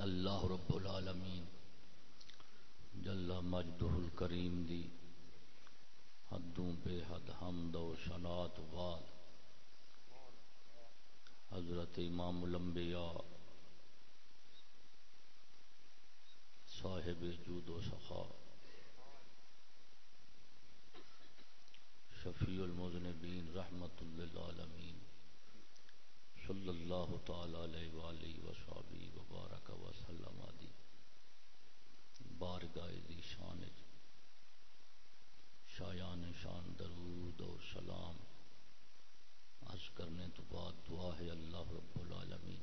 اللہ رب العالمین، جل مجدہ الکریم دی حدوں بے حد، حمد و شنات بعد حضرت امام الانبیاء، صاحب جود و سخا، شفیع المذنبین رحمت للعالمین۔ صلی اللہ تعالی علیہ وآلہ وصحبہ وبارک وسلم دی بارگاہ دی شان شایان شان درود اور سلام عرض کرنے تو بعد دعا ہے اللہ رب العالمین۔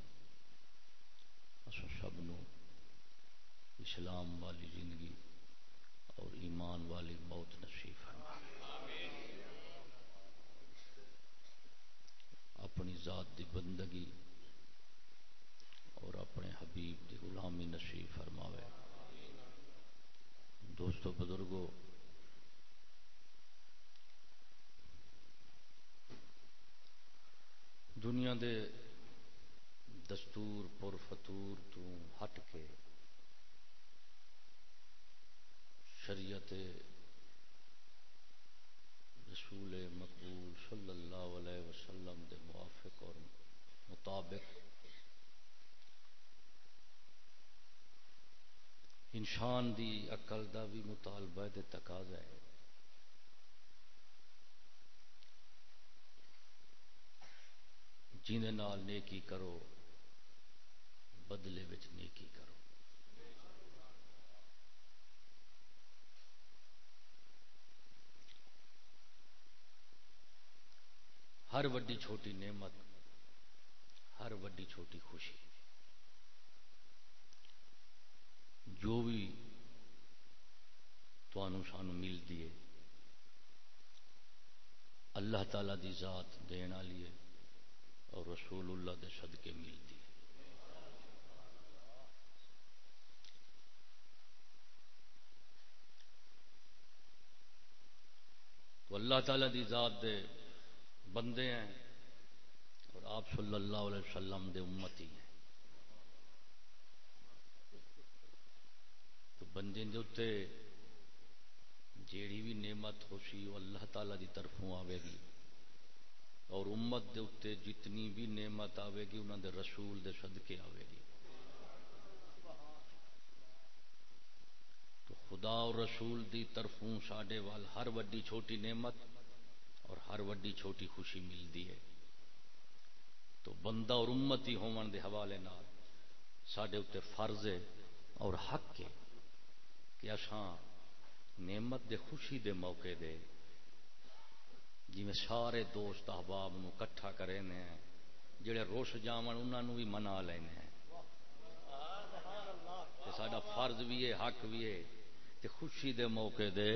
اس سب نو اسلام والی زندگی اور ایمان والی موت نصیب ہے اپنی ذات دی بندگی اور اپنے حبیب دی غلامی نصیب فرماوے۔ دوستو، بزرگو، دنیا دے دستور پر فتور تو ہٹ کے شریعت رسول مقبول صلی اللہ علیہ وسلم دے موافق اور مطابق۔ انسان دی عقل دا بھی مطالبہ دے تقاضا ہے۔ جن نیکی کرو، بدلے نیکی کرو۔ ہر وڈی چھوٹی نعمت، ہر وڈی چھوٹی خوشی۔ جو بھی سانو ملتی ہے اللہ تعالی دی ذات دین والی ہے اور رسول اللہ دے صدقے ملتی ہے تو اللہ تعالی دی ذات دے بندے ہیں اور آپ صلی اللہ علیہ وسلم دے امتی ہیں۔ تو بندے دے اتنے جیڑی بھی نعمت ہو سی وہ اللہ تعالی دی طرفوں آئے گی۔ اور امت دے اتنے جتنی بھی نعمت آئے گی انہوں دے رسول دے صدقے آئے گی۔ تو خدا اور رسول دی طرفوں ساڈے وال ہر وڈی چھوٹی نعمت اور ہر وڈی چھوٹی خوشی ملتی ہے۔ تو بندہ اور امتی ہون دے حوالے نال سڈے اتنے فرض ہے اور حق ہے کہ اساں نعمت دے خوشی دے موقع دے جی میں سارے دوست احباب نو کٹھا کرے نے جڑے روش جاون انہوں بھی منا لینے سڈا فرض بھی ہے، حق بھی ہے، تے خوشی دے موقع دے۔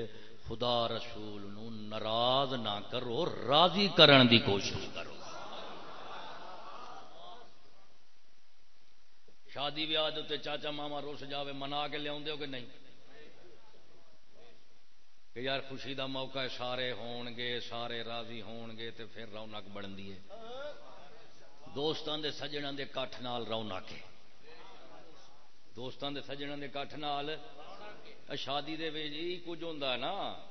خدا رسول نو ناراض نہ کرو، راضی کرن دی کوشش کرو۔ شادی بیاہ تے چاچا ماما روس جاوے، منا کے لیا کہ نہیں؟ کہ یار خوشی دا موقع ہے، سارے ہون گے، سارے راضی ہون گے تے پھر رونق بنتی ہے۔ دوستان دے سجنا دے کٹھ نال رونق ہے۔ دوستان دے سجنا دے کٹھ نال شادی دے کچھ ہوں نا۔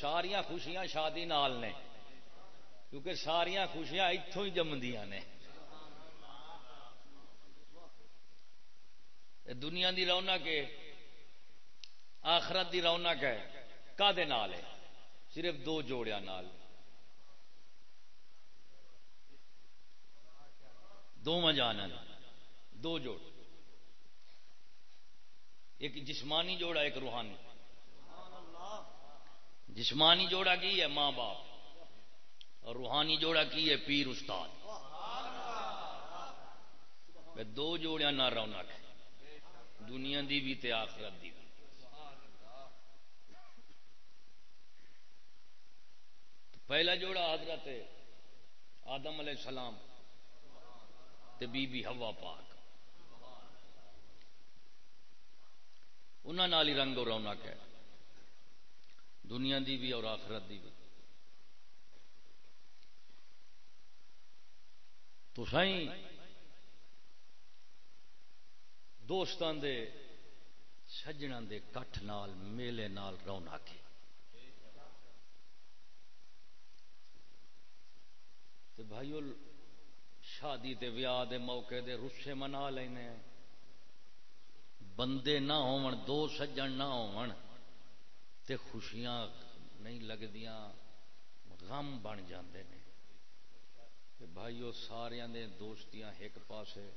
ساریا خوشیاں شادی نال نے۔ کیونکہ ساریا خوشیاں اتوں ہی جمدیا نے۔ دنیا دی رونق ہے، آخرت دی رونق ہے کدے نال ہے؟ صرف دو جوڑیا نال۔ دو مجان دو جوڑ۔ ایک جسمانی جوڑا، ایک روحانی۔ جسمانی جوڑا کی ہے ماں باپ، اور روحانی جوڑا کی ہے پیر استاد۔ دو جوڑیا نہ رونق دنیا دی بھی تے آخرت دی بھی۔ پہلا جوڑا حضرت آدم علیہ السلام تے بی بی ہوا پاک۔ انہوں ہی رنگ اور رونق ہے۔ دنیا دی بھی اور آخرت دی بھی۔ تو سائیں دوستان دے سجنا دے کٹھ نال، میلے نال رونا کے بھائیو، شادی تے ویاہ دے موقع دے رسے منا لینے بندے نہ ہون، دو سجن نہ ہون، تے خوشیاں نہیں لگدیاں، غم بن جاندے نے۔ بھائیو سارے دے دوستیاں ایک پاسے،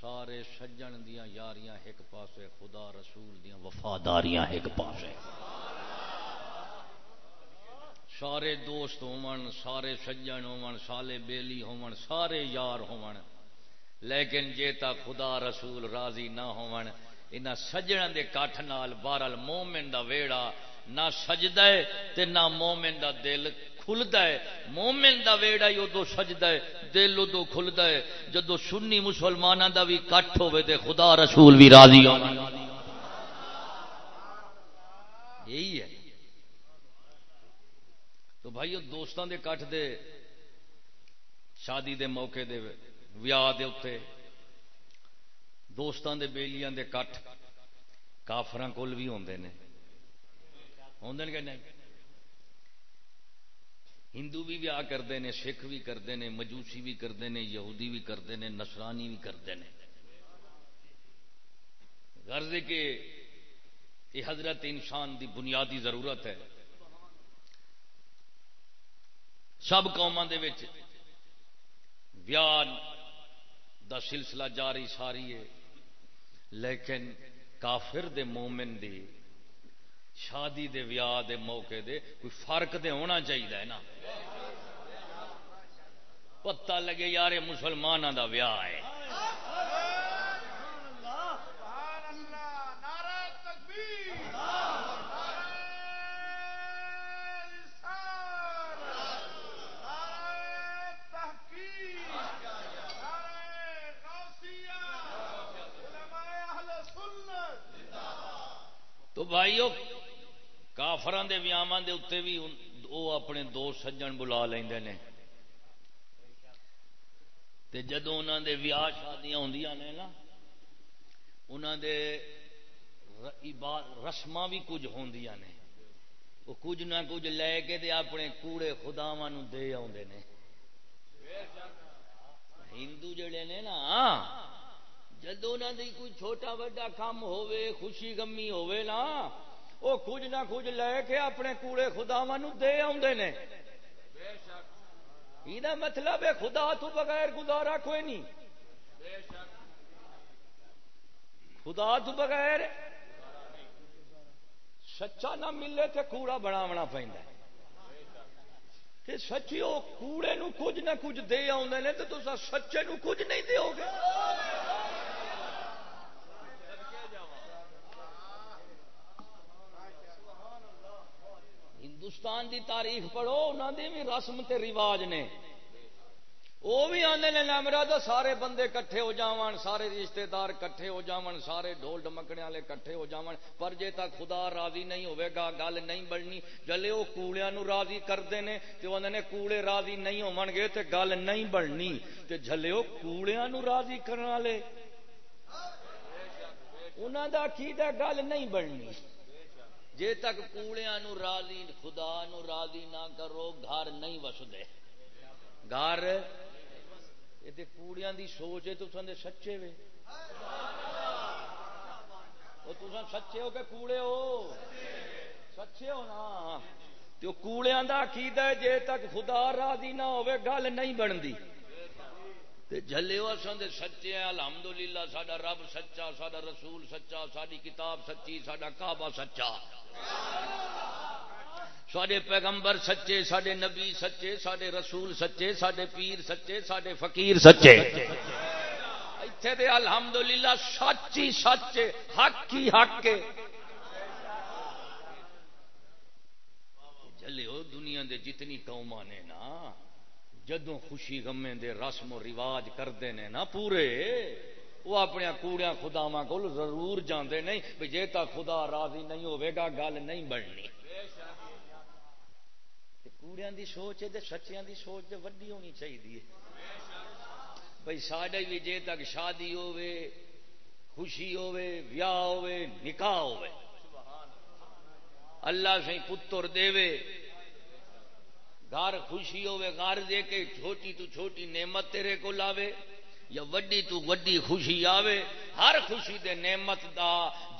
سارے سجن دیاں یاریاں ایک پاسے، خدا رسول دیاں وفاداریاں ایک پاسے۔ سارے دوست ہون، سارے سجن ہون، سالے بیلی ہون، سارے یار ہون۔ لیکن جے تا خدا رسول راضی نہ ہون ان سجن دے کٹھ نال بارل مومن دا ویڑا نہ سجدا ہے تے نہ مومن دا دل کھلدا ہے۔ مومن دا ویڑا ہی ادو سجدا ہے، دل ادو کھلدا ہے۔ جدو سنی مسلماناں دا بھی کٹھ ہوے تے خدا رسول بھی راضی ہو یہی ہے۔ تو بھائیو دوستان دے کٹھ دے، شادی دے موقع دے ویاہ دے اتے دوستان دے بیلیاں دے کٹھ، کافراں کول بھی ہوندے نے۔ ہوندے کہ نہیں؟ ہندو بھی ویاہ کرتے ہیں سکھ بھی کرتے ہیں مجوسی بھی کرتے ہیں یہودی بھی کرتے ہیں نسرانی بھی کرتے ہیں غرض کہ یہ حضرت انسان دی بنیادی ضرورت ہے۔ سب قوموں کے دا سلسلہ جاری ساری ہے۔ لیکن کافر دے مومن دی، شادی دے ویاہ دے موقع دے کوئی فرق دے ہونا چاہیے نا۔ پتہ لگے یار مسلمانوں دا ویاہ ہے۔ بھائیو کافران دے ویامان دے اتنے بھی وہ اپنے دو سجن بلا لیں نے۔ تے جدو انہوں دے ویاہ شادیاں ہوندیاں نے نا انہوں دے رسم بھی کچھ ہوندیاں نے۔ وہ کچھ نہ کچھ لے کے دے اپنے کوڑے خداواں دے آدھے نے۔ ہندو جڑے نے نا جدو انہوں دی کوئی چھوٹا بڑا کام ہوئے خوشی گمی ہوئے نا وہ کچھ نہ کچھ لے کے اپنے کوڑے خداوا دے آدھے نے۔ یہ مطلب ہے خدا تو بغیر گزارا کوئی نہیں۔ خدا تو بغیر سچا نہ ملے تو کوڑا بناونا پہ سچی وہ کوڑے نو کچھ نہ کچھ دے آدھے تو سچے نو کچھ نہیں دو گے۔ ہندوستان دی تاریخ پڑھو انہوں دی بھی رسم تے رواج نے۔ وہ بھی آنے نے نمرا تو سارے بندے کٹھے ہو جاون، سارے رشتہ دار کٹھے ہو جاون، سارے ڈھول ڈمکنے والے کٹھے ہو جاون۔ پر جے تک خدا راضی نہیں ہوئے گا، گل نہیں بڑنی جلے وہ کوڑیا راضی کرتے ہیں تو انہوں نے کوڑے راضی نہیں ہو گے تو گل نہیں بڑنی تو جلے وہ کوڑیا راضی کرنے والے انہوں کا کی گل نہیں بڑنی جے تک کوڑیا راضی خدا نو راضی نہ کرو، گھر نہیں وسدے۔ گھر؟ یہ کوڑیا دی سوچ ہے، تو سچے وے۔ وہ سچے ہو کہ کوڑے ہو؟ سچے ہو نا۔ تو کوڑیا کا عقید ہے، جے تک خدا راضی نہ ہوئے گل نہیں بنتی۔ جلے اصل سچے ہیں الحمد للہ رب سچا سڈا رسول سچا ساری کتاب سچی سڈا کعبہ سچا۔ سڈے پیغمبر سچے سڈے نبی سچے سڈے رسول سچے سڈے پیر سچے سڈے فقیر سچے۔ اتنے دے الحمد للہ سچ ہی سچ حق ہی حق جلے دنیا دے جتنی قوم نے نا جدوں خوشی گمے دے رسم و رواج کرتے ہیں نا پورے، وہ اپنے کوڑیا خداوا کو ضرور جانے نہیں بھی جے تک خدا راضی نہیں ہوے گا، گل نہیں بننی کوڑیا دی سوچ ہے سچیاں دی سوچ وڈی ہونی چاہیے بھائی ساڈے بھی جے تک شادی ہوے خوشی ہوے ویاہ ہوے نکاح ہوے اللہ سی پتر دے گھر خوشی ہوے گھر دے کے چھوٹی تو چھوٹی نعمت تیرے کو لاوے یا وڈی تو وڈی خوشی آوے۔ ہر خوشی دے نعمت دا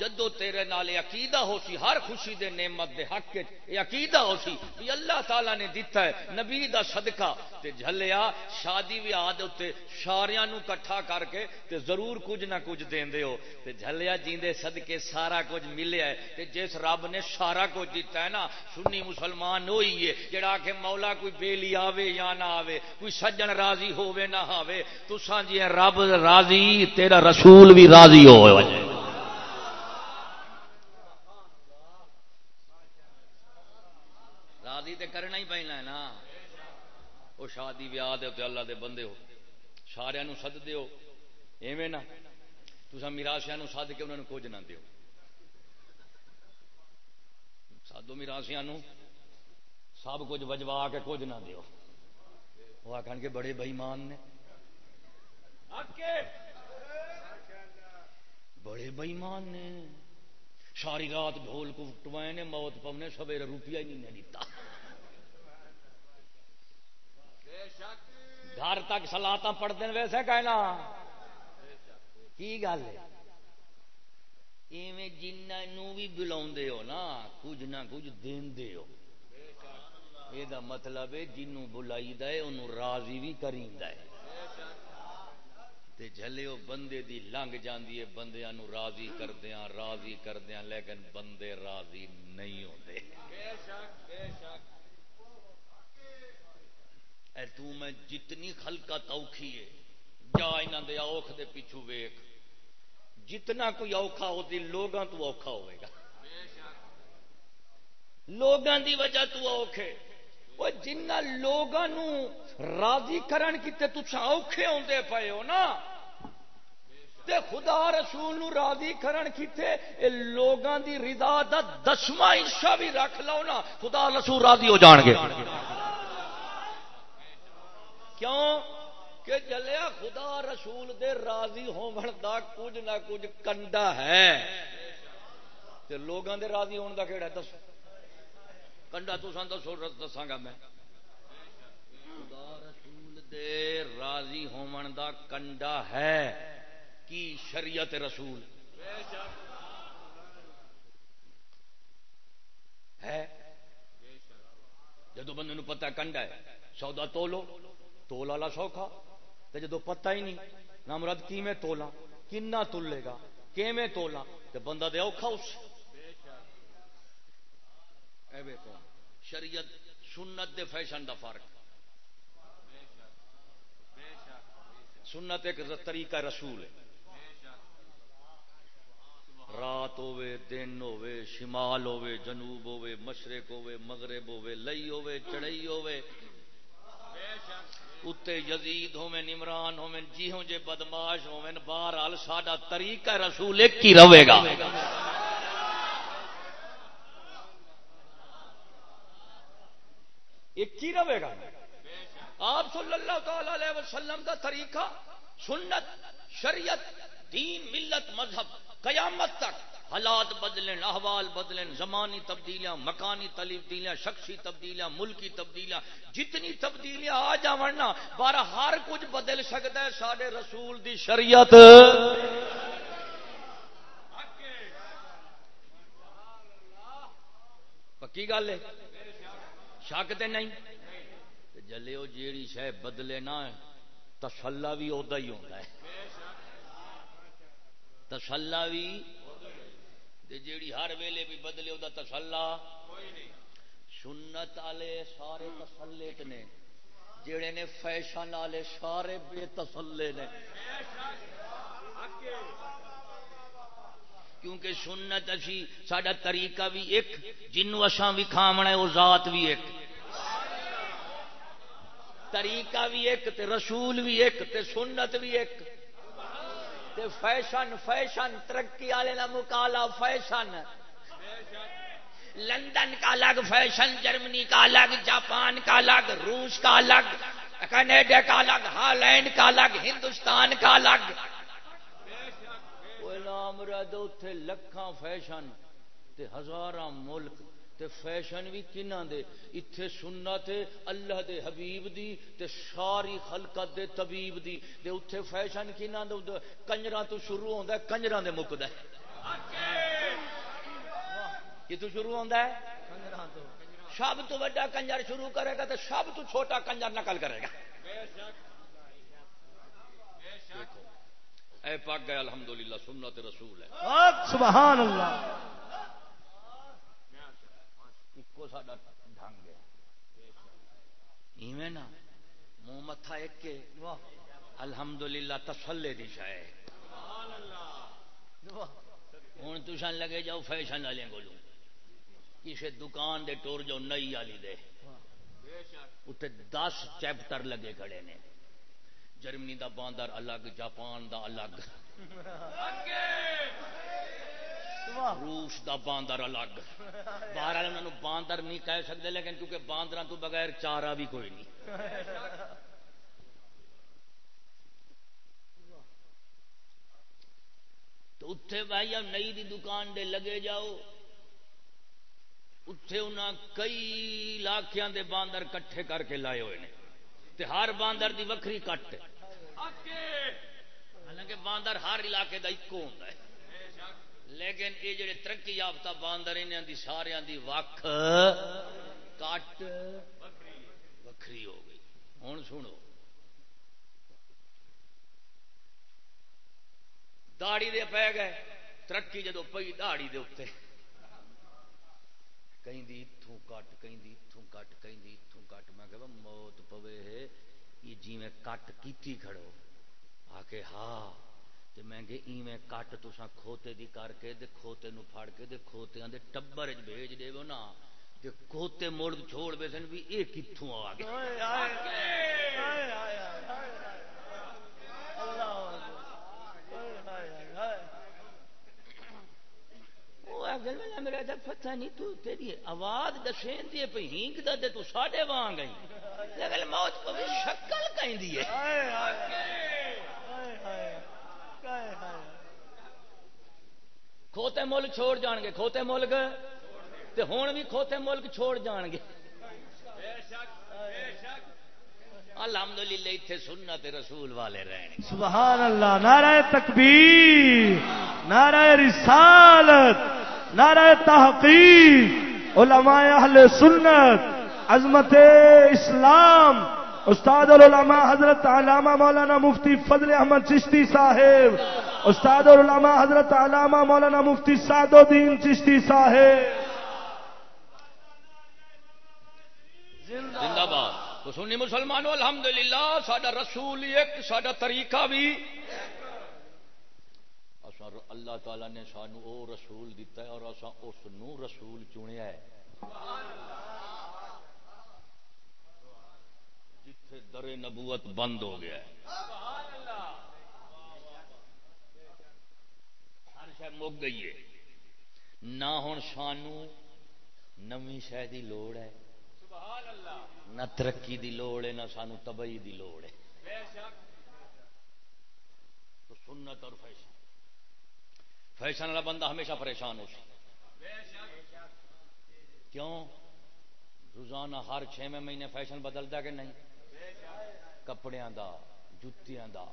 جدو تیرے نال عقیدہ ہو سی، ہر خوشی دے نعمت دے حق یہ عقیدہ ہو سی بھی اللہ تعالی نے دیتا ہے، نبی دا صدقہ۔ تے جھلیا، شادی بھی آد اتنے سارا کٹھا کر کے تے ضرور کچھ نہ کچھ دین دے ہو۔ تے جھلیا جیندے صدقے سارا کچھ ملیا ہے۔ تے جس رب نے سارا کچھ دیتا ہے نا، سنی مسلمان وہی ہے، جڑا کہ مولا کوئی بیلی آوے یا نہ آوے، کوئی سجن راضی ہووے نہ آوے تو سانجی رب راضی، تیرا رسول بھی راضی ہو راضی تے کرنا ہی پینا ہے نا۔ وہ شادی ویاہ دے اللہ دے بندے ہو۔ سارا سد دو ایویں تصا میراسیا سد کے انہوں نے کچھ نہ دو سادو میراسیا سب کچھ وجوا کے کچھ نہ دو وہ آخر کے بڑے بئیمان نے۔ بڑے بئیمان نے۔ ساری رات ڈھول کو ٹوائے نے موت پونے سویرے روپیہ ہی نہیں دیتا۔ گھر تک سلاطا پڑھتے ہیں، ویسے کہنا۔ کی گل ہے؟ جنہوں بھی بلا ہو نا، کچھ نہ کچھ دین دے ہو۔ یہ مطلب ہے، جنوں بلائی دے انہوں راضی بھی کری دے تے جھلے وہ بندے دی لنگ جاندی ہے بندے انو راضی کردیاں راضی کردیاں، لیکن بندے راضی نہیں ہوتے اے تو میں جتنی خلقہ توکھی ہے، جا انہاں دے اوکھ دے پیچھو ویکھ۔ جتنا کوئی اوکھا ہوتی لوگاں تو اوکھا ہوئے گا۔ لوگاں دی وجہ تو اوکھے۔ وہ جنہ لوگاں نو راضی کرن کیتے تسا اوکھے ہوندے پئے ہو نا، تے خدا رسول نو راضی کرن کیتے اے لوگاں دی رضا دا دسواں حصہ بھی رکھ لو نا۔ خدا رسول راضی ہو جان گے۔ کیوں کہ جلیا خدا رسول دے راضی ہون دا کچھ نہ کچھ کنڈا ہے۔ تے لوگاں دے راضی ہون دا کیڑا دس کنڈا تو سان دسو دساں گا میں۔ خدا رسول دے راضی ہون دا کنڈا ہے۔ کی شریعت رسول؟ ہے۔ جدو بندے نو پتا کنڈا ہے، سودا تولو۔ تول والا سوکھا تو جدو پتا ہی نہیں نامرد کی میں تولا کنا تلے گا کہ میں تولا تو بندہ دے اوکھا اس۔ شریعت، سنت دے فیشن دا فرق سنت ایک طریقہ رسول ہے۔ رات ہوے دن ہوے شمال ہوے جنوب ہوے مشرق ہوے مغرب ہوے لئی ہوے چڑھئی ہوے اتے یزید ہومن عمران ہومن جی ہوں جے بدماش ہومن بہرحال ساڈا طریقہ رسول ایک ہی رہے گا ایک ہی رہے گا آپ صلی اللہ تعالی علیہ وسلم دا طریقہ سنت شریعت دین ملت مذہب قیامت تک حالات بدلیں احوال بدلیں زمانی تبدیلیاں، مکانی تبدیلیاں، شخصی تبدیلیاں، ملکی تبدیلیاں، جتنی تبدیلیاں آ جا بارہ ہر کچھ بدل سکتا ہے سارے رسول دی شریعت۔ پکی گل ہے؟ شک تے نہیں؟ جلے وہ جیڑی شہ بدلے نہ تسلا بھی ادا ہی ہوتا ہے۔ تسلا بھی جیڑی ہر ویلے بھی بدلے وہ تسلا۔ سنت والے سارے تسلے نے جڑے نے فیشن والے سارے بے تسلے نے۔ کیونکہ سنت اسی سڈا طریقہ بھی ایک جنوں اساں بھی کھاونا ہے وہ ذات بھی ایک۔ طریقہ بھی ایک تے رسول بھی ایک تے سنت بھی ایک۔ تے فیشن فیشن، ترقی والے کا مکالا فیشن۔ لندن کا الگ فیشن، جرمنی کا الگ، جاپان کا الگ، روس کا الگ، کینیڈا کا الگ، ہالینڈ کا الگ، ہندوستان کا الگ۔ کمرہ اتنے لکھاں فیشن تے ہزار ملک تے فیشن بھی کنہ دے؟ اتھے سننا تے اللہ دے حبیب دی تے ساری خلقت دے طبیب دی۔ دے اتھے فیشن کنہ دے؟ کنجرہ تو شروع ہوندہ ہے کنجرہ دے مکدہ ہے۔ یہ تو شروع ہوندہ ہے۔ شب تو بڑا کنجر شروع کرے گا تو شب تو چھوٹا کنجر نقل کرے گا۔ اے پاک گئے، الحمدللہ، سنت رسول ہے۔ سبحان اللہ۔ کو ساڈا ڈھنگ ہے ایویں نا منہ متھا ایک کے الحمدللہ تسلے دی شاہ ہوں تشان لگے جاؤ فیشن والے کو کسی دکان دے ٹور جو نئی والی دے اتنے دس چیپٹر لگے کھڑے نے جرمنی دا باندر الگ جاپان دا الگ روس دا باندر الگ۔ باہر والے باندر نہیں کہہ سکتے، لیکن کیونکہ باندر تو بغیر چارا بھی کوئی نہیں۔ تو اتے بھائی نئی دی دکان دے لگے جاؤ۔ اتے انہیں کئی علاقوں دے باندر کٹھے کر کے لائے ہوئے تے ہر باندر دی وکری کٹ۔ حالانکہ باندر ہر علاقے دا ایک ہوتا ہے۔ لیکن یہ جڑے ترقی یافتہ باندر انہوں دی سارے دی وکھ کٹ وکری ہو گئی۔ ہوں سنو۔ داڑی دے پی گئے، ترقی جدو پی داڑی دے اتنے کہیں اتوں کٹ کہیں اتوں کٹ کہیں اتوں کٹ۔ میں کہ موت پوے یہ جی میں کٹ کی کھڑو۔ آ کے ہاں۔ تے میں کہ ایویں کٹ تساں کھوتے دی کر کے دے کھوتے نو پھڑ کے دے کھوتیاں دے ٹبر وچ بھیج دیو نا۔ تے کھوتے مڑ چھوڑ بے سن بھی اے کتھوں آ گئے۔ میرا پتہ نہیں تو تیری آواز دسیں دی پہ ہینک دا دے تو ساڈے وانگ گئی لیکن موت کو بھی شکل کہیں دی ہے۔ کھوتے ملک چھوڑ جان گے کھوتے ملک؟ ہوں بھی کھوتے ملک چھوڑ جان گے۔ الحمد للہ اتنے سننا رسول والے رہنے سبحان اللہ نعرہ تکبیر نعرہ رسالت نعرہ تحقیق علماء اہل سنت عظمت اسلام استاد العلماء حضرت علامہ مولانا مفتی فضل احمد چشتی صاحب، استاد العلماء حضرت علامہ مولانا مفتی سعد الدین چشتی صاحب۔ زندہ باد۔ تو سنی مسلمانوں، الحمدللہ، ساڈا رسول ایک، ساڈا طریقہ بھی۔ اللہ تعالی نے سانو او رسول دیتا ہے اور اسا اس نو رسول چنیا ہے۔ در نبوت بند ہو گیا ہر شہ مک گئی ہے۔ نہ ہوں سانو نمی شہ کی لوڑ ہے۔ نہ ترقی دی لوڑ ہے، نہ سانو تبئی دی لوڑ ہے۔ تو سنت اور فیشن فیشن والا بندہ ہمیشہ پریشان ہو کیوں؟ روزانہ ہر چھ مہینے فیشن بدلتا کہ نہیں؟ کپڑے دا، جتیاں دا۔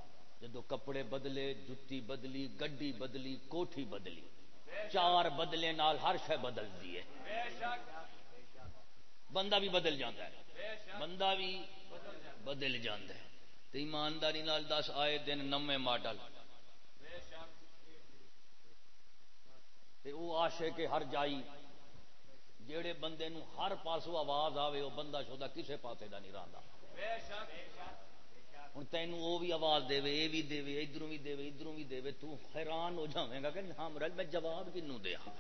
جدو کپڑے بدلے، جتی بدلی، گڈی بدلی، کوٹھی بدلی۔ چار بدلے نال ہر شہ بدلتی ہے۔ بندہ بھی بدل جاتا ہے۔ بندہ بھی بدل جاتا ہے۔ تو ایمانداری نال دس، آئے دن نمے ماڈل۔ وہ آشے کے ہر جائی، جیڑے بندے نو ہر پاسو آواز آوے وہ بندہ شدہ کسے پاسے دا نہیں رہا ہوں تین وہ بھی آواز دے یہ بھی دے ادھر بھی دے ادھر بھی دے تو حیران ہو جائے گا کہ ہاں مرل میں جواب کنو دیا ہاں؟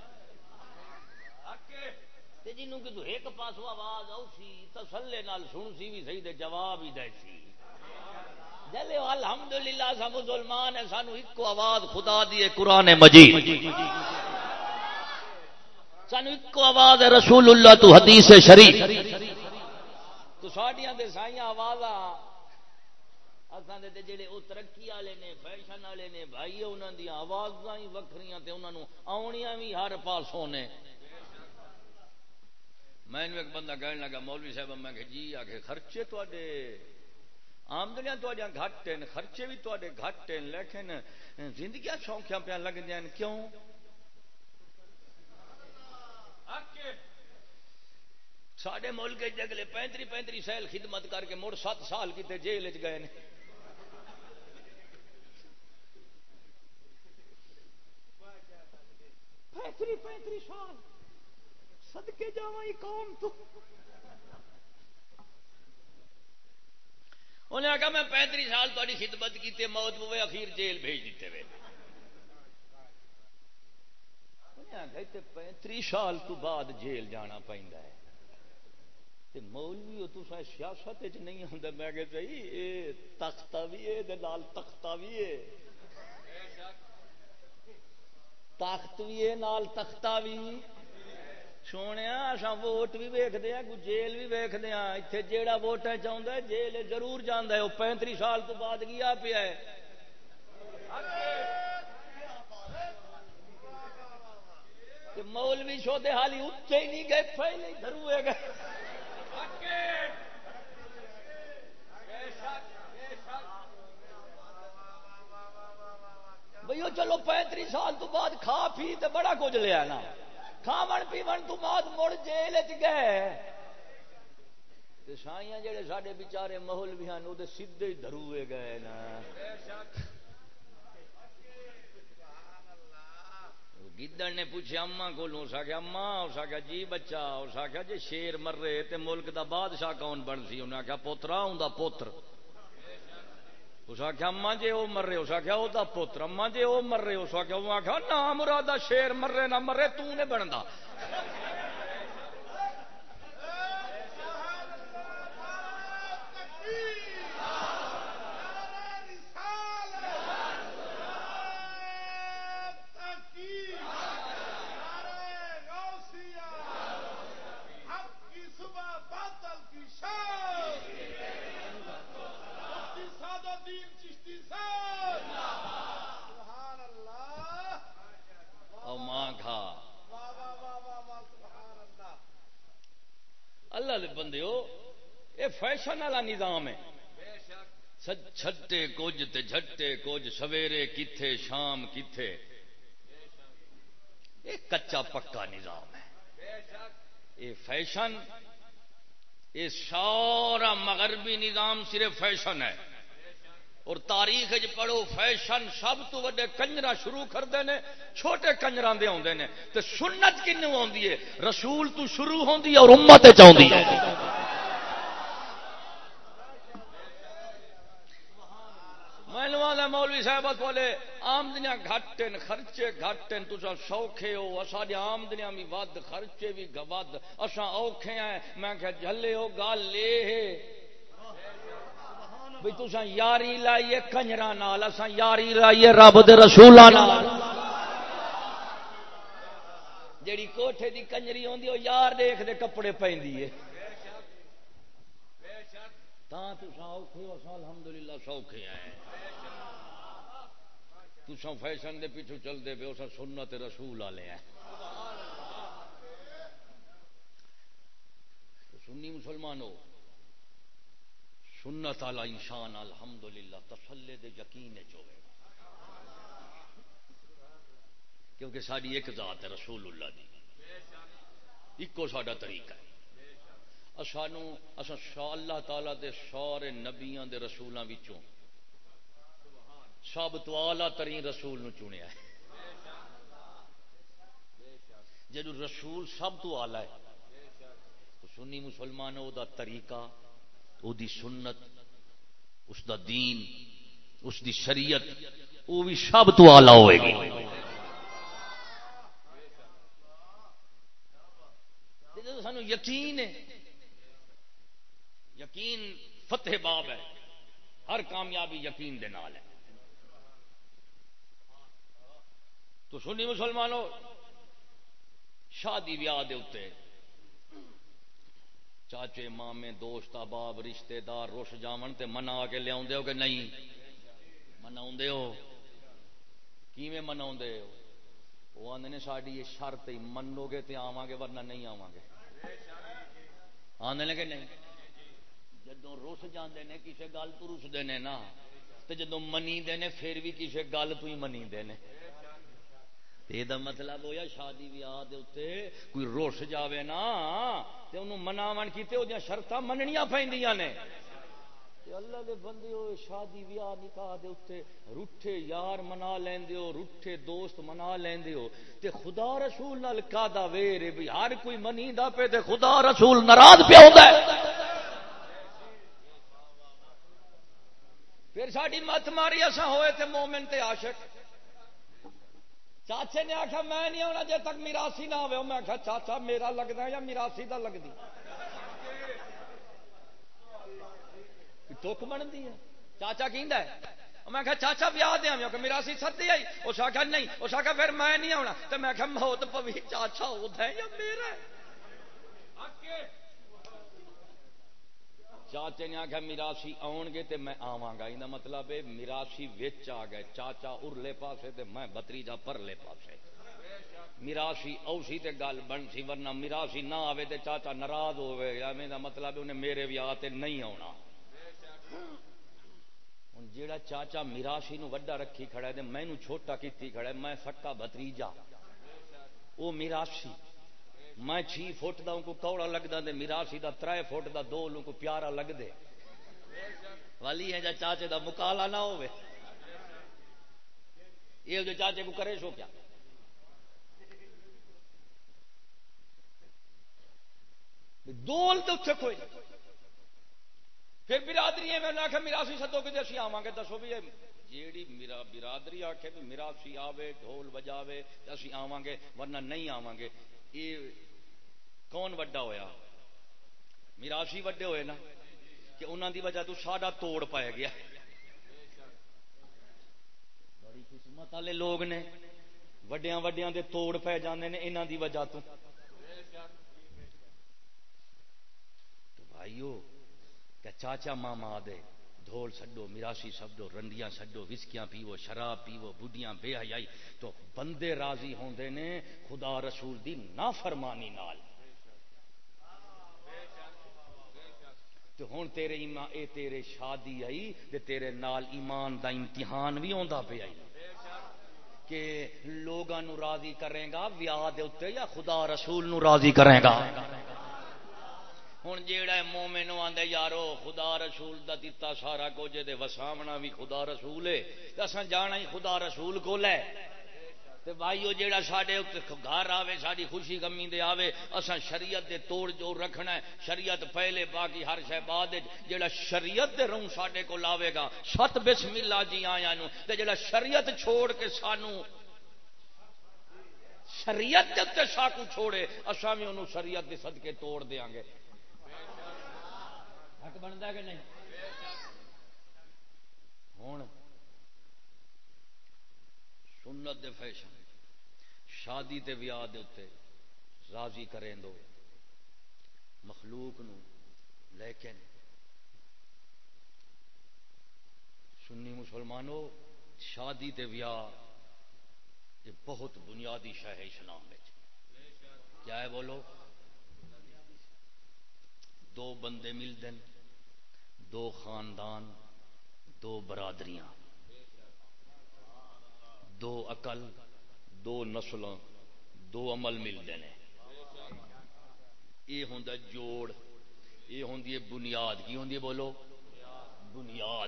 جنوں کہ ایک پاسو آواز آؤ سی تسلے نال سن سی بھی صحیح دے جواب ہی دے سی۔ جلے الحمدللہ، سا مسلمان ہے، سانو ایک آواز خدا دیے قرآن مجید۔ سانو ایک آواز ہے، رسول اللہ تو حدیث شریف۔ ساڈیاں دے سائیاں آواز اساں دے جڑے او ترقی والے نے، فیشن والے نے، بھائی انہاں دی آوازاں ہی وکھریاں تے انہاں نو آونیاں بھی ہر پاسوں نے۔ میں ایک بندہ کہنے لگا، مولوی صاحب، میں کہ جی آ کے خرچے تے آمدنیاں تھوڑی گھٹ ہیں خرچے بھی تے گھٹ ہیں لیکن زندگیاں شوقیاں پہ لگ دیا کیوں؟ سڈے ملک جگلے پینتری پینتری سال خدمت کر کے مڑ سات سال کتنے جیل چ گئے پینتری پینتری سال سدکے جا قوم تو۔ انہیں آخیا میں پینتری سال تاری خدمت کی موت ہوئے اخیر جیل بھیج دیتے ہوئے پینتری سال تو بعد جیل جانا پہنتا ہے۔ مولوی تو سیاست نہیں ہوں میں کہ یہ تختہ بھی ہے لال تختہ بھی ہے تخت بھی ہے نال تختہ بھی سونے اصا ووٹ بھی ویکتے ہیں جیل بھی ویکتے ہیں اتنے جہاں ووٹ چاہتا ہے، جیل ضرور جانا ہے۔ وہ پینتری سال تو بعد گیا پیا ہے؟ مولوی شوتے حالی اچے ہی نہیں گئے، پہلے دروے گئے۔ بھائی چلو پینتری سال تو بعد کھا پی تو بڑا کچھ لیا نا کھاون پیون تو بعد مڑ جیل گئے۔ سائیاں جڑے سارے بچارے محل بھی ہیں وہ سیدے دروے گئے نا۔ گدڑ نے پوچھا اما کو اس آخیا اما اس آخیا جی بچہ اس آخیا جی شیر مر رہے تے ملک دا بادشاہ کون بن سی؟ انہیں آخیا پوترا ہوں پوتر. اس آخیا اما جی وہ مرے؟ اس آخیا وہ پوتر. اما جی وہ مرے؟ اس آخیا وہ آخیا نہ مراد شیر مر رہے نہ مرے تو نے بنتا اللہ بندے یہ فیشن والا نظام ہے۔ چھٹے کچھ تے جھٹے کچھ سویرے کتھے، شام کتھے۔ یہ کچا پکا نظام ہے۔ یہ فیشن یہ سارا مغربی نظام صرف فیشن ہے۔ اور تاریخ پڑھو، فیشن سب تو وڈے کنجرا شروع کرتے ہیں چھوٹے کنجر دے آتے ہیں تو سنت کنو آتی ہے؟ رسول تو شروع ہوتی ہے اور امت چاہتی ہے۔ مولوی صاحب بولے آمدنیاں گھٹ خرچے گھٹ ہیں تصا سوکھے ہو سارے آمدنیاں بھی ود، خرچے بھی ود اصا اوکھے ہیں۔ میں کہ جلے ہو، گل لے بھی تسا یاری لائیے کنجر اسا یاری لائیے رب دے رسول جیڑی کوٹھے دی کنجری ہوندی وہ یار دیکھ دے کپڑے پہندی ہے۔ تاں تسا اوکھے ہو الحمدللہ سوکھے ہیں۔ تسا فیشن دے پیچھے چل دے پے اسا سنت رسول والے ہیں۔ سنی مسلمانوں سنت والا انسان الحمد للہ تسلے دے یقین چوے کیونکہ ساری ایک ذات ہے رسول اللہ دی۔ ایکو ساڈا طریقہ ہے۔ سانو اصا اللہ تعالی دے سارے نبیاں دے رسولوں وچوں سب تو آلہ ترین رسول نو چنیا ہے۔ جدو رسول سب تو آلہ ہے، تو سنی مسلمان دا طریقہ او دی سنت، اس دا دین، اس دی شریعت وہ بھی سب تو آلہ ہوئے گی۔ سانو یقین ہے۔ یقین فتح باب ہے۔ ہر کامیابی یقین دے نال ہے۔ تو سنی مسلمانوں، شادی بیاہ دے اتنے چاچے مامے دوست احباب رشتے دار رش جاون تے منا کے لیا ہو کہ نہیں؟ منا ہو۔ کیویں منا ہو؟ وہ آدھے ساری یہ شرط ہی منو گے تو آواں گے ورنہ نہیں آواں گے۔ آدھے کہ نہیں؟ جدو رس جاندے نے کسی گل تو رستے ہیں نا تو جدو منی دے نے، پھر بھی کسی گل تو ہی منی دے نے۔ یہ مطلب ہوا شادی بیاہ اتنے کوئی روس جاوے نا تو انہوں مناو کیتے وہ شرط مننیا پہ نے۔ اللہ دے بندے ہو شادی بیاہ نکاح دے اتنے روٹھے یار منا لیندے ہو روٹھے دوست منا لیندے ہو۔ تے خدا رسول نال کا دا ویر بھی ہر کوئی منی دا پہ تے خدا رسول ناراض پہ ہوندا ہے۔ پھر ساری مت ماری اساں ہوئے تے مومن تے عاشق۔ چاچے نے آخیا، میں نہیں آنا جی تک میراسی نہ ہو میں آخیا، چاچا، میرا لگتا یا میراسی کا لگتی دکھ بنتی ہے۔ چاچا کہ میں آخیا، چاچا بیاہ دیا میں میراسی سدی آئی۔ اس آخیا، نہیں۔ اس آخیا، پھر میں نہیں آنا تو میں آخیا، موت پوی چاچا ادھر ہے یا میرا چاچے نے آخیا میراسی آن گے تو میں آواں گا یہ مطلب ہے میراسی وچ آ گئے۔ چاچا ارلے پاسے تے میں بتریجا پرلے پاسے۔ میراسی اوسی تے گل بن سی ورنہ میراسی نہ آوے تے چاچا ناراض ہوئے یعنی ایویں دا مطلب انہیں میرے ویاہ تے نہیں آنا ہوں جیڑا چاچا میراسی نو وڈا رکھی کھڑا ہے تے مینوں چھوٹا کیتی کھڑا ہے، میں سکا بتریجا۔ او میراسی میں چھ فٹ دا کو کوڑا لگتا دے میراسی دا ترے فٹ دا، دو لوں کو پیارا لگ دے۔ والی ہے جا چاچے دا مکالا نہ ہوئے۔ یہ جو چاچے کو کرے سو کیا؟ دول تو اتنے کوئی۔ پھر برادری ہے، میں نے آخر میراسی سدو کہ اسی آواں گے، دسو بھی جیڑی میرا برادری آخے بھی میراسی آوے، ڈھول بجاوے اسی آواں گے، ورنہ نہیں آواں گے۔ یہ کون وڈا ہویا؟ میراسی وڈے ہوئے نا کہ انہوں دی وجہ تو ساڈا توڑ پایا گیا۔ بڑی قسمت والے لوگ نے وڈیا وڈیا دے توڑ پی جاندے نے انہوں دی وجہ تو۔ بھائیو کہ چاچا ماما دے ڈھول سڈو میراسی سڈو، رنڈیاں سڈو، وسکیاں پیو، شراب پیو بڑھیاں بے حیائی۔ تو بندے راضی ہوندے نے خدا رسول دی نافرمانی نال۔ تو ہوں تیرے ایمان اے تیرے شادی آئی، تے تیرے نال ایمان دا امتحان بھی آتا پہ آئی۔ کہ لوگوں راضی کرے گا، ویاہ دے یا خدا رسول نو راضی کرے گا۔ ہوں جیڑا مومن آدھے یارو، خدا رسول دا دتا سارا کچھ وساونا بھی خدا رسول ہے۔ اصل جانا ہی خدا رسول کو لے تے بھائی وہ جیڑا ساڈے گھر آوے ساری خوشی گمی دے آوے، اساں شریعت دے توڑ جوڑ رکھنا ہے۔ شریعت پہلے باقی ہر شے بعد جیڑا شریعت دے روں ساڈے کو لاوے گا۔ ست بسم اللہ جی آیا نو تے جیڑا شریعت چھوڑ کے سانو شریعت دے ساکو چھوڑے، اساں بھی انہوں شریعت دے صدقے توڑ دیاں گے حق بندا کہ نہیں؟ ہوں۔ سنت دے فیشن، شادی تے ویاہ دے اتنے راضی کریں دو۔ مخلوق نو لیکن سنی مسلمانوں شادی تے ویاہ یہ بہت بنیادی شہ ہے۔ اسلام کیا ہے بولو؟ دو بندے مل دن دو خاندان، دو برادریاں، دو اقل دو نسل دو عمل ملتے ہیں یہ ہوں جوڑ، یہ ہوں بنیاد۔ کی ہوں بولو؟ بنیاد۔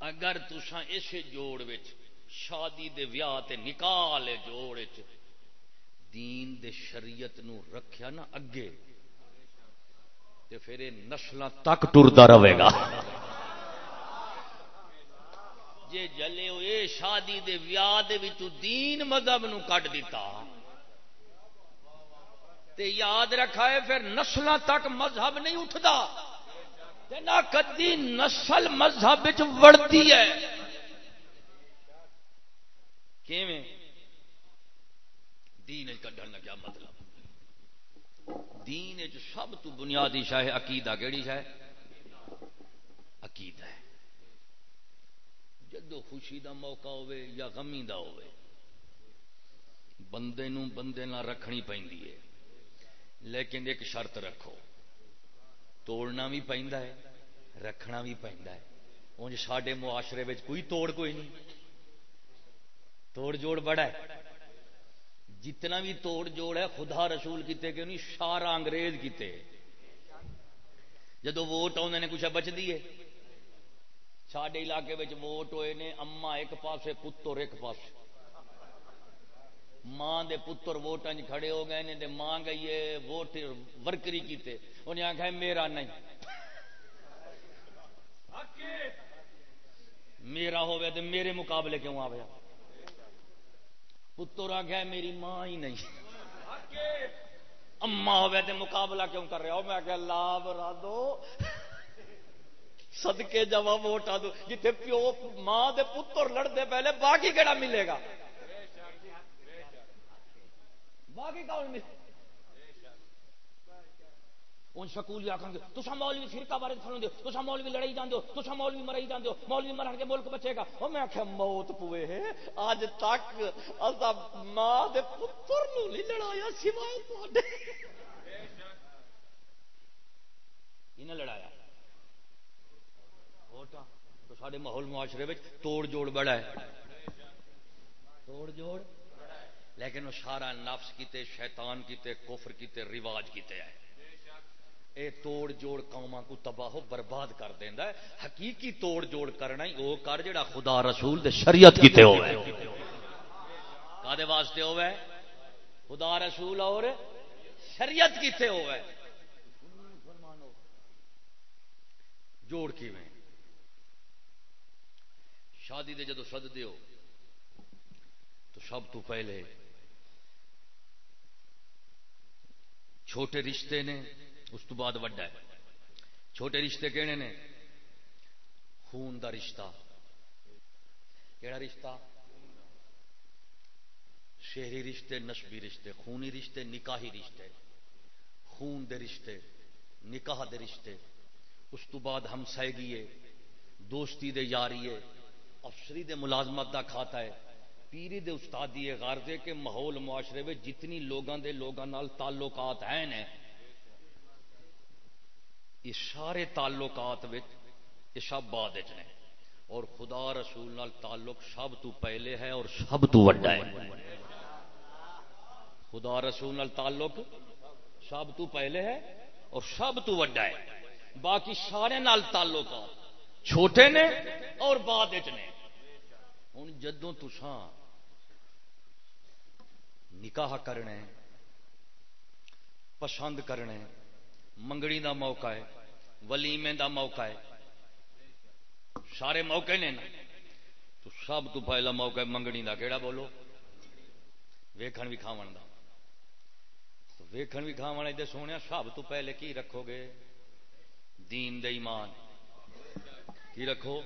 اگر تسا اس جوڑ شادی دے ویاہ تے نکاح جوڑ دین دے شریعت نو رکھیا نا اگے۔ تے پھر نسل تک ٹرتا رہے گا۔ جے جلے ہوئے شادی دے ویاہ دے دین مذہب نو کٹ دیتا تے یاد رکھا ہے پھر نسل تک مذہب نہیں اٹھتا نہ کدی نسل مذہب وڑتی ہے۔ کیویں؟ دین کڈن کا کیا مطلب۔ دین سب تو بنیادی شاہ عقیدہ کہڑی شاہ عقیدہ ہے۔ جدو خوشی دا موقع ہوئے یا غمی دا ہوئے، بندے نو بندے نہ رکھنی پیندی ہے۔ لیکن ایک شرط رکھو، توڑنا بھی پہنتا ہے، رکھنا بھی پہنتا ہے۔ انج ساڈے معاشرے کوئی توڑ کوئی نہیں۔ توڑ جوڑ بڑا ہے۔ جتنا بھی توڑ جوڑ ہے، خدا رسول کیتے کہ نہیں؟ سارا انگریز کیتے۔ جدو ووٹ آدھے کچھ بچ دیے سڈے علاقے میں ووٹ ہوئے نے اما ایک پاسے، پتر ایک پاس ماں دے پتر ووٹان کھڑے ہو گئے نے ماں گئی ہے، ووٹ ورکری کیتے۔ انہیں آخیا میرا نہیں۔ میرا ہوئے تو میرے مقابلے کیوں آ گیا پتر آ گیا میری ماں ہی نہیں۔ اما ہوئے تو مقابلہ کیوں کر رہا ہو؟ میں کہ لاب را دو سدکے جا ووٹ آ دو جتنے پیو ماں دے پتر لڑتے پہلے، باقی کہڑا ملے گا؟ باقی کون ملے؟ ان سکول آخر تصا مولوی فرقہ بارے سنو دو تصا مولوی لڑائی جان دو تصا مولوی مرائی جان دو مولوی مرن کے ملک بچے گا۔ وہ میں آخیا موت پوے ہے اج تک اصا ماں دے پتر نو نہیں لڑایا سوائے انہیں لڑایا؟ تو سارے ماحول معاشرے میں توڑ جوڑ بڑا ہے۔ توڑ جوڑ؟ لیکن وہ سارا نفس کیتے، شیطان کیتے، کفر کیتے، رواج کیتے ہے اے توڑ جوڑ قوما کو تباہ برباد کر دینا ہے۔ حقیقی توڑ جوڑ کرنا ہی وہ کر جڑا خدا رسول دے شریعت کیتے ہوئے۔ کادے واسطے ہوئے؟ خدا رسول اور شریعت کیتے ہوئے۔ جوڑ کی میں شادی دے جدو سد دیو تو سب تو پہلے چھوٹے رشتے نے اس تو بعد وڈا ہے۔ چھوٹے رشتے کہنے نے؟ خون دا رشتہ۔ کہڑا رشتہ؟ شہری رشتے، نسبی رشتے، خونی رشتے، نکاحی رشتے۔ خون دے رشتے، نکاح دے رشتے۔ اس تو بعد ہم سہگیے دوستی دے یاریے افسری دے ملازمت دا کھاتا ہے۔ پیری دے استادی غارضے کے ماحول معاشرے میں جتنی لوگوں دے لوگوں نال تعلقات ہیں نے یہ سارے تعلقات یہ سب بعد نے۔ اور خدا رسول نال تعلق سب تو پہلے ہے اور سب تو وڈا ہے۔ خدا رسول نال تعلق سب تو پہلے ہے اور سب تو وڈا ہے۔ باقی سارے نال تعلقات چھوٹے نے اور بعد نے۔ ہوں جدوں تسان نکاح کرنے، پسند کرنے منگڑی دا موقع ہے، ولیمے دا موقع ہے۔ سارے موقع نے نا، تو سب تو پہلا موقع ہے منگڑی دا کہڑا بولو؟ ویکھن بھی کھاون دا۔ تو ویکھن بھی کھاون دے سونے، سب تو پہلے کی رکھو گے؟ دین دے ایمان۔ کی رکھو؟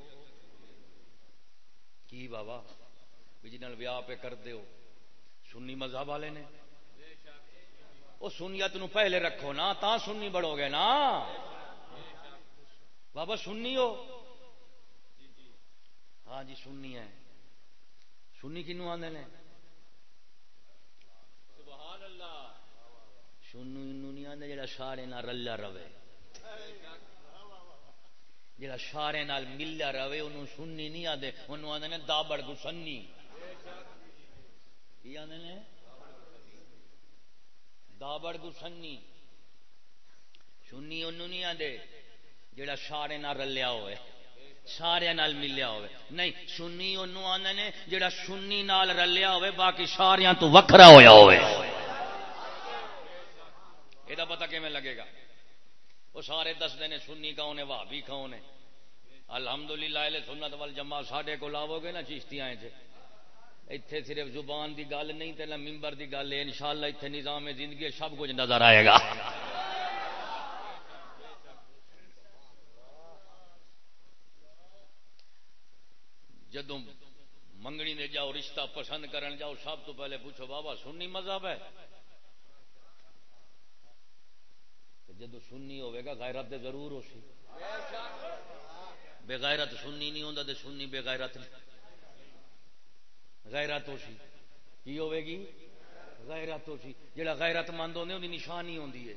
کی بابا؟ جنہوں ویاہ پہ کر دیو سنی مذہب والے نے۔ وہ سنیت نو پہلے رکھو نا تا سنی بڑھو گے نا۔ بابا سننی ہو؟ ہاں جی سننی ہے۔ سننی کنو آدھے نے؟ سنو نہیں آدھے جڑا سارے رلا رہے۔ جڑا سارے نال ملا رہے انہوں سننی نہیں آدھے انہوں آدھے دابڑ کو سنی۔ کی آدھے دابڑ کو سنی۔ سنی انہوں نہیں آدھے جڑا سارے نال رلیا ہوئے، سارے نال ملیا ہوئے۔ نہیں، سنی انہوں آدھے نے، جڑا سنی نال رلیا ہوئے، باقی سارے تو وکھرا ہویا ہوئے۔ یہ پتا کیون لگے گا؟ وہ سارے دستے نے، سنی کون ہے بھابی کون ہے؟ الحمدللہ سنت وال جمع ساڈے کو لاو گے نا چیشتیاں اتنے صرف زبان دی گل نہیں تے ممبر دی گل ہے، انشاءاللہ اتنے نظام زندگی سب کچھ نظر آئے گا۔ جدو منگنی دے جاؤ، رشتہ پسند کرن جاؤ، سب تو پہلے پوچھو، بابا سنی مذہب ہے؟ جدو سنی ہوے گا، غیرت ضرور ہو سی بےغیرت سنی نہیں ہوتا تو سنی بےغیرت غیرت ہو سی کی ہوے گی؟ غیرت ہو سی جڑا غیرت مند ہونے ان نشانی ہوتی ہے۔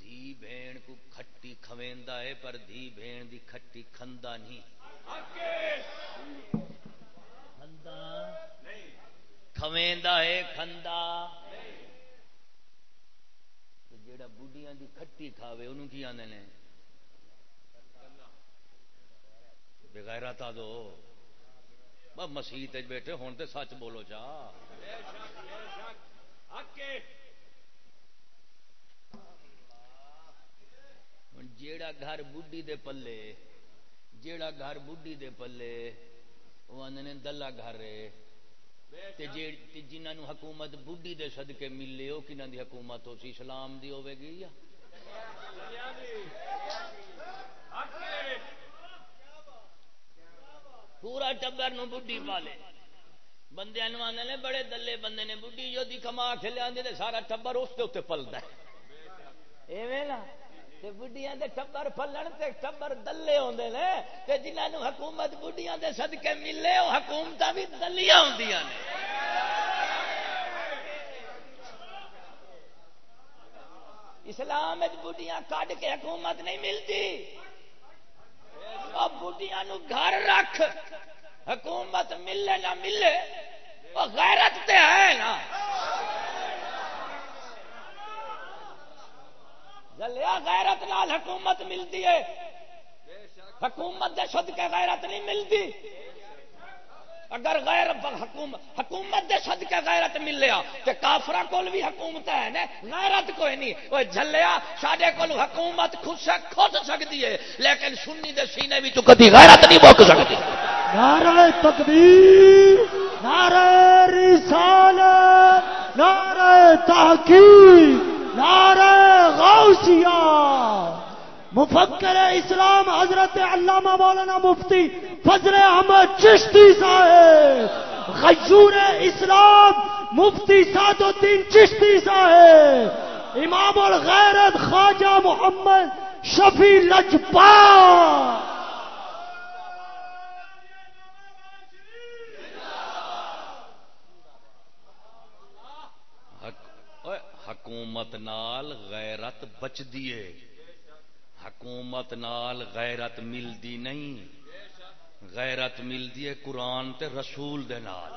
دھی بھین کو کھٹی کھویندا ہے، پر دھی بھین دی کھٹی کھندا نہیں۔ کھندا؟ کھویندا ہے، کھندا۔ جڑا بڑھیاں دی کھٹی کھاوے انہوں کی آنے نے؟ بغیرت آ دو۔ مسیح بیٹھے ہوں تو سچ بولو چا جیڑا گھر بڈی دے پلے، جیڑا گھر بڈی دے پلے وہ آدھے دلہ گھر جنہوں حکومت بڈی دے صدقے ملے وہ کنہ دی حکومت ہو سی؟ اسلام دی ہوے گی یا؟ پورا ٹبر نو بڈی پالے بندے آنے نے بڑے دلے بندے نے بڈی جو دی کما کے لیا سارا ٹبر اس کے اتنے پلتا ہے۔ نا۔ بڑھیا دے ٹبر پلن تے ٹبر دلے ہوندے نے تے جنہاں حکومت بڑھیاں دے صدقے ملے او حکومتاں بھی دلیاں ہوندیاں نے۔ اسلام بڑھیاں کڈ کے حکومت نہیں ملتی۔ بڑھیا نو گھر رکھ۔ حکومت ملے نہ ملے، وہ غیرت تے ہے نا۔ جلیا غیرت نال حکومت ملتی ہے۔ حکومت دے شد کے غیرت نہیں ملتی اگر غیر حکومت دے سد کے غیرت ملیا تو کافرا کول بھی حکومت ہے نا؟ غیرت کوئی نہیں۔ وہ جلیا سڈے کو حکومت خود کھد سکتی ہے، لیکن سنی دے سینے بھی تو کدی غیرت نہیں بک سکتی نعرہ تکبیر، نعرہ رسالت، نعرہ تحقیق، نعرہ غوثیہ۔ مفکر اسلام حضرت علامہ مولانا مفتی فضل احمد چشتی صاحب، غیور اسلام مفتی سعد الدین چشتی صاحب، امام الغیرت خواجہ محمد شفیع لجپا حکومت نال غیرت بچ دیے حکومت نال غیرت ملتی نہیں۔ غیرت ملتی ہے قرآن تے رسول دے نال۔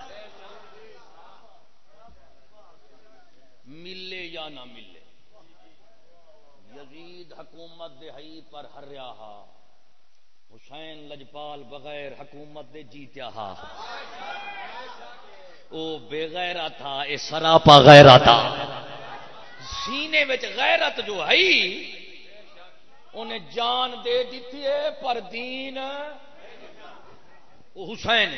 ملے یا نہ ملے۔ یزید حکومت دے ہئی پر ہریا ہا۔ حسین لجپال بغیر حکومت دے جیتیا ہا۔ او بے غیرہ تھا اے سراپا غیرہ تھا سینے غیرت جو ہے انہیں جان دے دیتی ہے، پر دین حسین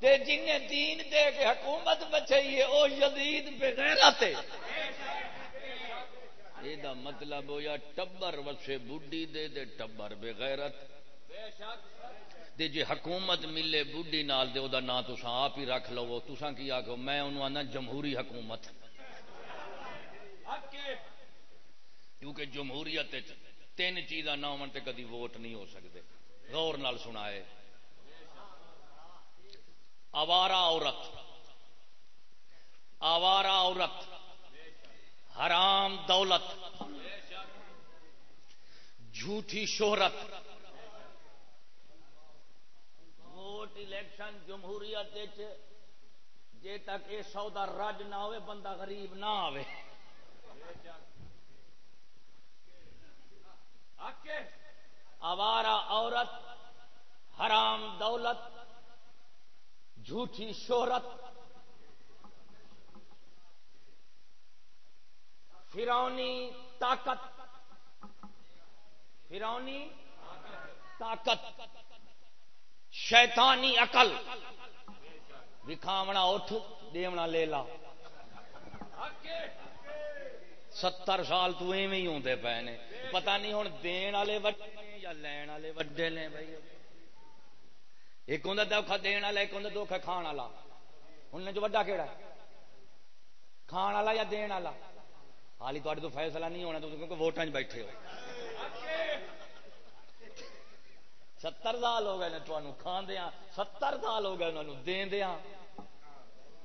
تے جن دین دے کے حکومت بچائی ہے وہ یزید بغیرت یہ مطلب ہو یا ٹبر وسے بڈی دے دے ٹبر بغیرت دے جی حکومت ملے بڈی نال دے او دا نا تساں آپ ہی رکھ لو۔ تساں کی آکھو، میں انہوں آنا جمہوری حکومت۔ کیونکہ جمہوریت تین چیزاں نہ ہونے کدی ووٹ نہیں ہو سکتے غور نال سنا ہے آوارا عورت آوارا عورت، حرام دولت، جھوٹی شہرت۔ ووٹ الیکشن جمہوریت جے تک یہ سودا رج نہ ہوئے، بندہ غریب نہ آئے آوارا عورت، حرام دولت جھوٹی شہرت، فرونی طاقت فرونی طاقت، شیطانی عقل دکھاونا اٹھ، دیونا لے لا ستر سال تو ایویں ہی ہوتے پے نے۔ پتا نہیں ہوں دین والے وڈے یا لین والے وڈے نے بھائی۔ ایک ہوں دکھا دین والا، ایک ہوں دکھا کھان والا۔ ہوں جو وڈا کہڑا کھان والا یا دین والا؟ حالی تے تو فیصلہ نہیں ہونا کیونکہ ووٹان بیٹھے ہو۔ ستر سال ہو گئے تمہیں کھاندیا ہاں، ستر سال ہو گئے انہوں دیا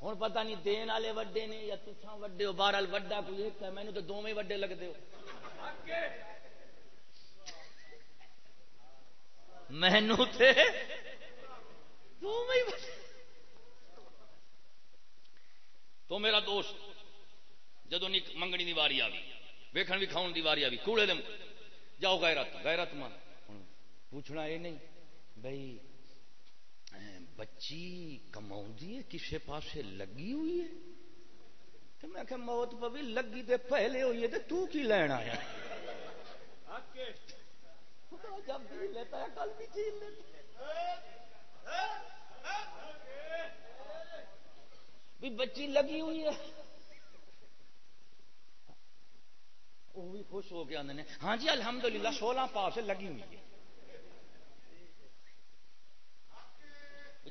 ہوں پتہ نہیں دین والے وڈے نے یا تسان وڈے ہو، بہرحال وڈا کوئی ایک ہے مینو تو دونوں وڈے لگتے ہو۔ مینو تو میرا دوست جدو منگنی دی واری آئی ویکھن بھی کھاؤن دی واری آئی کوڑے دم جاؤ غیرت غیرت من پوچھنا یہ نہیں بھائی بچی کما کسی پاسے لگی ہوئی ہے؟ تو میں کہ موت پوی لگی تے پہلے ہوئی ہے تو تو کی لینا آیا؟ جب جی لیتا ہے، کل بھی جی لیتا بھی بچی لگی ہوئی ہے۔ وہ بھی خوش ہو کے آدھے ہاں جی الحمدللہ، سولہ پاس لگی ہوئی ہے۔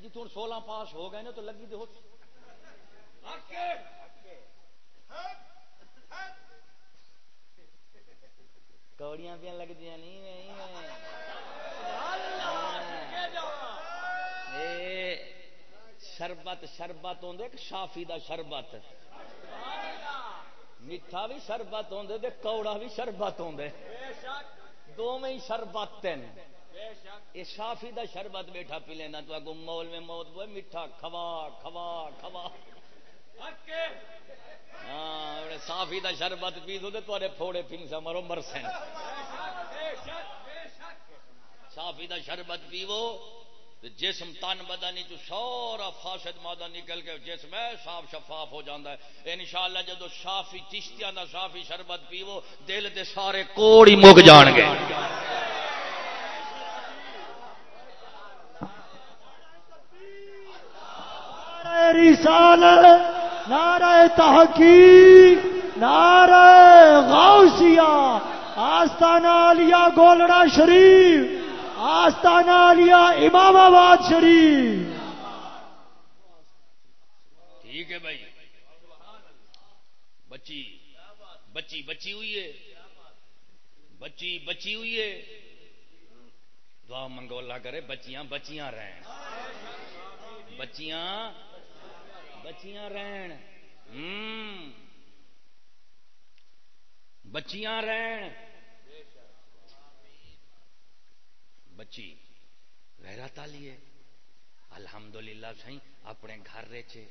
جی تھوڑ سولہ پاس ہو گئے نا تو لگی دو کوڑیاں پہ لگ دیا نہیں شربت شربت ہوں شافی دا شربت۔ میٹھا بھی شربت ہوں کوڑا بھی شربت ہوں دونوں ہی شربت یہ شافی دا شربت بیٹھا پی لینا، تو اگو مول میں موت بوئے، میٹھا کھوا کھوا کھوا۔ ہاں صافی دا شربت پی دو تے پھوڑے پی سا مرو مرسن۔ صافی دا شربت پیو جسم تن بدنی چ سورا فاسد مادہ نکل کے جسم ہے صاف شفاف ہو جاتا ہے۔ ان شاء اللہ جدو صافی چشتیاں دا صافی شربت پیو، دل دے سارے کوڑی مک جان گے۔ رسال نعرہ تحقیق، نعرہ غوثیہ۔ آستانہ لیا گولڑا شریف۔ آستانہ لیا امام آباد شریف۔ ٹھیک ہے بھائی۔ بچی بچی بچی ہوئی ہے۔ بچی بچی ہوئی ہے۔ دعا منگو، اللہ کرے، بچیاں بچیاں رہیں۔ بچیاں بچیاں رہن۔ بچیاں رہن۔ بچی گہرا تالی ہے الحمد للہ سی اپنے گھر رچے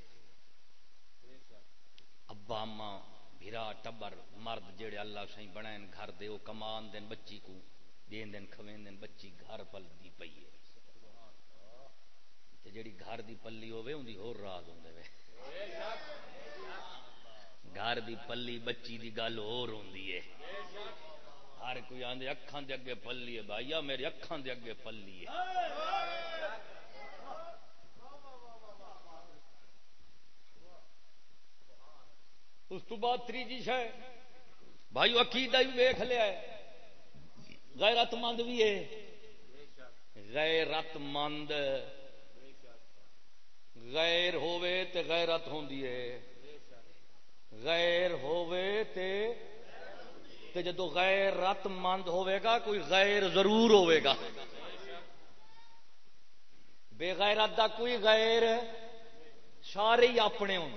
ابا اما بھیرا، ٹبر، مرد جڑے اللہ سی بنا گھر دے وہ کمان دین بچی کو دین دین کھوین دین بچی گھر پل دی پئی ہے۔ جڑی گھر دی پلی ہوے ان دی ہور راز ہوندے وے۔ گھر دی پلی بچی دی گل اور ہوندی ہے ہر کوئی آندے، اکھاں دے اگے پلی ہے بھائیا میری اکھاں دے اگے پلی ہے اس تو بعد تیجی شہ بھائی عقیدہ بھی ویخ لیا ہے۔ غیرت مند بھی ہے۔ غیرت مند غیر ہووے تے غیرت ہوندی ہے۔ غیر ہووے تے تے جدو غیر رت مند ہوئے گا، کوئی غیر ضرور ہوئے گا۔ بے غیرت دا کوئی غیر سارے ہی اپنے ہوں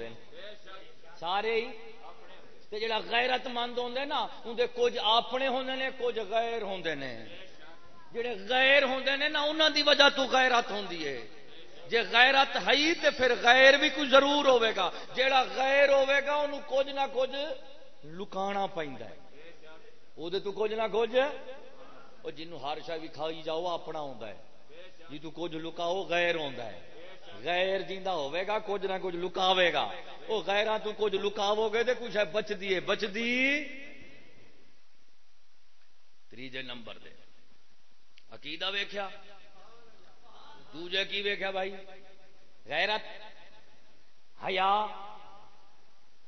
سارے ہی تے جڑا غیرت مند ہوندے نا اندے کچھ اپنے ہوندے نے، کچھ غیر ہوندے نے۔ جڑے غیر ہوندے نے نا انہاں دی وجہ تو غیرت ہوندی ہے۔ جی غیرت ہے تو پھر غیر بھی کچھ ضرور ہوے گا۔ جیڑا غیر ہوے گا انہوں کچھ نہ کچھ لکانا پہنتا ہے۔ وہ تو کچھ نہ کچھ وہ جنوں ہر شا بھی کھائی جاؤ، اپنا ہوتا ہے۔ جی تو کچھ لکاؤ، غیر ہوتا ہے۔ غیر جیندہ ہوے گا، کچھ نہ کچھ لکاوے گا۔ وہ غیرہ تو کچھ لکاو گے تو کچھ ہے بچ دیے بچ تیجے نمبر دے۔ عقیدہ ویکھیا؟ دوجے کی ویکیا بھائی؟ غیرت، حیا،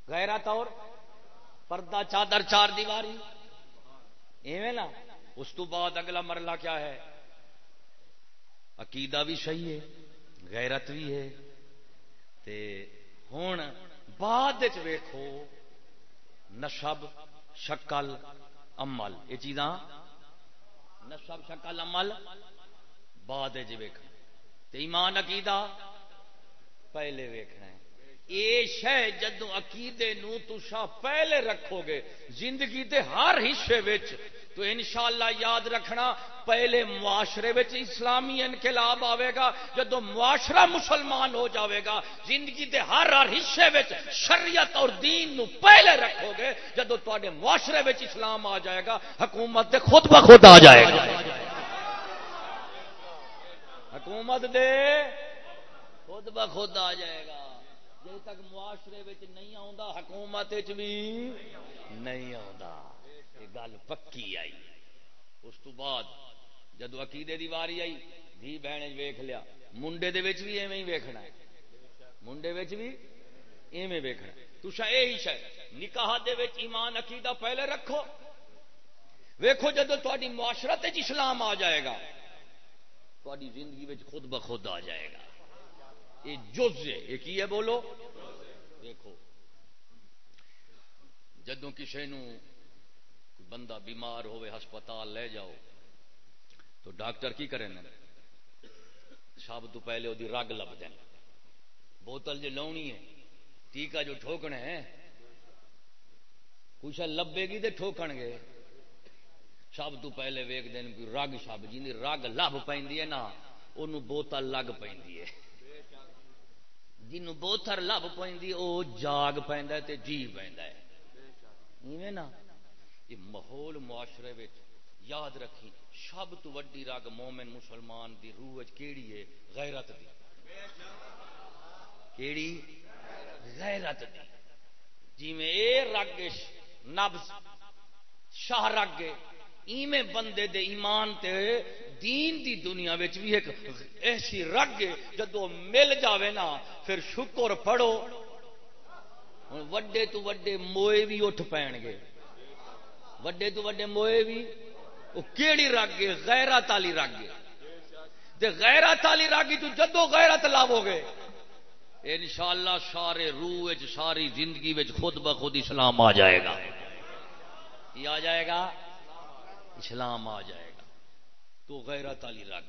غیرت اور پردہ چادر چار دیواری۔ ایویں نا، اس تو بعد اگلا مرلہ کیا ہے؟ عقیدہ بھی صحیح ہے، غیرت بھی ہے۔ تے ہوں بعد ویکھو نشب شکل، عمل۔ یہ چیزاں نسب شکل، عمل بعد جی ویکھنا تے ایمان عقیدہ پہلے ویکھنا ہے۔ اے شہ جدو عقیدے نو تسا پہلے رکھو گے، زندگی دے ہر حصے وچ، تو انشاءاللہ یاد رکھنا، پہلے معاشرے وچ اسلامی انقلاب آئے گا جدو معاشرہ مسلمان ہو جاوے گا، زندگی دے ہر ہر حصے وچ شریعت اور دین نو پہلے رکھو گے جدو تے معاشرے وچ اسلام آ جائے گا، حکومت دے خود بخود آ جائے گا۔ حکومت دے، خود بخود آ جائے گا۔ جب تک معاشرے نہیں آتا حکومت بھی نہیں آتا یہ گل پکی آئی۔ اس تو بعد جدو عقیدے دی واری آئی، دھی بہن ویخ لیا۔ منڈے دے وچ بھی ایویں ہی ویکھنا ہے۔ منڈے وچ بھی ایویں ویکھنا تشا یہ شاید نکاح دے وچ ایمان، عقیدہ پہلے رکھو۔ ویکھو جدو تاری معاشرت اسلام آ جائے گا۔ تاری زندگی خود بخود آ جائے گا۔ یہ جز ہے۔ یہ کی ہے بولو؟ دیکھو۔ جدو کسی بندہ بیمار ہوئے، ہسپتال لے جاؤ، تو ڈاکٹر کی کریں سب تو پہلے وہ رگ لب دیں بوتل جو لاؤنی ہے ٹیکا جو ٹھوکنا ہے کچھ لبے گی تو ٹھوکن گے۔ سب تو پہلے ویک دین رگ شب جی رگ لب پہ نا وہ بوتل لگ پہ جنوں بوتھر لب پی وہ جاگ پہ جی پہ نا؟ یہ ماحول معاشرے یاد رکھی سب تو وڈی رگ مومن مسلمان دی روح کیڑی ہے؟ غیرت دی۔ کیڑی؟ غیرت دی۔ جی میں اے رگ نبز شاہ رگ ایویں بندے دے ایمان تے دین دی دنیا بھی ایک ایسی رگ جدو مل جاوے نا، پھر شکر پڑھو۔ وڈے تو وڈے موئے بھی اٹھ پین گے۔ وڈے تو وڈے موئے بھی وہ کیڑی رگ ہے؟ غیرت والی رگ ہے۔ غیرت والی رگ تو جدو غیرت لاو گے، انشاءاللہ سارے روح ساری زندگی خود بخود اسلام آ جائے گا۔ یہ آ جائے گا؟ اسلام آ جائے گا۔ تو غیرت والی رگ۔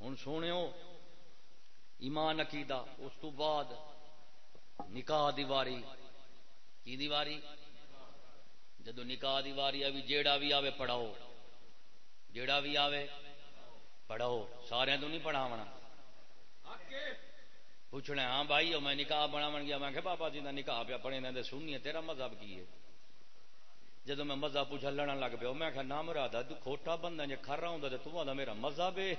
ہوں سونے ایمان عقیدہ، اس تو بعد نکاح دیواری۔ کی دیواری؟ جدو نکاح دیواری آئی جیڑا بھی آوے پڑھاؤ۔ جیڑا بھی آوے پڑھاؤ۔ سارے تو نہیں پڑھاونا۔ پوچھنا ہاں بھائی، میں نکاح بنا گیا۔ میں کہ پاپا جی کا نکاح پیا پڑھے سننی تیرا مذہب کی ہے؟ جب میں مزہ پوچھا لڑن لگ پیا، میں نہ مراد کھوٹا بندہ جی کھر رہا ہوں تو آدھا میرا مذہب ہے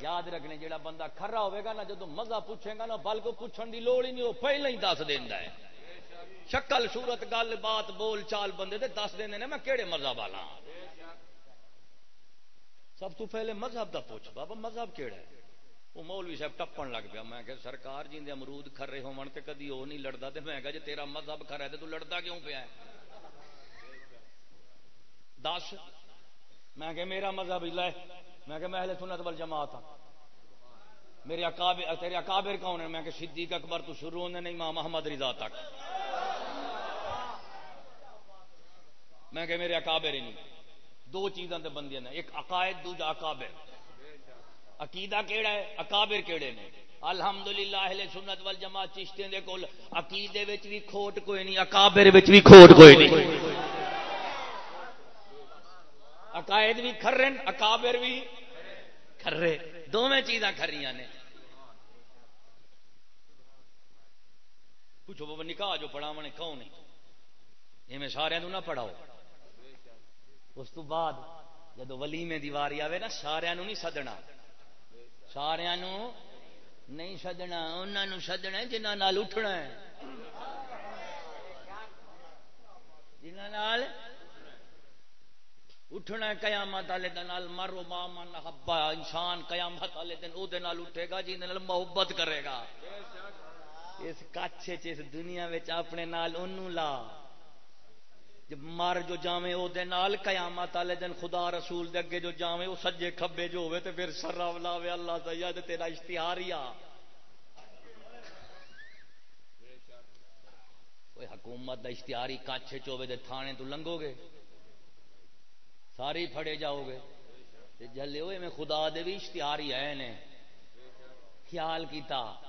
یاد رکھنے جہاں بندہ کھرا ہوگا نا جب مزہ پوچھے گا نا، بل کو پوچھنے کی لوڑ ہی نہیں، وہ پہلے ہی دس دینا ہے۔ شکل، صورت، گل، بات، بول، چال، بندے دے دس دینے میں کہڑے مذہب والا سب تو پہلے مذہب دا پوچھ، بابا، مذہب کہڑا ہے؟ وہ مولوی صاحب ٹپن لگ پیا۔ میں کہ سرکار جی دے امرود کھرے ہون تے کدی وہ نہیں لڑتا تے میں کہا جی تیرا مذہب کھرا ہے، تے تو لڑتا کیوں پیا ہے؟ دس۔ میں کہ میرا مذہب ہی لے۔ میں کہ میں اہل سنت وال جماعت ہوں میرے اکابر، تیرے اکابر کون ہیں؟ میں کہ صدیق اکبر، تو شروع ہونے نہیں ماں محمد رضا تک۔ میں کہ میرے اکابر ہی نہیں۔ دو چیزاں تے بندیاں نے، ایک عقائد، دوجا اکابر۔ عقیدہ کیڑا ہے؟ اکابر کیڑے نے؟ الحمدللہ اہل سنت وال جماعت چشتے دے کول عقیدے وچ بھی کھوٹ کوئی نہیں، اکابر وچ بھی کھوٹ کوئی نہیں۔ عقائد بھی کھرن، اکابر بھی کھرے۔ دونوں چیزاں کھریاں نے۔ پوچھو بابا، نکاح جو پڑھاو نے کون نہیں میں سارے نہ پڑھاؤ۔ اس تو بعد جدو ولیمے دی واری آئے نا سارا نہیں سدنا سارا نہیں سدنا انہوں سدنا جنہ اٹھنا جنہ اٹھنا قیامت والے دن مرو مامن ہبا انسان قیامت والے دن وہ اٹھے گا جی محبت کرے گا۔ اس کچھ اس دنیا اپنے نال انہوں لا۔ جب مر جو جاویں او دے نال، قیامت والے دن خدا رسول دے اگے جو جاویں، او سجے کھبے جو ہوے تے پھر سر لاوے، اللہ تعالی تے تیرا اشتہار ہی آ حکومت دا اشتہاری کچھ چوبے دے تھانے تو لنگو گے۔ سارے پھڑے جاؤ گے۔ تے جلے ہوئے میں خدا دے بھی اشتہاری ہے نے۔ خیال کیتا۔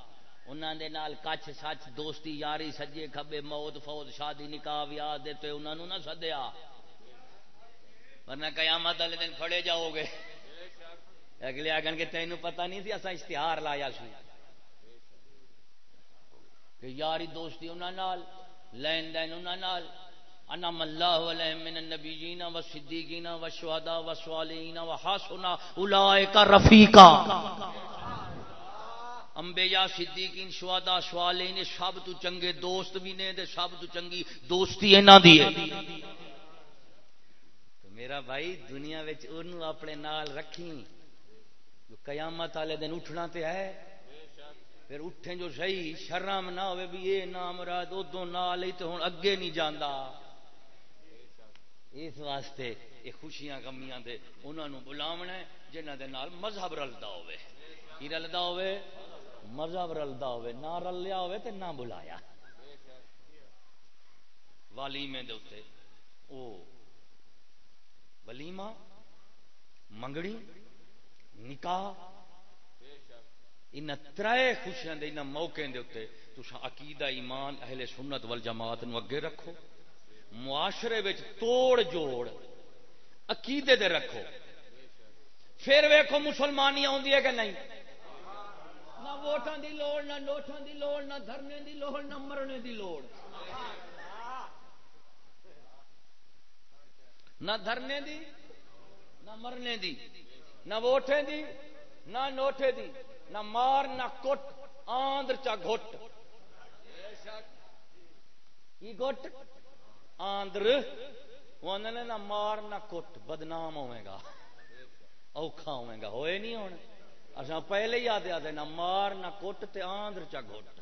انہوں دے نال کچھ سچ دوستی یاری سجے کھبے موت فوت شادی نکاح ویاہ دیتے انہوں نے نہ سدیا۔ ورنہ قیامت والے دن پھڑے جاؤ گے۔ اگلے آگن کے تینوں پتہ نہیں تھی اصا اشتہار لایا سی کہ یاری دوستی انہوں نال لین دین انہوں نال۔ انم اللہ علیہ من النبیین و صدیقین و شہداء و صالحین و حسن اولئک رفیقا انبیاء صدیقین شہداء صالحین سب تو چنگے دوست بھی نے تے سب تو چنگی دوستی انہاں دی ہے۔ میرا بھائی دنیا وچ اونوں اپنے نال رکھی جو قیامت والے دن اٹھنا تے ہے، پھر اٹھیں جو صحیح، شرم نہ ہوئے بھی یہ نام رات ادو نال ہی تو ہوں اگے نہیں جانا اس واسطے یہ خوشیاں کمیاں دے انہاں انہوں بلاونا ہے جنہ دے نال مذہب رلتا ہوئے۔ کی رلتا ہوئے؟ مذہب رلتا ہوئے، نہ رلیا ہوئے تے نہ بلایا۔ والیمے دے اتنے او ولیمہ، منگڑی، نکاح ان ترے خوشیاں دے ان موقع دے اتنے تسا عقیدہ، ایمان، اہل سنت وال جماعت نو اگے رکھو، معاشرے وچ توڑ جوڑ عقیدے دے رکھو۔ پھر ویکھو مسلمانی آندی ہے کہ نہیں؟ نہ ووٹاں دی لوڑ، نہ نوٹاں دی لوڑ، نہ دھرنے دی لوڑ، نہ مرنے دی لوڑ۔ نہ دھرنے دی، نہ مرنے دی۔ نہ ووٹیں دی، نہ نوٹے دی۔ نہ مار، نہ کٹ، آندر چا گھٹ۔ کی گٹ آندر۔ نے نہ مار، نہ کٹ۔ بدنام ہوئے گا، اوکھا ہوئے گا۔ ہوئے نہیں ہونے اچھا پہلے ہی آدھے آدھے نہ مار نہ کٹ تے آندر چا گھٹ۔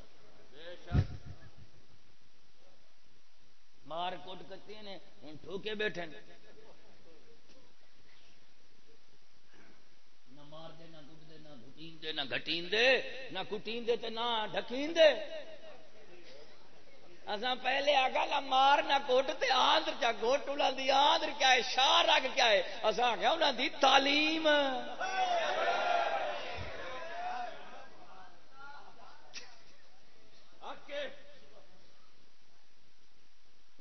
مار کٹ کتے نے ہوں ٹھوکے بیٹھے نہ مار دے، نہ کٹ دے، نہ گھٹین دے، نہ گھٹین دے، نہ کٹین دے تے نہ ڈھکین دے۔ اساں پہلے آگا لا مار نہ کوٹ تے آندر چا گوٹ الا دی آندر کیا ہے؟ شاہ رگ کیا ہے؟ اساں آگا انہاں دی تعلیم۔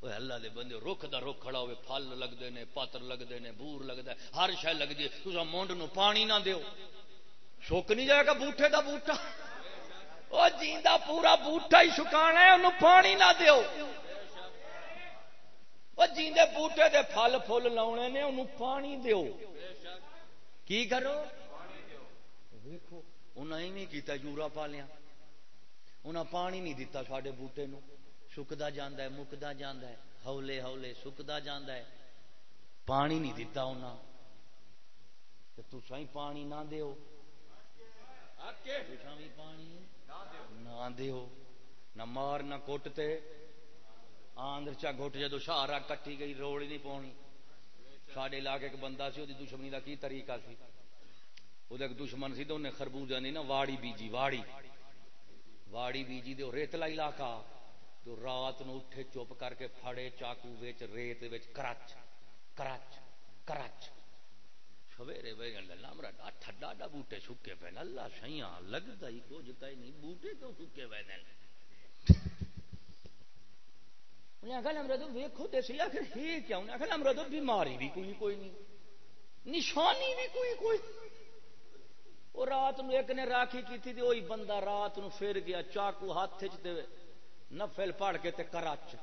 اللہ دے بندے، رخ دا رخ کھڑا ہوئے، پھل لگتے ہیں پتر لگتے ہیں بور لگتا ہے ہر شہ لگتی ہے۔ تصا مونڈ نو پانی نہ دیو۔ سک نہیں جائے گا بوٹے دا بوٹا وہ جیندا پورا بوٹا ہی سکانا ہے، انہوں پانی نہ دیو۔ وہ جیندے بوٹے دے پھل پھل لاؤنے نے، انہوں پانی دیو۔ کی کرو؟ دیکھو انہیں نہیں کیتا، یورا پالیا انہیں پانی نہیں دیتا ساڈے بوٹے نو سکتا جانا ہے مکتا جانا ہے ہولے ہولے سکتا جانا ہے۔ پانی نہیں دتا انہیں تو سی پانی نہ دیو۔ بھی پانی نہ دیو۔ نہ مار نہ کوٹتے آندر چا گھٹ جدو شہارا کٹی گئی، روڑ نہیں پونی۔ سارے علاقے ایک بندہ سی وہ دشمنی کا کی طریقہ سی؟ وہ ایک دشمن سی تو انہیں خربوزہ نہیں نا واڑی بیجی، واڑی۔ واڑی بیجی دے ریتلا علاقہ تو رات نو اٹھے چپ کر کے پھڑے چاقو ویچ ریت ویچ کرچ کرچ کرچ سویرے میرا ڈاٹا ڈاڈا بوٹے سکے پے اللہ سیاں لگتا ہی کچھ کہیں نہیں بوٹے کیوں سکے پے انہیں آخر امرد ویکو تو سی آخر ہی کیا انہیں آخر امرد بیماری بھی کوئی کوئی نہیں نشانی بھی کوئی کوئی وہ رات نو ایک نے راکھی کی تھی وہی بندہ رات نو پھر گیا چاقو ہاتھ چ نفل پڑھ کے تے کراچ۔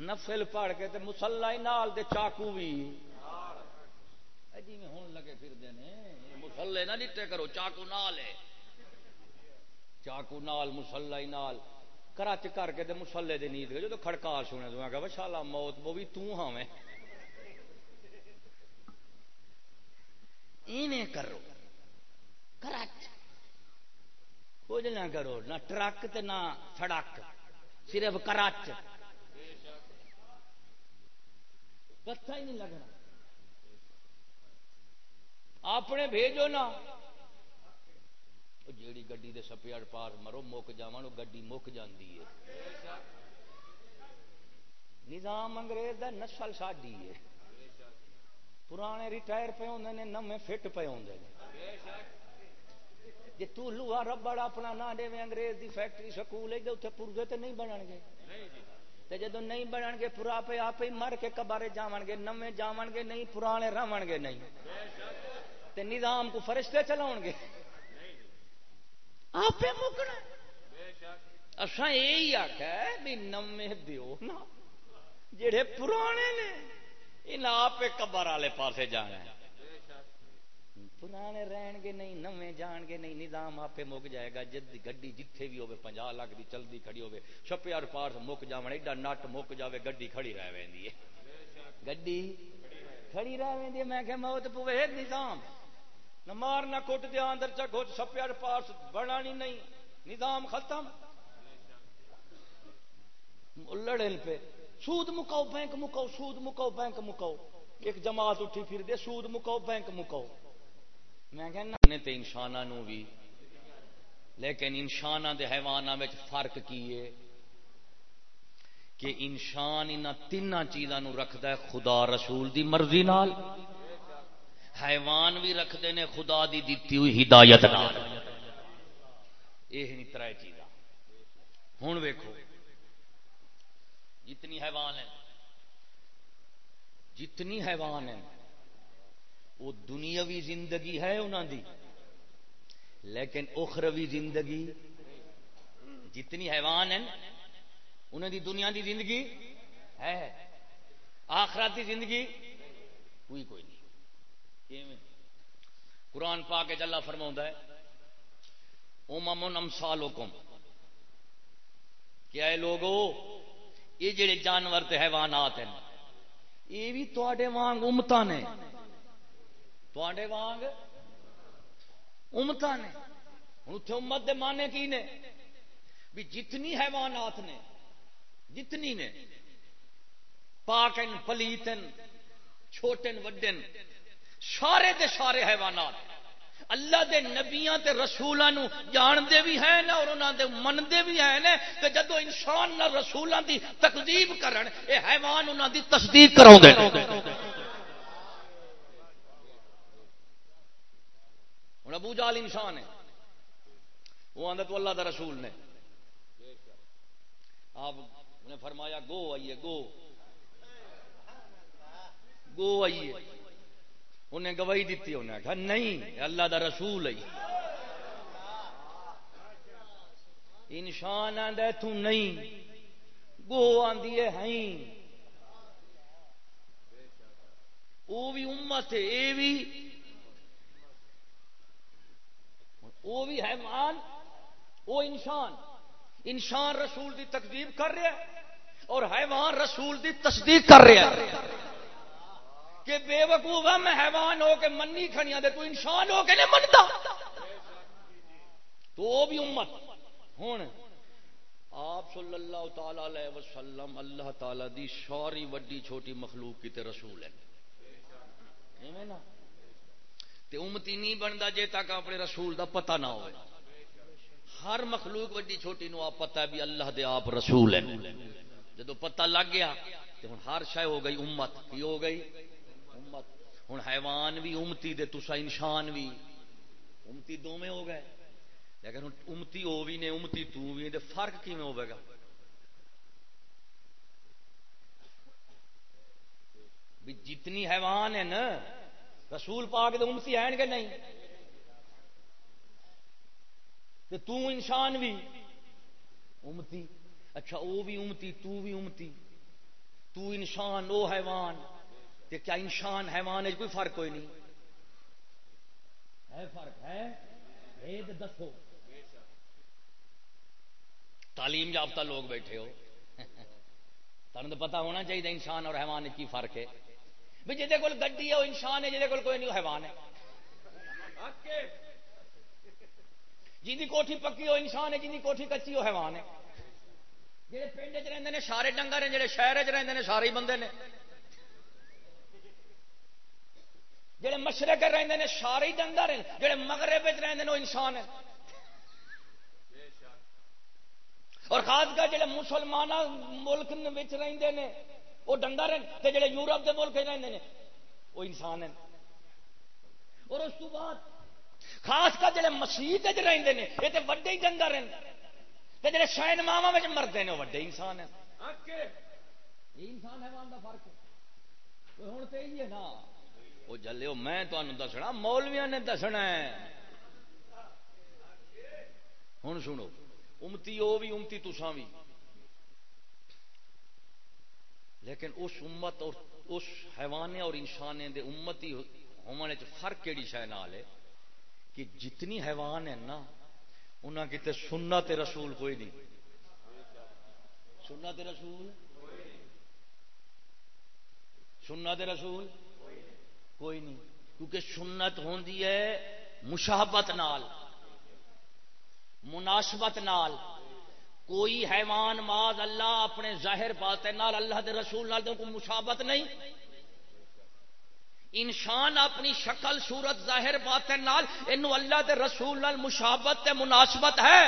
نفل پڑھ کے تے مسلح نال دے چاقو بھی جی ہون لگے پھر دینے مسلے نہ ڈٹے کرو چاقو نال ہے۔ چاقو نال مسلح نال۔ کراچ کر کے تے مسلے دے نیند گئے جو کھڑکا سنے تو میں کہا شالا موت وہ بھی تو ہاں میں۔ اینے کرو۔ کراچ کچھ نہ کرو، نہ ٹرک تے نہ سڑک، صرف کراچ پتہ ہی نہیں لگنا۔ اپنے بھیجو نا۔ جیڑی گڈی دے سپیڑ پار مرو، مک جا گڈی مک جاندی ہے۔ نظام انگریز دا نسل ساڈی ہے۔ پرانے ریٹائر پہ ہوندے نے، نمے فٹ پہ ہوندے نے۔ جی تو لوہا ربڑ اپنا نہ دے انگریز دی فیکٹری سکول ہے تے پورے تے نہیں بنن گے۔ تے جدو نہیں بنن گے، پورا پہ آپ ہی مر کے کبارے جاون گے، نمے جاون گے، نہیں پرانے رہن گے، نہیں۔ تے نظام کو فرشتے چلاؤ گے۔ آپ مکنا اصا یہی آخ بھی نمے دیو نا جڑے پرانے نے۔ ان آپ قبر والے پاسے جانا ہے۔ پرانے رہن گے نہیں، نویں جان گے نہیں، نظام آپ مک جائے گا۔ جد گڈی جتھے بھی ہوے پنجا لاکھ دی چلدی کھڑی ہوے چھپیار پارس مک جاون ایڈا نٹ مک جاوے، گڈی کھڑی رہ ویندی ہے۔ گڈی کھڑی رہ ویندی ہے، میں کہ موت پوے نظام! نہ مار، نہ کٹ دیا اندر چا گھٹ چھپیار پارس بنانی نہیں۔ نظام ختم۔ لڑن پہ سود مکاؤ بینک مکاؤ سود مکاؤ بینک مکاؤ ایک جماعت اٹھی پھر دے، سود مکاؤ بینک مکاؤ میں کہنا تے انسانہ نو بھی، لیکن انسانہ دے حیوانہ میں فرق کیے کہ انسان ان تین چیزاں نو رکھدا ہے خدا رسول دی مرضی نال۔ حیوان بھی رکھتے ہیں خدا دی دیتی ہوئی ہدایت نال۔ یہ تر چیزاں۔ ہوں ویکھو جتنی حیوان ہیں۔ جتنی حیوان ہیں۔ وہ دنیاوی زندگی ہے انہوں دی، لیکن اخروی زندگی جتنی حیوان ہیں انہوں دی دنیا دی زندگی ہے۔ آخرات دی زندگی کوئی کوئی نہیں۔ قرآن پا کے چلا فرما ہے امم امسالکم کیا ہے لوگوں یہ جڑے جانور تے حیوانات ہیں۔ یہ بھی تے وانگ امتا نے۔ تے وانگ امتا نے۔ ہوں اتنے امت دے مانے کی نے؟ بھی جتنی حیوانات نے، جتنی نے۔ پاکن، پلیتن، چھوٹن، وڈن سارے دے سارے حیوانات۔ اللہ دے نبیاں تے رسولاں نو جاندے بھی ہیں نا اور انہاں دے مندے بھی ہیں نا، تے جدو انسان نہ رسولاں دی تکذیب کرن، اے حیوان انہاں دی تصدیق کراوندے ہن ابو جال انسان ہے۔ وہ آندا تو اللہ دا رسول نے۔ آپ نے فرمایا، گو آئیے، گو۔ گو آئیے۔ انہیں گواہی دیتی انہیں کہا نہیں اللہ دا رسول ہے۔ انشان آدھا تو نہیں۔ گو آدھی ہے وہ بھی امت ہے یہ بھی۔ وہ بھی ہے مان وہ انسان۔ انسان رسول دی تقدیم کر رہا ہے اور حیوان رسول دی تصدیق کر رہا ہے۔ کہ بے وقوف میں حیوان ہو کے منی کھڑیاں دے، تو انسان ہو کے نہیں منتا۔ تو وہ بھی امت۔ ہوں آپ صلی اللہ تعالی علیہ وسلم اللہ تعالی دی ساری وڈی چھوٹی مخلوق کی تے رسول ہے۔ نا۔ تے امتی نہیں بنتا جے تک اپنے رسول دا پتہ نہ ہوئے۔ ہر مخلوق وڈی چھوٹی نو آپ پتہ ہے بھی اللہ دے آپ رسول ہے جدو پتہ لگ گیا تو ہوں ہر شے ہو گئی امت۔ کی ہو گئی؟ ہوں حیوان بھی امتی دے تسا انسان بھی امتی دو میں ہو گئے۔ لیکن امتی وہ بھی نے، امتی تو بھی دے فرق کی میں ہوگا بھی جتنی حیوان ہے نا، رسول پاک دے امتی ہیں کہ نہیں؟ کہ تو انسان بھی امتی اچھا وہ بھی امتی، تو بھی امتی۔ تو انسان وہ حیوان۔ کہ کیا انسان حیوان کوئی فرق کوئی نہیں۔ ہے فرق ہے؟ دسو۔ تعلیم یافتہ لوگ بیٹھے ہو۔ تمہیں تو پتا ہونا چاہیے انسان اور حیوان کی فرق ہے۔ بھی جہد کول گڈی ہے وہ انسان ہے جہد کوئی نہیں حیوان ہے۔ جی کوٹھی پکی ہو انسان ہے جی کوٹھی کچی ہو حیوان ہے۔ جہے پنڈ چ رہتے ہیں سارے ڈنگر ہیں جہے شہر چ رہتے ہیں سارے ہی بندے نے۔ جڑے مشرق رہتے ہیں سارے ڈنگر ہیں۔ جڑے مغرب رہتے ہیں وہ انسان ہیں۔ اور خاص کر جڑے مسلمان ملک رہتے ہیں وہ ڈنگر ہیں۔ جڑے یورپ کے ملک رہتے ہیں وہ انسان ہیں۔ اور اس کو بعد خاص کر جڑے مسیح رہتے ہیں یہ تو وڈے ہی ڈنگر ہیں۔ جڑے شائن ماوا میں مرتے ہیں وہ وڈے انسان ہیں۔ انسان ہے فرق ہوں تو یہ نا۔ وہ جلے میں تمہیں دسنا مولویا نے دسنا ہوں سنو، امتی وہ بھی امتی تسا بھی لیکن اس امت اور اس حیوانے اور انسانے دے امتی ہونے فرق کہڑی شہ نال ہے کہ جتنی حیوان ہیں نا انہیں کتنے سننا تے رسول کوئی نہیں۔ سننا تے رسول؟ سننا تے رسول؟ کوئی نہیں، کیونکہ سنت ہوندی ہے مشابت نال، مناسبت نال۔ کوئی حیوان ماض اللہ اپنے ظاہر پاتے نال اللہ دے رسول نال دے کوئی مشابت نہیں۔ انسان اپنی شکل، صورت، ظاہر پاتے نال انو اللہ دے رسول نال مشابت تے مناسبت ہے۔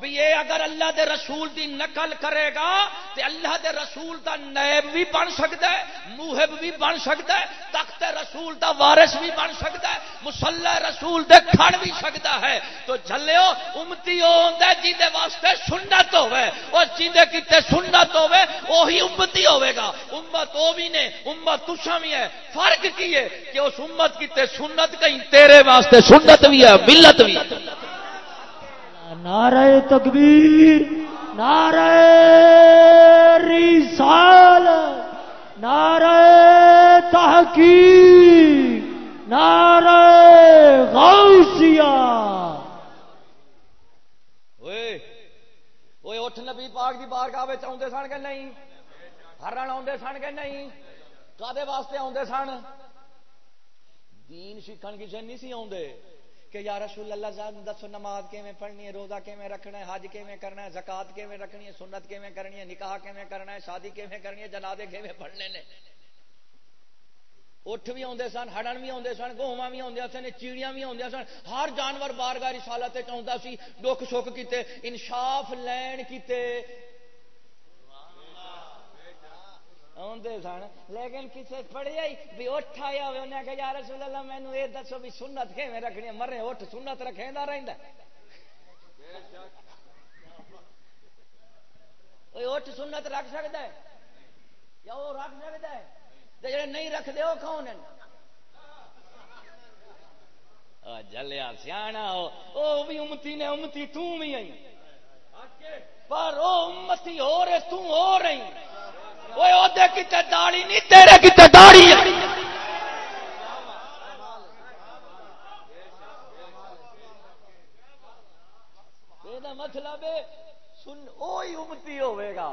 بھی یہ اگر اللہ دے رسول دی نقل کرے گا تے اللہ دے رسول دا نیب بھی بن سکتا ہے، موہب بھی بن سکتا ہے، تخت رسول دا وارث بھی بن سکتا ہے، مسلح رسول دے کھڑ بھی سکتا ہے۔ تو جھلیو، امتی ہوندا ہے جیندے واسطے سنت ہوے اور جیندے کیتے سنت ہوے وہی امتی ہوے گا۔ امت او بھی نے، امت تساں بھی ہے۔ فرق کی ہے کہ اس امت کیتے سنت کہیں تیرے واسطے سنت بھی ہے، ملت بھی ہے۔ نعرہ تکبیر، نعرہ رسال نعرہ تحقیق، نعرہ غوثیہ۔ اوے اٹھ نبی پاک دی بارگاہ وچ اوندے سن کہ نہیں؟ ہرن اوندے سن کہ نہیں؟ کادے واسطے اوندے سن؟ دین سیکھن کسے نہیں سی اوندے کہ یا رسول اللہ صاحب دسو نماز کے میں پڑھنی ہے، روزہ کے میں رکھنا ہے، حج کے میں کرنا ہے، زکات کے میں رکھنی ہے، سنت کے میں کرنی ہے، نکاح کے میں کرنا ہے، شادی کے میں کرنی ہے جنادے کے میں پڑھنے نے۔ اٹھ بھی آتے سن، ہڑن بھی آتے سن گوا بھی آدھے سن، چیڑیاں بھی آدھے سن۔ ہر جانور بار گاہ رسالت چاہتا سی، دکھ سکھ کیتے، انصاف لین کیتے۔ آدھے سن لیکن کسی پڑھیا ہی بھی اٹھ آیا ہوئے انہیں کہ یا رسول اللہ مینو یہ دسو بھی سنت کھے رکھنی مرے اٹھ سنت رکھے دا رہتا اٹھ سنت رکھ سکتا ہے یا وہ رکھ سکتا ہے تو جڑے نہیں رکھتے وہ کون ہیں جلیا سیاح وہ بھی امتی نے امتی توں بھی آئی پر وہ امتی ہو رہے توں ہو رہی کتے داڑی نہیں تیرے کتے داڑی مطلب امتی ہوے گا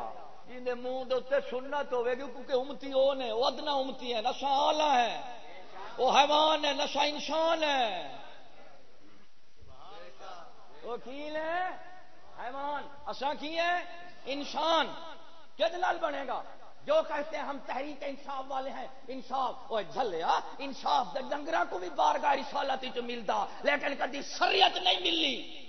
جن منہ سنت ہوے گی کیونکہ امتی وہ نے وہ ادنا امتی ہے نشا آلہ ہے وہ حیوان ہے نشا انسان ہے وہ کی ہے حیوان اصا کی ہے انسان کتنا بنے گا جو کہتے ہیں ہم تحریک انصاف والے ہیں انصاف وہ جھلیا انصاف ڈنگر کو بھی بار گاہ رسالتی جو ملتا، لیکن کدی شریعت نہیں ملی۔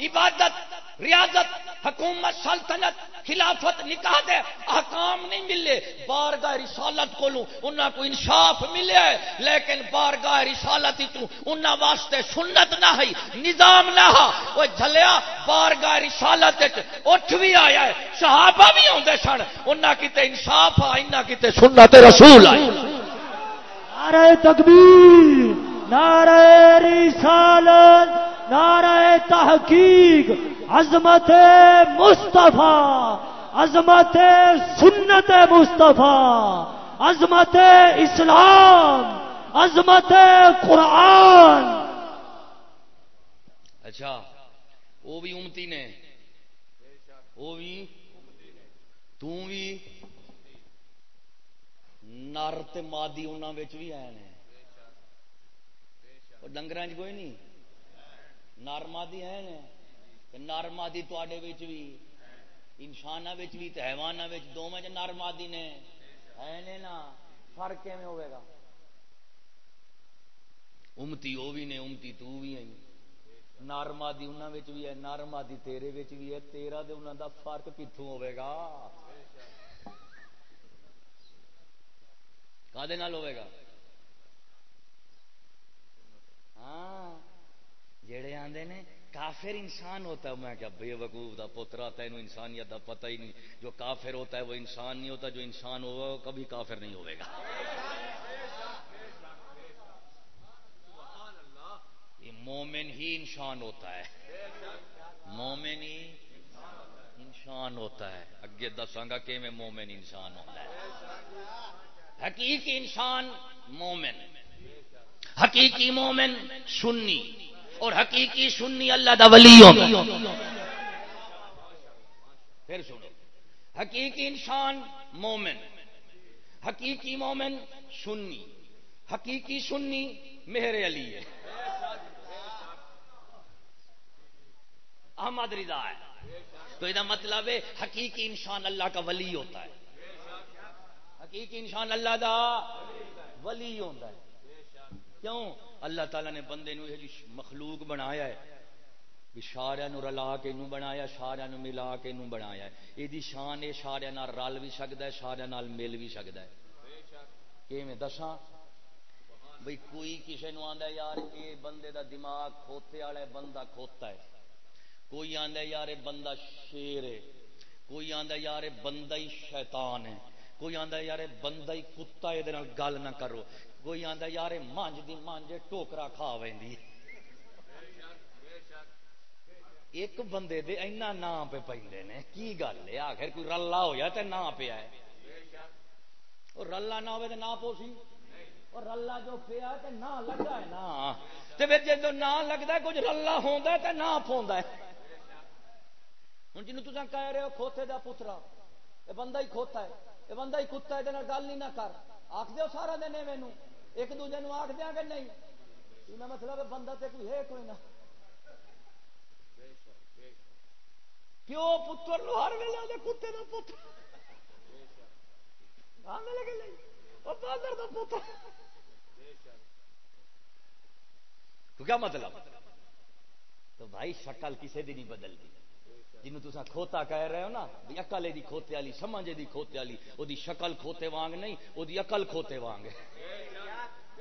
عبادت، ریاضت، حکومت، سلطنت، خلافت، نکاح دے احکام نہیں ملے۔ بارگاہ رسالت کو انہاں کو انصاف ملے، لیکن بارگاہ رسالت ہی تو انہاں واسطے سنت نہ ہے، نظام نہ ہا وہ جھلیا، بارگاہ رسالت اٹھ بھی آیا ہے، صحابہ بھی ہوندے سن۔ انہاں کیتے انصاف آ انہاں کیتے سنت رسول آئی نعرہ تکبیر، نعرہ رسالت۔ نعرہ تحقیق، عظمت مصطفیٰ، عظمت سنت مصطفیٰ، عظمت اسلام، عظمت قرآن۔ اچھا وہ بھی امتی نے۔ وہ بھی؟ بھی؟ نر مادی انہوں بھی آئے ڈنگر کوئی نہیں۔ نارمادی ہے نارمادی تے بھی انسان بھی حیوان دونوں چ نارمادی نے۔ ہے نا؟ فرق کیون ہوئے گا؟ امتی وہ بھی نے، امتی تو بھی آئی نارما دی انہوں بھی ہے، نارما دی تیرے بھی ہے۔ تیرا دے انہوں دا فرق کتوں ہوئے گا؟ کا ہوئے گا؟ ہاں۔ جڑے آدھے نے، کافر انسان ہوتا ہے۔ میں کیا بے وقوف کا پوترا تینوں انسانیت کا پتہ ہی نہیں۔ جو کافر ہوتا ہے، وہ انسان نہیں ہوتا۔ جو انسان ہوگا، وہ کبھی کافر نہیں ہوئے گا۔ یہ مومن ہی انسان ہوتا ہے۔ مومن ہی انسان ہوتا ہے۔ اگے دساں گا کہ میں مومن انسان ہوتا ہے۔ حقیقی انسان مومن، حقیقی مومن سنی۔ اور حقیقی سنی اللہ دا ولی پھر سنو۔ حقیقی انسان مومن، حقیقی مومن سنی، حقیقی سنی مہر علی ہے۔ احمد رضا ہے۔ تو یہ مطلب ہے حقیقی انسان اللہ کا ولی ہوتا ہے۔ حقیقی انسان اللہ دا ولی ہوتا ہے۔ کیوں؟ اللہ تعالیٰ نے بندے نو یہ جی مخلوق بنایا ہے۔ سارا رلا کے نو بنایا سارا ملا کے نو بنایا یہ جی شان یہ سارا رل بھی سکتا ہے سارا مل بھی سکتا ہے۔ کہ میں دساں؟ بھائی کوئی کسی نو آدھا یار یہ بندے دا دماغ کھوتے والا ہے، بندہ کھوتا ہے۔ کوئی آدھا یار بندہ شیر ہے۔ کوئی آدھا یار بندہ ہی شیطان ہے۔ کوئی آدھا یار بندہ ہی کتا یہ گل نہ کرو۔ کوئی آتا یار مانج دی مانج ٹوکرا کھا وی ایک بندے دے اینا نام پہ پہلے نے۔ کی گل ہے؟ آخر کوئی رلا ہوا تو نام پیا ہے اور رلا نہ ہوئے تو نہ پوسی۔ اور رلا جو پیا تو نہ لگا ہے نا جب نہ لگتا ہے، کچھ رلا ہوتا ہے تو نہ پوندا ہے۔ ہوں جنوب تصا کہہ رہے ہو، کھوتے دا پترا یہ بندہ ہی کھوتا ہے یہ بندہ ہی کتا ہے یہ گل نہیں نہ کر۔ آخ دو سارا دن مینو ایک دوجے نو آخ دیا کہ نہیں؟ یہ مطلب بندہ تے کوئی ہے کوئی نہ۔ کیوں پتر لو ہر ویلے آدھے کتے کا پتر؟ تو کیا مطلب؟ تو بھائی شکل کسی دی نہیں بدلتی۔ جنوں تسا کھوتا کہہ رہے ہو نا اکل دی کھوتے والی، سمجھ دی کھوتے والی وہ شکل کھوتے وانگ نہیں وہ اکل کھوتے وانگ ہے۔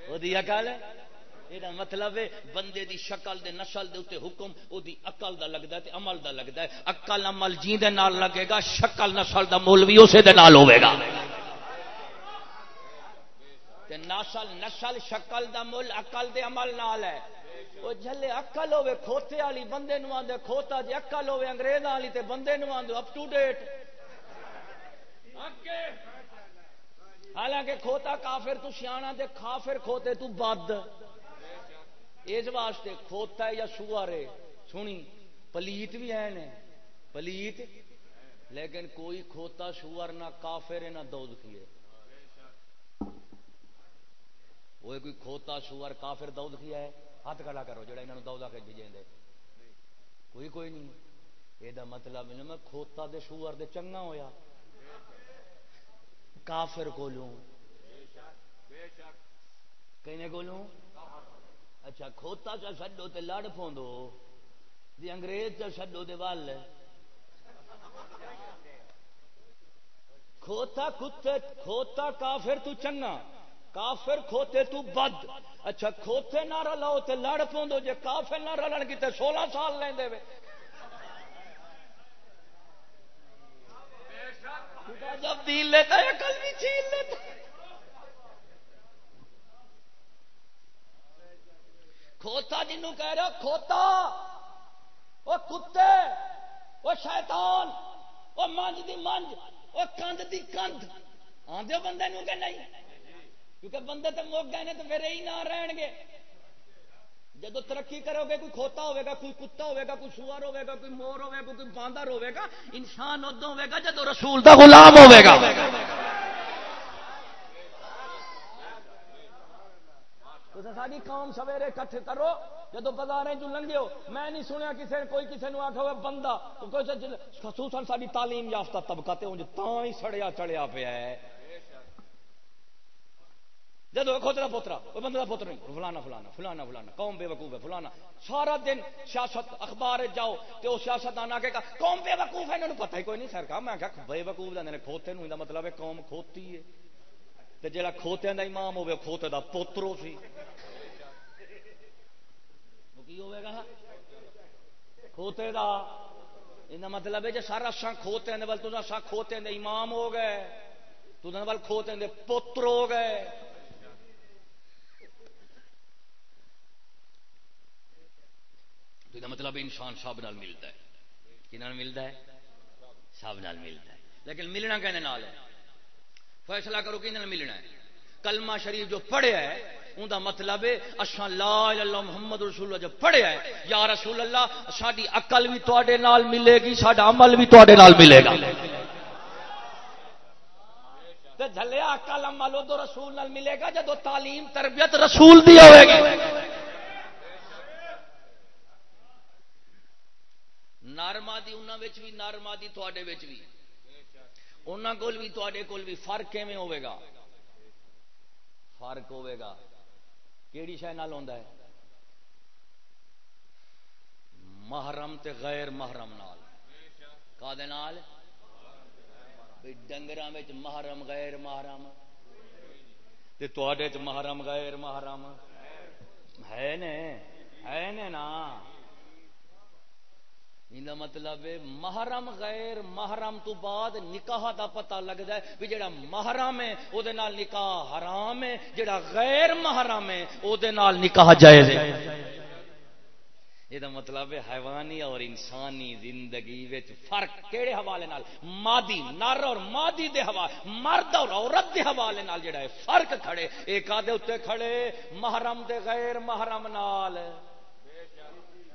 وہ اکل یہ مطلب ہے، بندے دی شکل دے نسل دے اتنے حکم وہ اقل دا لگتا ہے تے عمل دا لگتا ہے۔ اقل عمل جی دے نال لگے گا، شکل نسل دا مول بھی اسی دے نال ہوے گا۔ نسل نسل، شکل دا مول اقل دے عمل نال ہے۔ وہ جلے اقل ہوے کھوتے والی بندے نو آدھے کھوتا جی اقل ہوے انگریز والی تے بندے نو آدھے اپ ٹو ڈیٹ حالانکہ کھوتا کافر تو سیاح دے، کافر کھوتے تو بد۔ اس واسطے کھوتا یا سوار ہے، سنی، پلیت بھی ہے نے۔ پلیت؟ لیکن کوئی کھوتا سوار نہ کافر نہ دودھ کھیے۔ وہ کوئی کھوتا سوار کافر دودھ کھیا ہے؟ ہاتھ کھڑا کرو، جڑا انہوں دودھ کے بھیجیں دے کوئی کوئی نہیں۔ یہ مطلب میں کھوتا دے سوار دے چنگا ہویا۔ کافر کو لوں کہنے کو لوں اچھا کھوتا چا چڈو تے لڑ پوندو دی انگریز چا چڈو دے وال۔ کھوتا کتے، کھوتا کافر تو چنگا، کافر کھوتے تو بد۔ اچھا کھوتے نہ رلاؤ تے لڑ پوندو جے کافر نہ رلن کی تے سولہ سال لیں دے وے۔ جب دین لیتا ہے کل بھی چھین لیتا کھوتا جنوں کہہ رہے ہو کھوتا۔ وہ کتے، وہ شیطان، وہ منج دی منج، وہ کند دی کند۔ آدھے بندے نو کہ نہیں؟ کیونکہ بندے تو مک گئے تو پھر ہی نہ رہن گے۔ جدو ترقی کرو گے کوئی کھوتا ہوے گا کوئی کتا ہوے گا کوئی سوار ہوے گا کوئی مور ہوے گا کوئی باندر ہوے گا انسان ادو ہوے گا جدو رسول دا غلام ہوے گا ساری قوم سویرے کٹھ کرو، جدو بازار چ لنگے ہو میں نہیں سنیا کسی کوئی کسی نے آخ ہوئے بندہ خصوصاً ساری تعلیم یافتہ طبقہ تے ہی سڑیا چڑیا پیا ہے۔ جب کھوترا پوترا وہ بندے کا پوتر نہیں فلانا فلانا فلانا فلانا، قوم بے وقوف ہے، فلانا۔ سارا دن سیاست، اخبار جاؤ تو وہ سیاست آنا کہ قوم بے وقوف ہے، انہوں پتہ ہی کوئی نہیں سر کہا، میں کہا، بے وقوف دے کھوتے نو مطلب ہے قوم کھوتی ہے۔ تو جا کھوتیا کا امام ہوے کھوتے کا پوترو سی۔ کی ہوئے گا؟ کھوتے کا یہ مطلب ہے جی سارا سا کھوتے بل تو سا کھوتے امام ہو گئے تو بل کھوتے پوتر ہو گئے۔ تو یہ مطلب انسان سب نال ملتا ہے۔ کن ملتا ہے؟ سب نال ملتا ہے۔ لیکن ملنا کہنے نال ہے؟ فیصلہ کرو کہ ملنا ہے۔ کلمہ شریف جو پڑھیا ہے ان کا مطلب ہے اچھا لا اللہ محمد رسول اللہ جب پڑھیا ہے، یا رسول اللہ ساری اقل بھی تے نال ملے گی سا عمل بھی تے نال ملے گا۔ جلیا اقل عمل ادو رسول نال ملے گا جدو تعلیم، تربیت رسول دی ہوئے گی۔ نارمادی انہوں بھی نارمادی تھوڑے بھی انہوں کو بھی تے کول بھی فرق کیون ہوے گا؟ فرق ہوے گا۔ کیڑی شہ نال ہے؟ محرم تے غیر محرم نال۔ کا نال؟ ڈنگر محرم غیر محرم۔ تے تے محرم غیر محرم۔ ہے نے؟ ہے نے نا؟ مطلب محرم غیر محرم تو بعد نکاح دا پتہ لگتا ہے بھی جڑا محرم ہے وہ نکاح حرام ہے، جڑا غیر محرم ہے وہ نکاح جائز ہے۔ یہ مطلب ہے حیوانی اور انسانی زندگی فرق کہڑے حوالے نال؟ مادی نر اور مادی دے حوالے مرد اور عورت دے حوالے نال جڑا ہے فرق کھڑے، ایک آدھے اتنے کھڑے، محرم دے غیر محرم نال۔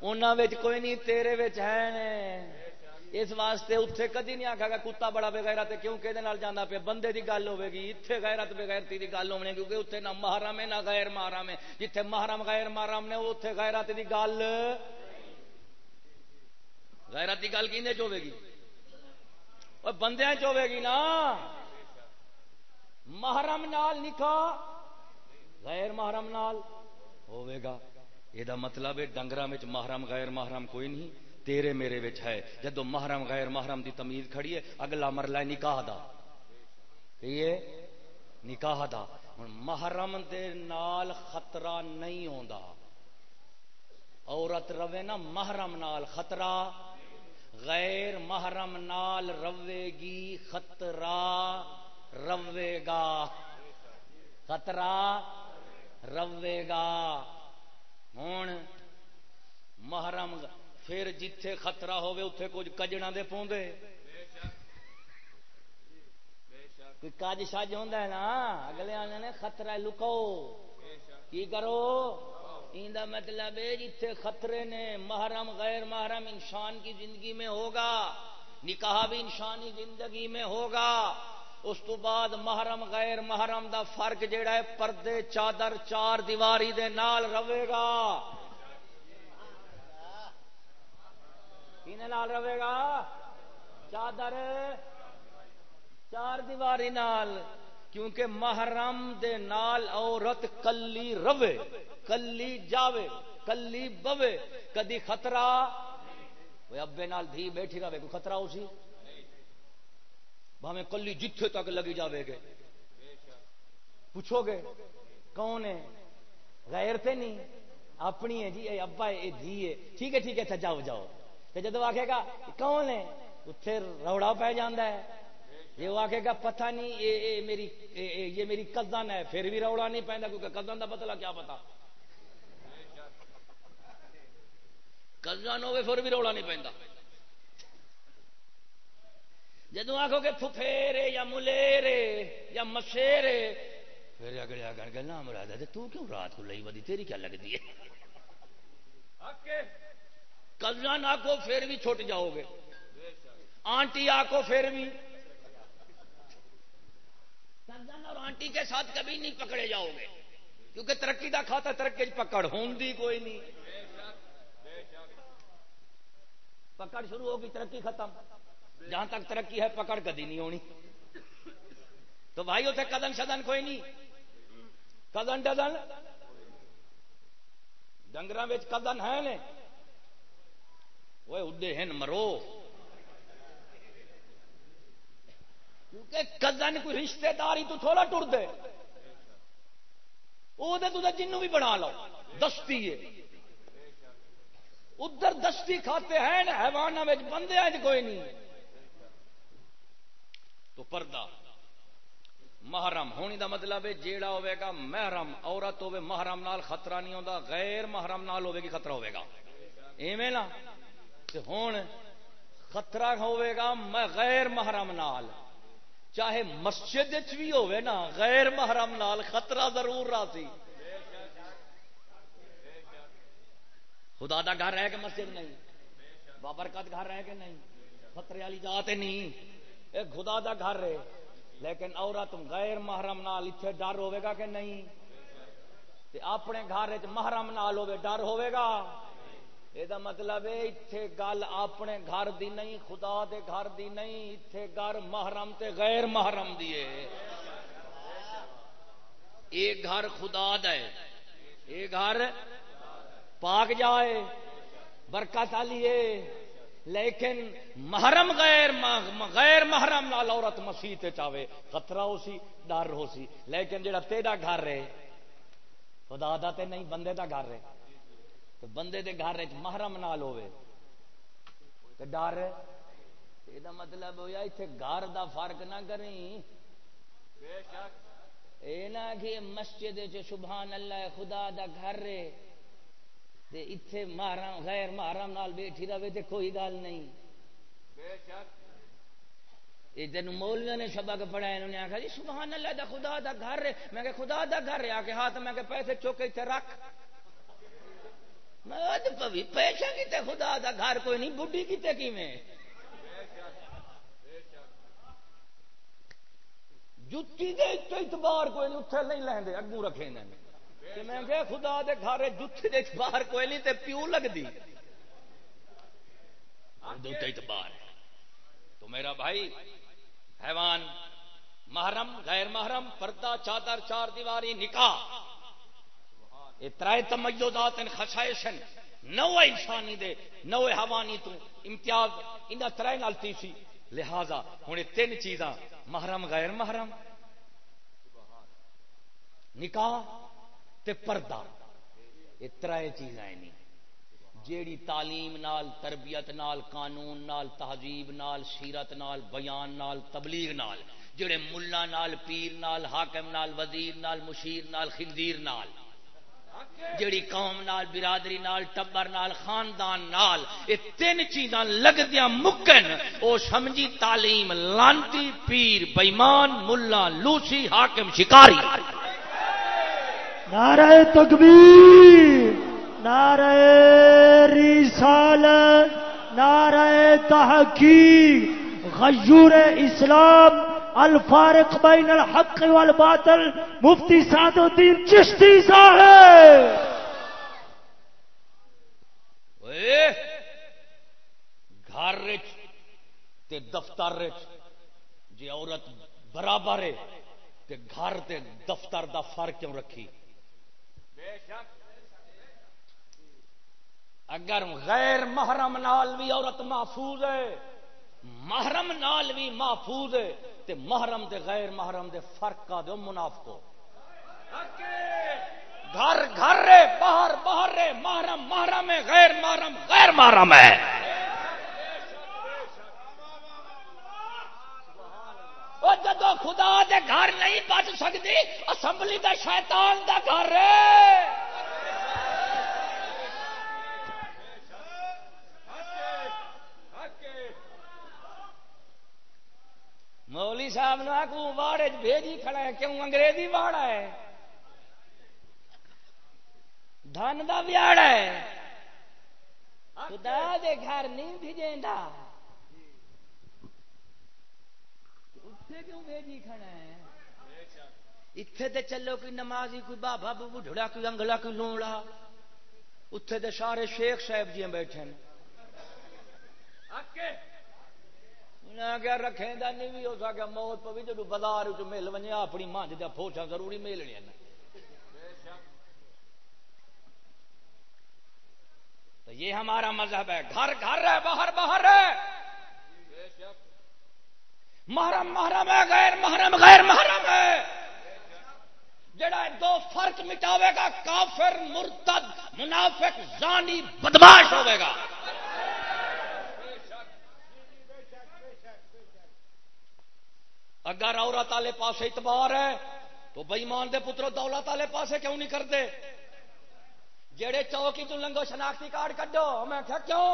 کوئی نہیں تیرے ہے اس واسطے اتنے کدی نہیں آخا گا کتا بڑا بغیر کیوں کہ جانا پہ بندے کی گل ہوے گی اتنے غیرت بغیرتی کی گل ہونی کیونکہ اتنے نہ محرم ہے نہ غیر محرم ہے جتھے محرم غیر محرم نے اتنے غیرت کی گل غیرت کی گل کھنے چوے گی اور بندے چوے گی نا محرم نال نکاح غیر محرم نال ہوے گا یہ مطلب ہے ڈنگر محرم، غیر محرم کوئی نہیں۔ تیرے میرے وچ ہے۔ جدو محرم، غیر محرم دی تمیز کھڑی ہے، اگلا مرلہ نکاح دا۔ یہ نکاح دا۔ محرم دے نال خطرہ نہیں ہوندا۔ عورت روے نا محرم نال خطرہ، غیر محرم نال روے گی خطرہ، روے گا۔ خطرہ، روے گا۔ ہوں محرم پھر جتھے خطرہ ہوے اتے کچھ کجنا دے پوندے کوئی کج شج ہوں نا اگلے آنے نے خطرہ لکو کی کرو ایندا مطلب ہے جتھے خطرے نے محرم غیر محرم انسان کی زندگی میں ہوگا نکاح بھی انسانی زندگی میں ہوگا اس تو بعد محرم، غیر محرم دا فرق جیڑا ہے، پردے، چادر، چار دیواری دے نال رہے گا۔ نال رہے گا؟ چادر۔ چار دیواری نال۔ کیونکہ محرم دے نال عورت کلی روے، کلی جاوے، کلی بوے۔ کدی خطرہ؟ ابے نال دھی بیٹھی رہے، کوئی خطرہ اسی بھاویں کلی جتھے تک لگی جاوے گے۔ پوچھو گے کون ہے؟ غیر تے نہیں، اپنی ہے جی اے ابا ہے دھی ہے۔ ٹھیک ہے ٹھیک ہے اچھا جاؤ جاؤ۔ جدو آخے گا کون ہے؟ اتنے روڑا پہ جانا ہے۔ یہ وہ آخے گا، پتہ نہیں، اے اے میری، اے اے، یہ میری کزن ہے۔ پھر بھی روڑا نہیں پہنتا کیونکہ کزن کا بدلا کیا پتا کزن ہوگی پھر بھی روڑا نہیں پہنتا جدو آخو گے پھپھیرے یا ملیرے یا مسیرے پھر اگلے آ کر گلا مراد ہے تو کیوں رات کو لئی بدی تیری کیا لگتی ہے؟ کزن آکو پھر بھی چھٹ جاؤ گے۔ آنٹی آکو پھر بھی۔ کزن اور آنٹی کے ساتھ کبھی نہیں پکڑے جاؤ گے۔ کیونکہ ترقی کا کھاتا ترقی پکڑ ہوں کوئی نہیں۔ پکڑ شروع ہوگی ترقی ختم۔ جہاں تک ترقی ہے، پکڑ کدی نہیں ہونی۔ تو بھائی اتنے قدم شدن کوئی نہیں۔ کدن ڈزن ڈنگر کدن ہے نے۔ وہ اڈے ہیں مرو۔ کیونکہ کدن کوئی رشتے داری تو تھوڑا ٹر دے وہ جنوں بھی بنا لو۔ دستی ہے۔ ادھر دستی کھاتے ہیں حیوان بندے کوئی نہیں۔ تو پردہ۔ محرم ہونی دا مطلب ہے جیڑا ہوئے گا محرم، عورت ہوئے محرم نال خطرہ نہیں ہوتا غیر محرم نال ہوئے گی خطرہ ہوئے گا۔ ایویں نا؟ ہون خطرہ ہوئے گا غیر محرم نال، چاہے مسجد بھی ہوئے نا، غیر محرم نال خطرہ ضرور راسی خدا دا گھر ہے کہ مسجد نہیں؟ بابرکت گھر ہے کہ نہیں؟ خطرے والی جات نہیں۔ خدا دا گھر ہے۔ لیکن عورت غیر محرم نال اتنے ڈر ہوے گا کہ نہیں؟ تے اپنے گھر محرم نال ہوے ڈر ہوے گا؟ یہ مطلب ہے اتنے گل اپنے گھر دی نہیں، خدا دے گھر دی نہیں اتنے گھر محرم تے غیر محرم دی ہے۔ یہ گھر خدا ہے۔ یہ گھر پاک جائے برکت والی ہے۔ لیکن محرم غیر غیر محرم نال عورت مسیح چاہے خطرہ ہو سی ڈر ہو سی لیکن جڑا تیرا گھر رہے خدا دا تے نہیں بندے دا گھر رہے تو بندے دے گھر محرم نال ہوے تے ڈر یہ مطلب ہوا اتنے گھر دا فرق نہ کریں۔ اے نہ کہ مسجد سبحان اللہ خدا دا گھر رہے۔ اتے محرم غیر محرم نال بیٹھی رہے تو کوئی گل نہیں۔ یہ تین مولویا نے سبق پڑھایا انہوں نے آخیا جی سبحان اللہ دا خدا دا گھر ہے۔ میں کہ خدا دا گھر ہے؟ آ کے ہاتھ میں کہ پیسے چوکے اتنے رکھ۔ میں پیسے کیتے؟ خدا دا گھر کوئی نہیں بڈی کیتے کی میں جتی دے اتبار کوئی نہیں اتنے نہیں لیں اگوں رکھے میں کہ خدا دے گھر جتھے دے باہر کوئی نہیں، تے پیو لگتی اعتبار تو میرا بھائی، حیوان، محرم، غیر محرم، پردہ، چادر، چار دیواری، نکاح۔ یہ ترائے تمیزات خسائشن نو انسانی دے نو حوانی تو امتیاز ان ترائے نال سی۔ لہذا ہوں تین چیزاں، محرم، غیر محرم۔ نکاح تے پردہ۔ یہ ترائے چیزیں نہیں۔ جیڑی تعلیم نال، تربیت نال، قانون نال، تہذیب نال سیرت نال، بیان نال، تبلیغ نال، جڑے ملا نال، پیر نال، حاکم نال، وزیر نال، مشیر نال خندیر نال جڑی قوم نال، برادری نال، ٹبر نال، خاندان نال یہ تین چیزاں لگدیاں مکن۔ او سمجھی تعلیم لانتی پیر بیمان ملا، لوسی، حاکم، شکاری۔ نعرہ تکبیر، نعرہ رسالت، نعرہ تحقیق، غیور اسلام، الفارق بین الحق والباطل، مفتی سعد الدین چشتی صاحب۔ گھر تے دفتر جی عورت برابر ہے، تے گھر تے دفتر دا فرق کیوں رکھی؟ اگر غیر محرم نال بھی عورت محفوظ ہے، محرم نال بھی محفوظ ہے، تے محرم دے غیر محرم دے فرق کا دو منافقو۔ گھر گھر رے، باہر باہر رے، محرم محرم ہے، غیر محرم غیر محرم ہے۔ جدو خدا دے گھر نہیں بچ سکتی، اسمبلی دا شیطان دا گھر۔ مولی صاحب نے کو واڑے بھیجی کھڑا ہے، کیوں انگریزی واڑا ہے؟ دھن کا ویاڑا ہے۔ خدا دے گھر نہیں بھیجیں اتنے جی چلو کوئی نماز ہی کوئی بابا بڑھڑا کوئی انگلا کوئی لوڑا اتنے تے سارے شیخ صاحب جی بیٹھے کیا رکھے دا نہیں بھی ہو سکے موت پوی جب بازار مل ونجے اپنی مانج دیا فوٹا ضروری مل لیا یہ ہمارا مذہب ہے، گھر گھر ہے، باہر باہر ہے۔ محرم محرم ہے، غیر محرم غیر محرم ہے۔ جڑا دو فرق مٹاوے گا، کافر، مرتد، منافق، زانی، بدماش ہوے گا۔ اگر عورت والے پاس اتبار ہے، تو بئیمان دے پترو دولت والے پاسے کیوں نہیں کرتے جڑے چوکی تو لنگو شناختی کارڈ کڈو، میں کیا کیوں؟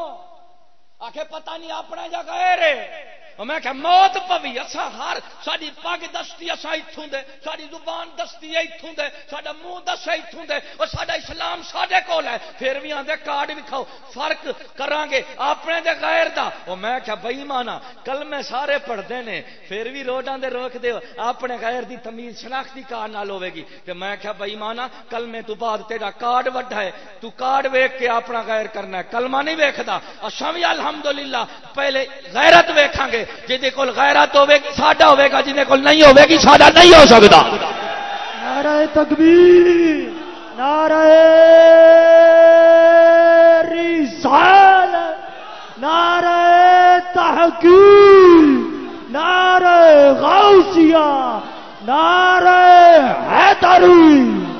آخ پتہ نہیں اپنا جا گئے میں کہ موت پوی اصا ہر ساری پگ دستی اصا اتوں دے ساری زبان دستی اتوں دے سا منہ دس اتوں دے، اور سا اسلام سارے کول ہے۔ پھر بھی آدھے کارڈ بھی فرق کران گے اپنے دے غیر دا۔ وہ میں کیا بئی مانا کل میں سارے پڑھتے ہیں پھر بھی روڈاں دے روک دے، اپنے غیر دی تمیز، شناختی کارڈ نال ہوے گی۔ کہ میں کیا بئی مانا کل میں تو بعد تیرا کارڈ وڈا ہے۔ تو کارڈ ویک کے اپنا غیر کرنا ہے۔ کلمہ نہیں ویکھدا۔ اساں بھی الحمدللہ پہلے غیرت ویکھاں گے۔ جی کول غیرت ہوے گی، ساڈا ہوے گا جی کول نہیں ہوے گی، ساڈا نہیں ہو سکتا نعرہ تکبیر، نعرہ رسالت، نعرہ تحقیق، نعرہ غوثیہ، نعرہ حیدری۔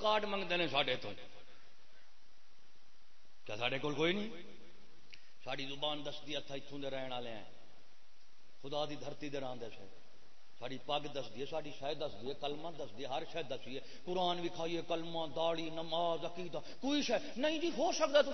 کارڈ منگتے ہیں سڈے تو کیا سارے کول کوئی نہیں؟ ساری زبان دستی ہاتھ اتوں کے رہن والے ہیں۔ خدا دی دھرتی دے راندے سے ساری پگ دس دی ساری شہ دس دی کلمہ دس دی ہر شہ دس ہے۔ قرآن بھی کھائیے کلمہ داڑی نماز، عقیدہ، کوئی شہ نہیں جی ہو سکتا تو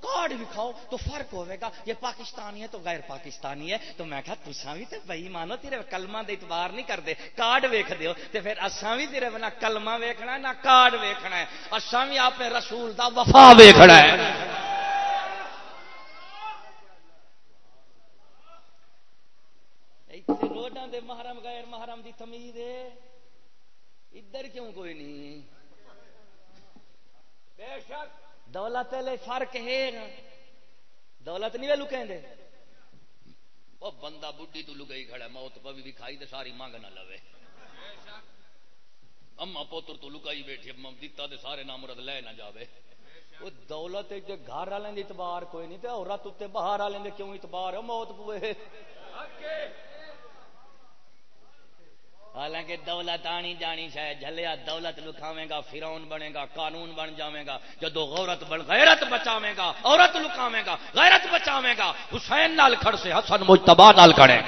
کارڈ بھی کھاؤ تو فرق ہوئے گا۔ یہ پاکستانی ہے تو غیر پاکستانی ہے۔ تو میں کہا تسا بھی تو بھائی مانو تیرے کلمہ دے اعتبار نہیں کرتے۔ کارڈ ویک دیو تو پھر اساں بھی تیرے نہ کلمہ ویکھنا ہے، نہ کارڈ ویکھنا ہے۔ اساں بھی اپنے رسول دا وفا ویکھنا ہے۔ روڈاں دے محرم غیر محرم دی تمیز ہے۔ ادھر کیوں کوئی نہیں؟ بے شک۔ دولت لے فرق ہے دولت نہیں لکیں دے وہ بندہ بڈی تو لگئی کھڑا موت پوی بھی کھائی تے ساری مانگ نہ لوے۔ اما پوتر تو لکائی بیٹھی اما دیتا تے سارے نامرد لے نہ جاوے۔ وہ دولت جو گھر والے اعتبار کوئی نہیں تے عورت تے باہر والے کیوں اعتبار ہے؟ موت پوے۔ حالانکہ دولت آنی جانی شاید جھلیا دولت لکھاویں گا فرون بنے گا، قانون بن جاویں گا، جدو غورت بن، غیرت بچاویں گا، عورت لکھاویں گا، غیرت بچاویں گا، حسین نال کھڑ سے حسن مجتبا نال کھڑے۔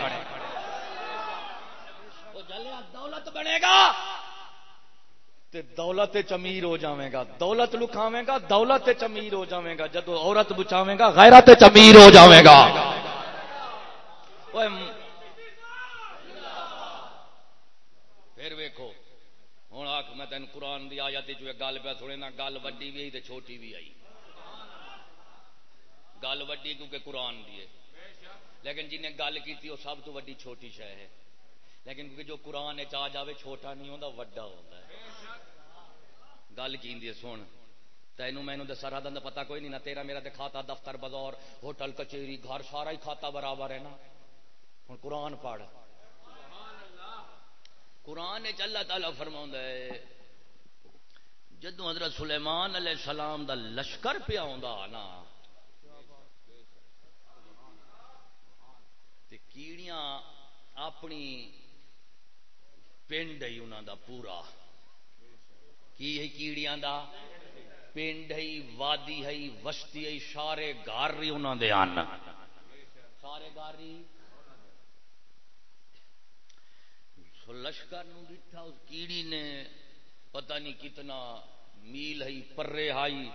وہ جھلیا دولت بنے گا، تے دولت چمیر ہو جاویں گا، دولت لکھاویں گا، دولت چمیر ہو جاویں گا، جدو عورت بچاویں گا، غیرت چمیر ہو جاویں گا پھر ویکو ہوں آخ میں تین قرآن کی آیا جو گل پہ سنے نہ، گل وڈی بھی آئی تو چھوٹی بھی آئی۔ گل وڈی کیونکہ قرآن دی ہے۔ لیکن جنہیں گل کی وہ سب تو وڈی چھوٹی شہ ہے۔ لیکن کیونکہ جو قرآن آ جائے چھوٹا نہیں ہوتا وڈا ہوتا ہے۔ گل کی سن۔ تینوں مینو تو سرحد کا پتا کوئی نہیں، نہ تیرا میرا کھاتا دفتر بازار، ہوٹل کچہری، گھر، سارا ہی کھاتا برابر ہے نا۔ ہوں قرآن پڑھ۔ قرآن اللہ تعالی فرما ہے جدو حضرت سلیمان علیہ السلام دا لشکر پیا نا کیڑیاں اپنی پنڈ ہی انہوں دا پورا۔ کی ہے کیڑیاں دا؟ پنڈ ہی، وادی ہے وسطی ہے سارے گار انہوں دے آن سارے گاری سو لشکر ڈٹھا اس کیڑی نے پتہ نہیں کتنا میل ہے پرے ہائی۔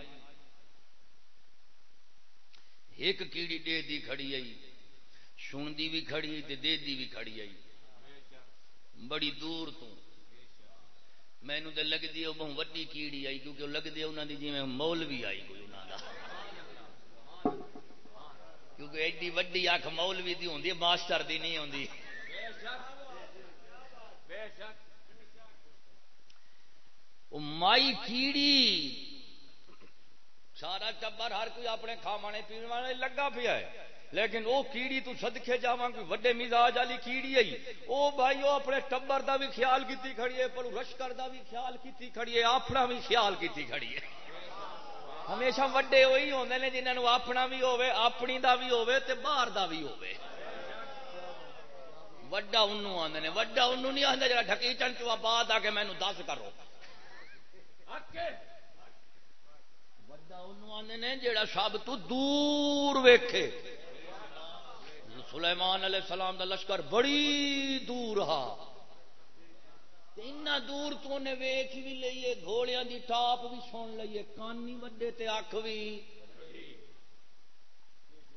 ایک کیڑی دے دی کھڑی آئی۔ سن دی بھی کھڑی آئی دے دی بھی کھڑی آئی۔ بڑی دور تو۔ مینو تو لگتی ہے بہت وڈی کیڑی آئی کیونکہ وہ لگتی ہے انہوں کی جی مول بھی آئی کوئی انہوں کا کیونکہ ایڈی وڈی اکھ مول بھی دی ہوندی ماسٹر دی نہیں ہوندی۔ بے شک بے شک۔ مائی کیڑی۔ سارا ٹبر ہر کوئی اپنے کھاوانے پینے والے لگا پیا ہے۔ لیکن وہ کیڑی تو سدکے جا کوئی وڈے مزاج والی کیڑی آئی وہ بھائی وہ اپنے ٹبر دا بھی خیال کیتی کھڑی ہے، پر رشکر دا بھی خیال کیتی کھڑی ہے، اپنا بھی خیال کیتی کھڑی ہے۔ ہمیشہ وڈے وہی ہوتے ہیں جنہوں اپنا بھی ہوے اپنی دا بھی ہوے تے باہر دا بھی ہوے وڈا انہوں آدھے وڈا انہوں نہیں آتا جا ڈکی چن چوا بعد آ کے مینو دس کرو۔ وڈا نے جڑا سب تو دور ویکھے۔ سلیمان علیہ السلام دا لشکر بڑی دور ہا۔ اتنا دور تو نے ویخ بھی لئیے، گھوڑیاں دی ٹاپ بھی سن لئیے، کانی وڈے تے اکھ بھی۔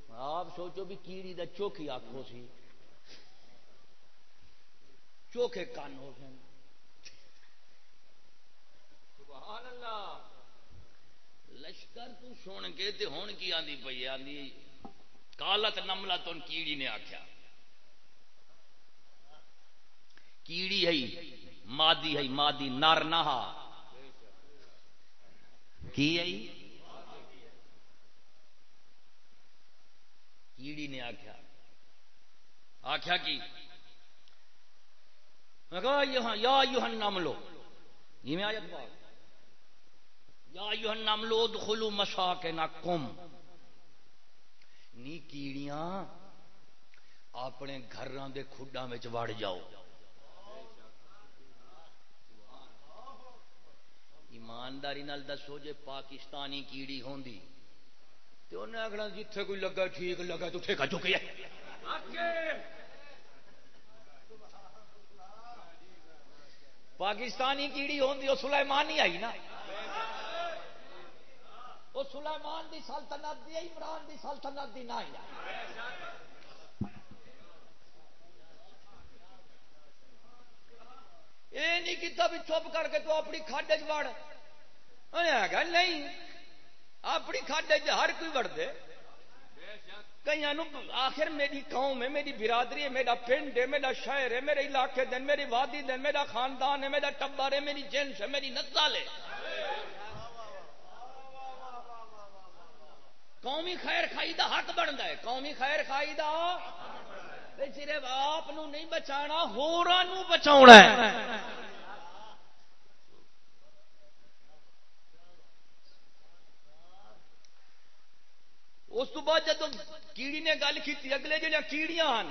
آپ سوچو بھی کیڑی دا چوکھی آخو سی۔ چوکھے کان ہو سن۔ لشکر تو سن کے تے ہون کی آندی پئی آندی کالت نملا تو کیڑی نے آخیا کیڑی ہے مادی ہے مادی نر نہ کی ہے کیڑی نے آخیا آخیا کی؟ یہاں، یا یوہن نام لو یہ میں آیت بات یا یوہن لو مسا کے نہ کم۔ نی کیڑیاں اپنے گھر دے کھڈا میں وڑ جاؤ۔ ایمانداری نال دسو جے پاکستانی کیڑی ہوندی۔ تے انہیں آخنا جتھے کوئی لگا ٹھیک لگا تو ٹھیکا چکے پاکستانی کیڑی ہوندی وہ سلیمانی آئی نا۔ وہ سلیمان دی سلطنت دی عمران دی سلطنت دی، نہ یہ نہیں کیتا بھی چپ کر کے تو اپنی کھڈ چڑ نہیں، اپنی کھڈ ہر کوئی وڑ دے۔ کئی آخر میری قوم ہے، میری برادری ہے، میرا پنڈ ہے، میرا شہر ہے، میرے علاقے دن میری وادی دن میرا خاندان ہے، میرا ٹبر ہے، میری جنس ہے، میری نسل ہے۔ قومی خیر خائی دا حق بنتا ہے، قومی خیر خائی دا صرف آپ نہیں بچا ہو بچا اس بعد جب کیڑی نے گل کی اگلے جہاں کیڑیاں ہیں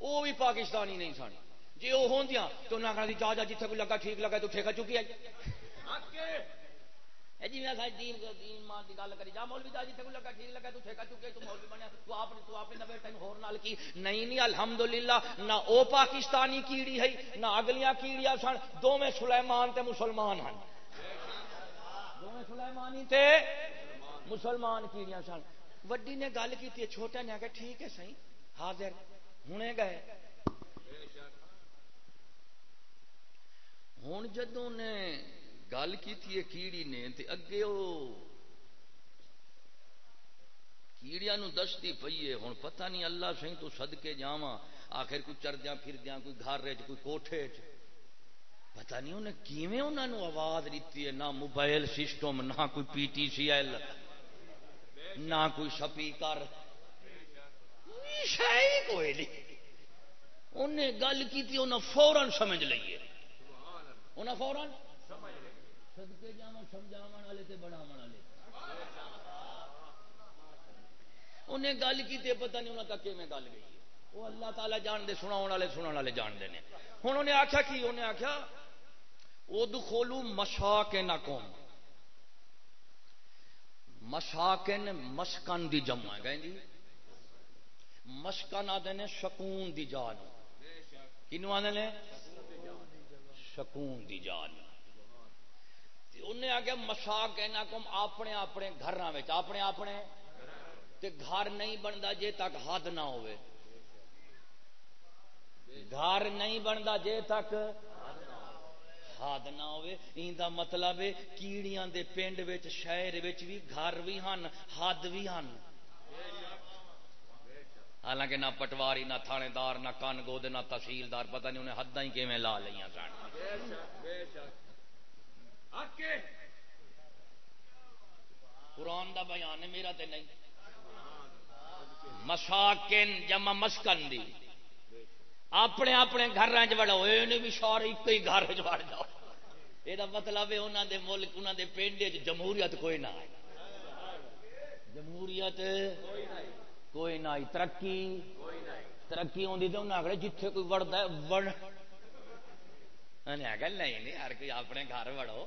وہ بھی پاکستانی نہیں سن۔ جی وہ ہوں تو نہ جا جا جتنے کوئی لگا، ٹھیک لگا، تو ٹھیکا چکی آئی۔ جی میں دین دین مان کی گل کری جا، مولوی جی لگا ٹھیک لگا، تو ٹھیکا چکے تو مولوی بنیا، تو آپ نے تو تین ہور نال کی۔ نہیں نہیں، الحمدللہ، نہ او پاکستانی کیڑی ہے، نہ اگلیاں کیڑیاں سن، دوویں سلیمان تے مسلمان ہیں دوویں سلیمانی تے مسلمان کیڑیاں سن۔ وڈی نے گل کی چھوٹا نے کہ ٹھیک ہے، صحیح۔ حاضر۔ ہنے گئے۔ ہوں جدوں نے گل کی کیڑی نے تے اگے وہ کیڑیا دستی پی ہے ہوں پتہ نہیں اللہ سی تو سد کے جا آخر کوئی چردیا پھردیا کوئی گھر کوئی کوٹھے چ پتہ نہیں انہیں کیویں انہوں نے آواز دیتی ہے، نہ موبائل سسٹم، نہ کوئی پی ٹی سی ایل، نہ کوئی سپیکر۔ کوئی نہیں۔ انہیں گل کی انہیں فورن سمجھ لیے انہیں فورن سدکے جا سمجھا والے تے بڑھا والے۔ انہیں گل کی پتہ نہیں انہوں تک میں گل گئی وہ اللہ تعالیٰ جان دے سنا والے سنا والے جانتے ہیں ہوں انہیں آخیا کی؟ انہیں آخیا اد کھولو مساکن قوم مساکن مسکن دی جمع ہے گئے جی؟ مسکن آدھے نے سکون دی جان۔ کنو آدھے نے؟ سکون دی جان۔ انہیں آ مسا کہنا کم اپنے اپنے گھر اپنے اپنے۔ تے گھر نہیں بنتا جے تک حد نہ ہو گھر نہیں بنتا جے تک حد نہ ہو مطلب کیڑیاں دے پنڈ شہر بھی گھر بھی ہن، حد بھی ہن۔ حالانکہ نہ پٹواری، نہ تھانے دار نہ کن گود، نہ تحصیلدار، پتہ نہیں انہیں حداں ہی کیویں لا لیا سن۔ قرآن دا بیان ہے، میرا تے نہیں۔ مساکن جمع مسکن دی۔ اپنے اپنے گھر چڑھو یہ بھی سارے ایک ہی گھر چڑ جاؤ۔ یہ مطلب ہے انہوں دے ملک انہوں دے پنڈ جمہوریت کوئی نہ آئے۔ جمہوریت کوئی نہ آئی، ترقی۔ ترقی آدھی تو انہیں آخر جتھے کوئی وڑتا ہے، وڑ۔ نہیں نہیں، ہر کوئی اپنے گھر وڑو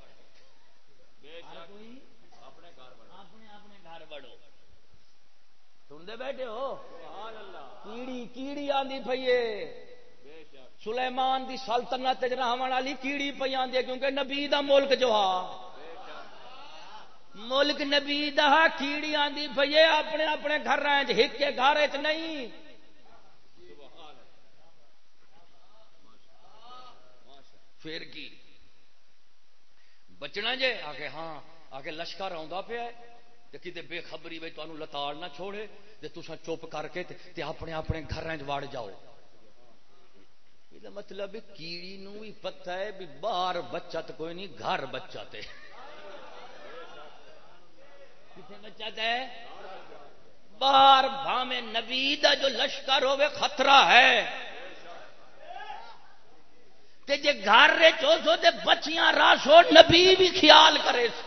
گھر وڑو سنتے بیٹھے ہو کیڑی کیڑی آدھی پیے سلیمان دی سلطنت رحمن والی کیڑی پہ آدھی کیونکہ نبی دا ملک جو ہا ملک نبی دا کیڑی آدھی پیے اپنے اپنے گھر ہک کے گھر چ نہیں۔ پھر کی؟ بچنا جے؟ آ کے ہاں آ کے لشکر آ پیا کتنے بے خبری بھائی تمہیں لتاڑ نہ چھوڑے۔ تسا چپ کر کے تے اپنے اپنے گھر وڑ جاؤ۔ یہ مطلب کیڑی نو بھی پتا ہے بھی باہر بچت کوئی نہیں، گھر بچت ہے بچت ہے باہر بھاوے نبی دا جو لشکر ہوے خطرہ ہے۔ تے جے گھر رے چو سو تے بچیاں راشو نبی بھی خیال کرے سو۔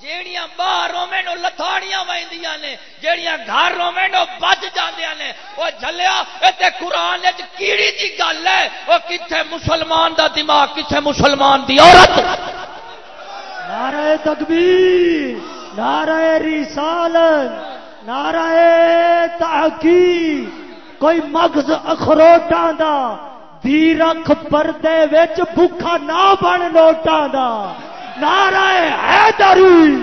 جیڑیاں باہر مینو لتاڑیاں ویندیاں نے، جیڑیاں گھر مینو بچ جاندیاں نے وہ جلیا تے قرآن وچ کیڑی دی گل ہے وہ کتھے مسلمان دا دماغ، کتھے مسلمان دی عورت۔ نعرہ تکبیر، نعرہ رسالت، نعرہ تحقیق، کوئی مغز اخروٹاں دا دی رکھ پردے وچ بھوکا نہ بن نوٹاں دا۔ نعرہ حیدری۔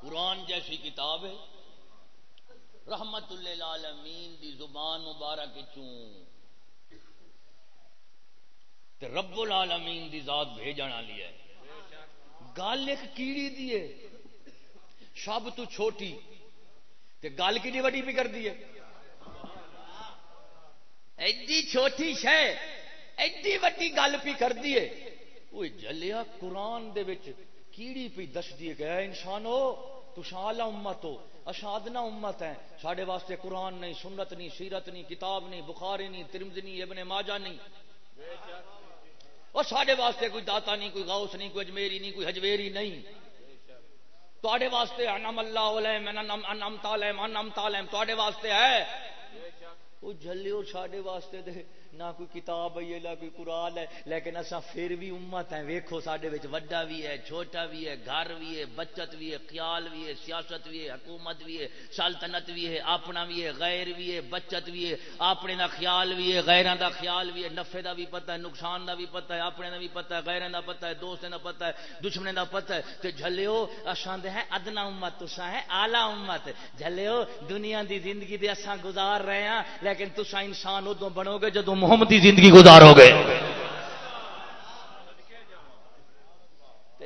قرآن جیسی کتاب ہے۔ رحمت اللہ دی زبان مبارک چون رب العالمین دی ذات بھیجن والی ہے۔ گل ایک کیڑی دی ہے۔ سب تو چھوٹی۔ تے گل کی وڈی بھی کر دی ہے؟ ایڈی چھوٹی شہ ایڈی وڈی گل پی کر دیے وہ جلیا قرآن دے وچ کیڑی پی دس دیے گیا انسان ہو تو شالا امت ہو اشادنا امت ہے ساڈے واسطے قرآن نہیں، سنت نہیں، سیرت نہیں، کتاب نہیں، بخاری نہیں ترمز نہیں، ابن ماجا نہیں۔ اور ساڈے واسطے کوئی داتا نہیں، کوئی غوث نہیں، کوئی اجمیری نہیں، کوئی ہجویری نہیں۔ تے واسطے انم اللہ علیہ انم تعلیم انم تعلیم تے واسطے ہے۔ وہ جلو ساڈے واسطے دے۔ نہ کوئی کتاب ہے نہ کوئی قرآن ہے لیکن اصا پھر بھی امت ہیں ویکھو سڈے وڈا بھی ہے چھوٹا بھی ہے گھر بھی ہے بچت بھی ہے خیال بھی ہے سیاست بھی ہے حکومت بھی ہے سلطنت بھی ہے اپنا بھی ہے غیر بھی ہے بچت بھی ہے اپنے دا خیال بھی ہے غیران دا خیال بھی ہے نفے دا بھی پتہ ہے نقصان دا بھی پتہ ہے اپنے دا بھی پتہ ہے غیران دا پتہ ہے دوست دا پتہ ہے دشمن دا پتہ ہے تو جھلیو اساں دے ادنا امت تسا ہے اعلی امت جھلیو دنیا دی زندگی دے اساں گزار رہے ہیں لیکن تسا انسان ادو بنو گے جدو محمدی زندگی گزارو گے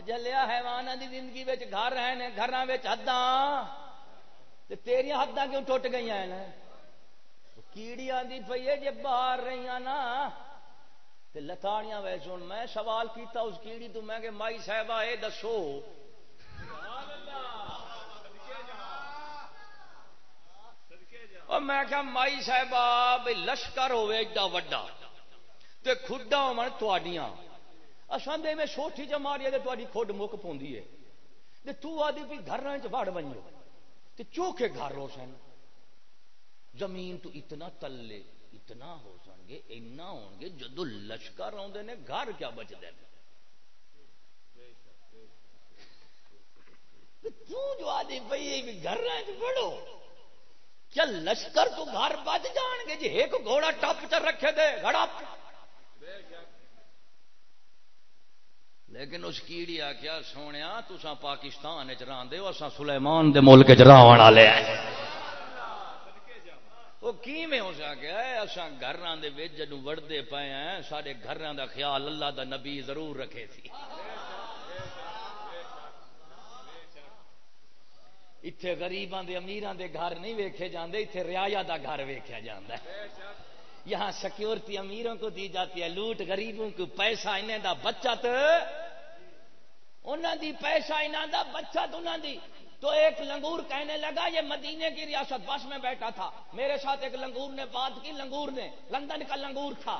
جلیا حیوان کی زندگی گھر ہیں گھر حداں تیریا حداں کیوں ٹوٹ گئی ہیں؟ کیڑی آدھی پی ہے جی باہر رہی نا لتاڑیاں ویسے ہوں میں سوال کیتا اس کیڑی تو میں کہ مائی صاحبہ یہ دسو۔ اللہ اور میں کہا مائی صاحب بھائی لشکر ہوئے ایڈا وڈا تے کھڈا ہون تواڈیاں اساں دے میں سوٹھی چ ماری تے تواڈی کھڈ مک پوندی ہے تے تو آدی بھی گھر وچ وڑ ونجو تے چوکھے گھر ہو سن زمین تو اتنا تلے اتنا ہو سن گے اینا ہون گے جدو لشکر آوندے نے گھر کیا بچ دے تو جو آدھی پئی گھر وچ وڑو چل لشکر تو گھر بج جان گے جی ایک گھوڑا ٹپ چ رکھے دے گڑا لیکن اس کیڑی آ کیا سونے تسا پاکستان چاہتے ہو اصا سلیمان دے ملک چ والے وہ کی میں ہو سکیا ہے اصا گھر جدو وڑتے پے ہیں سارے گھر دا خیال اللہ دا نبی ضرور رکھے سی۔ تھی اتے گریباں امیران دے گھر نہیں ویکھے جاندے اتے ریا دا گھر ویکھیا جاندہ ہے یہاں سیکورٹی امیروں کو دی جاتی ہے لوٹ غریبوں کو پیسہ انہیں دا بچت انہوں دی پیسہ انہوں دا بچت انہوں دی تو ایک لنگور کہنے لگا یہ مدینے کی ریاست بس میں بیٹھا تھا میرے ساتھ ایک لنگور نے بات کی لنگور نے لندن کا لنگور تھا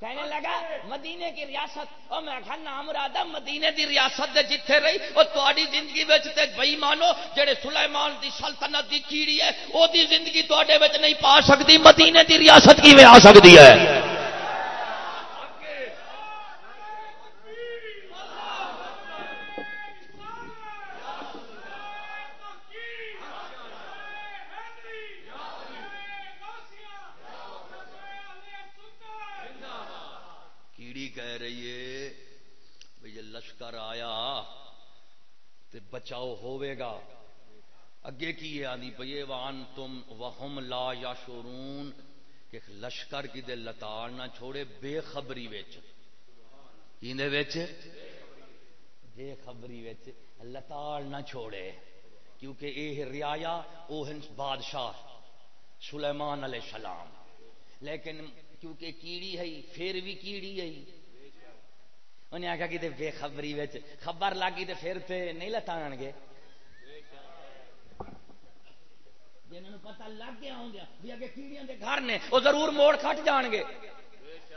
کہنے لگا، مدینے کی ریاست اور میں کہنا نام مدینے دی ریاست دے جتھے رہی اور تہاڈی زندگی وچ تے بئی مانو جڑے سلیمان دی سلطنت دی کیڑی ہے، او دی زندگی تہاڈے وچ نہیں پا سکتی مدینے دی ریاست کیویں آ سکتی ہے؟ آیا بچاؤ ہوئے گا۔ اگے کی یہ آدھی پی وان تم وہم لا یا شورون کہ لشکر کی دے لتاڑ نہ چھوڑے، بے خبری ویچ ویچ بے خبری ویچ لتاڑ نہ چھوڑے، کیونکہ اے ریا او ہنس بادشاہ سلیمان علیہ السلام۔ لیکن کیونکہ کیڑی ہے، پھر بھی کیڑی ہے۔ انہیں آخیا کہ بے خبری خبر لگی تو پھر تے نہیں لتا گے جنہوں پتا لگ گیا ہوں گیا بھی اگے کیڑیاں دے گھر نے وہ ضرور موڑ کھٹ جان گے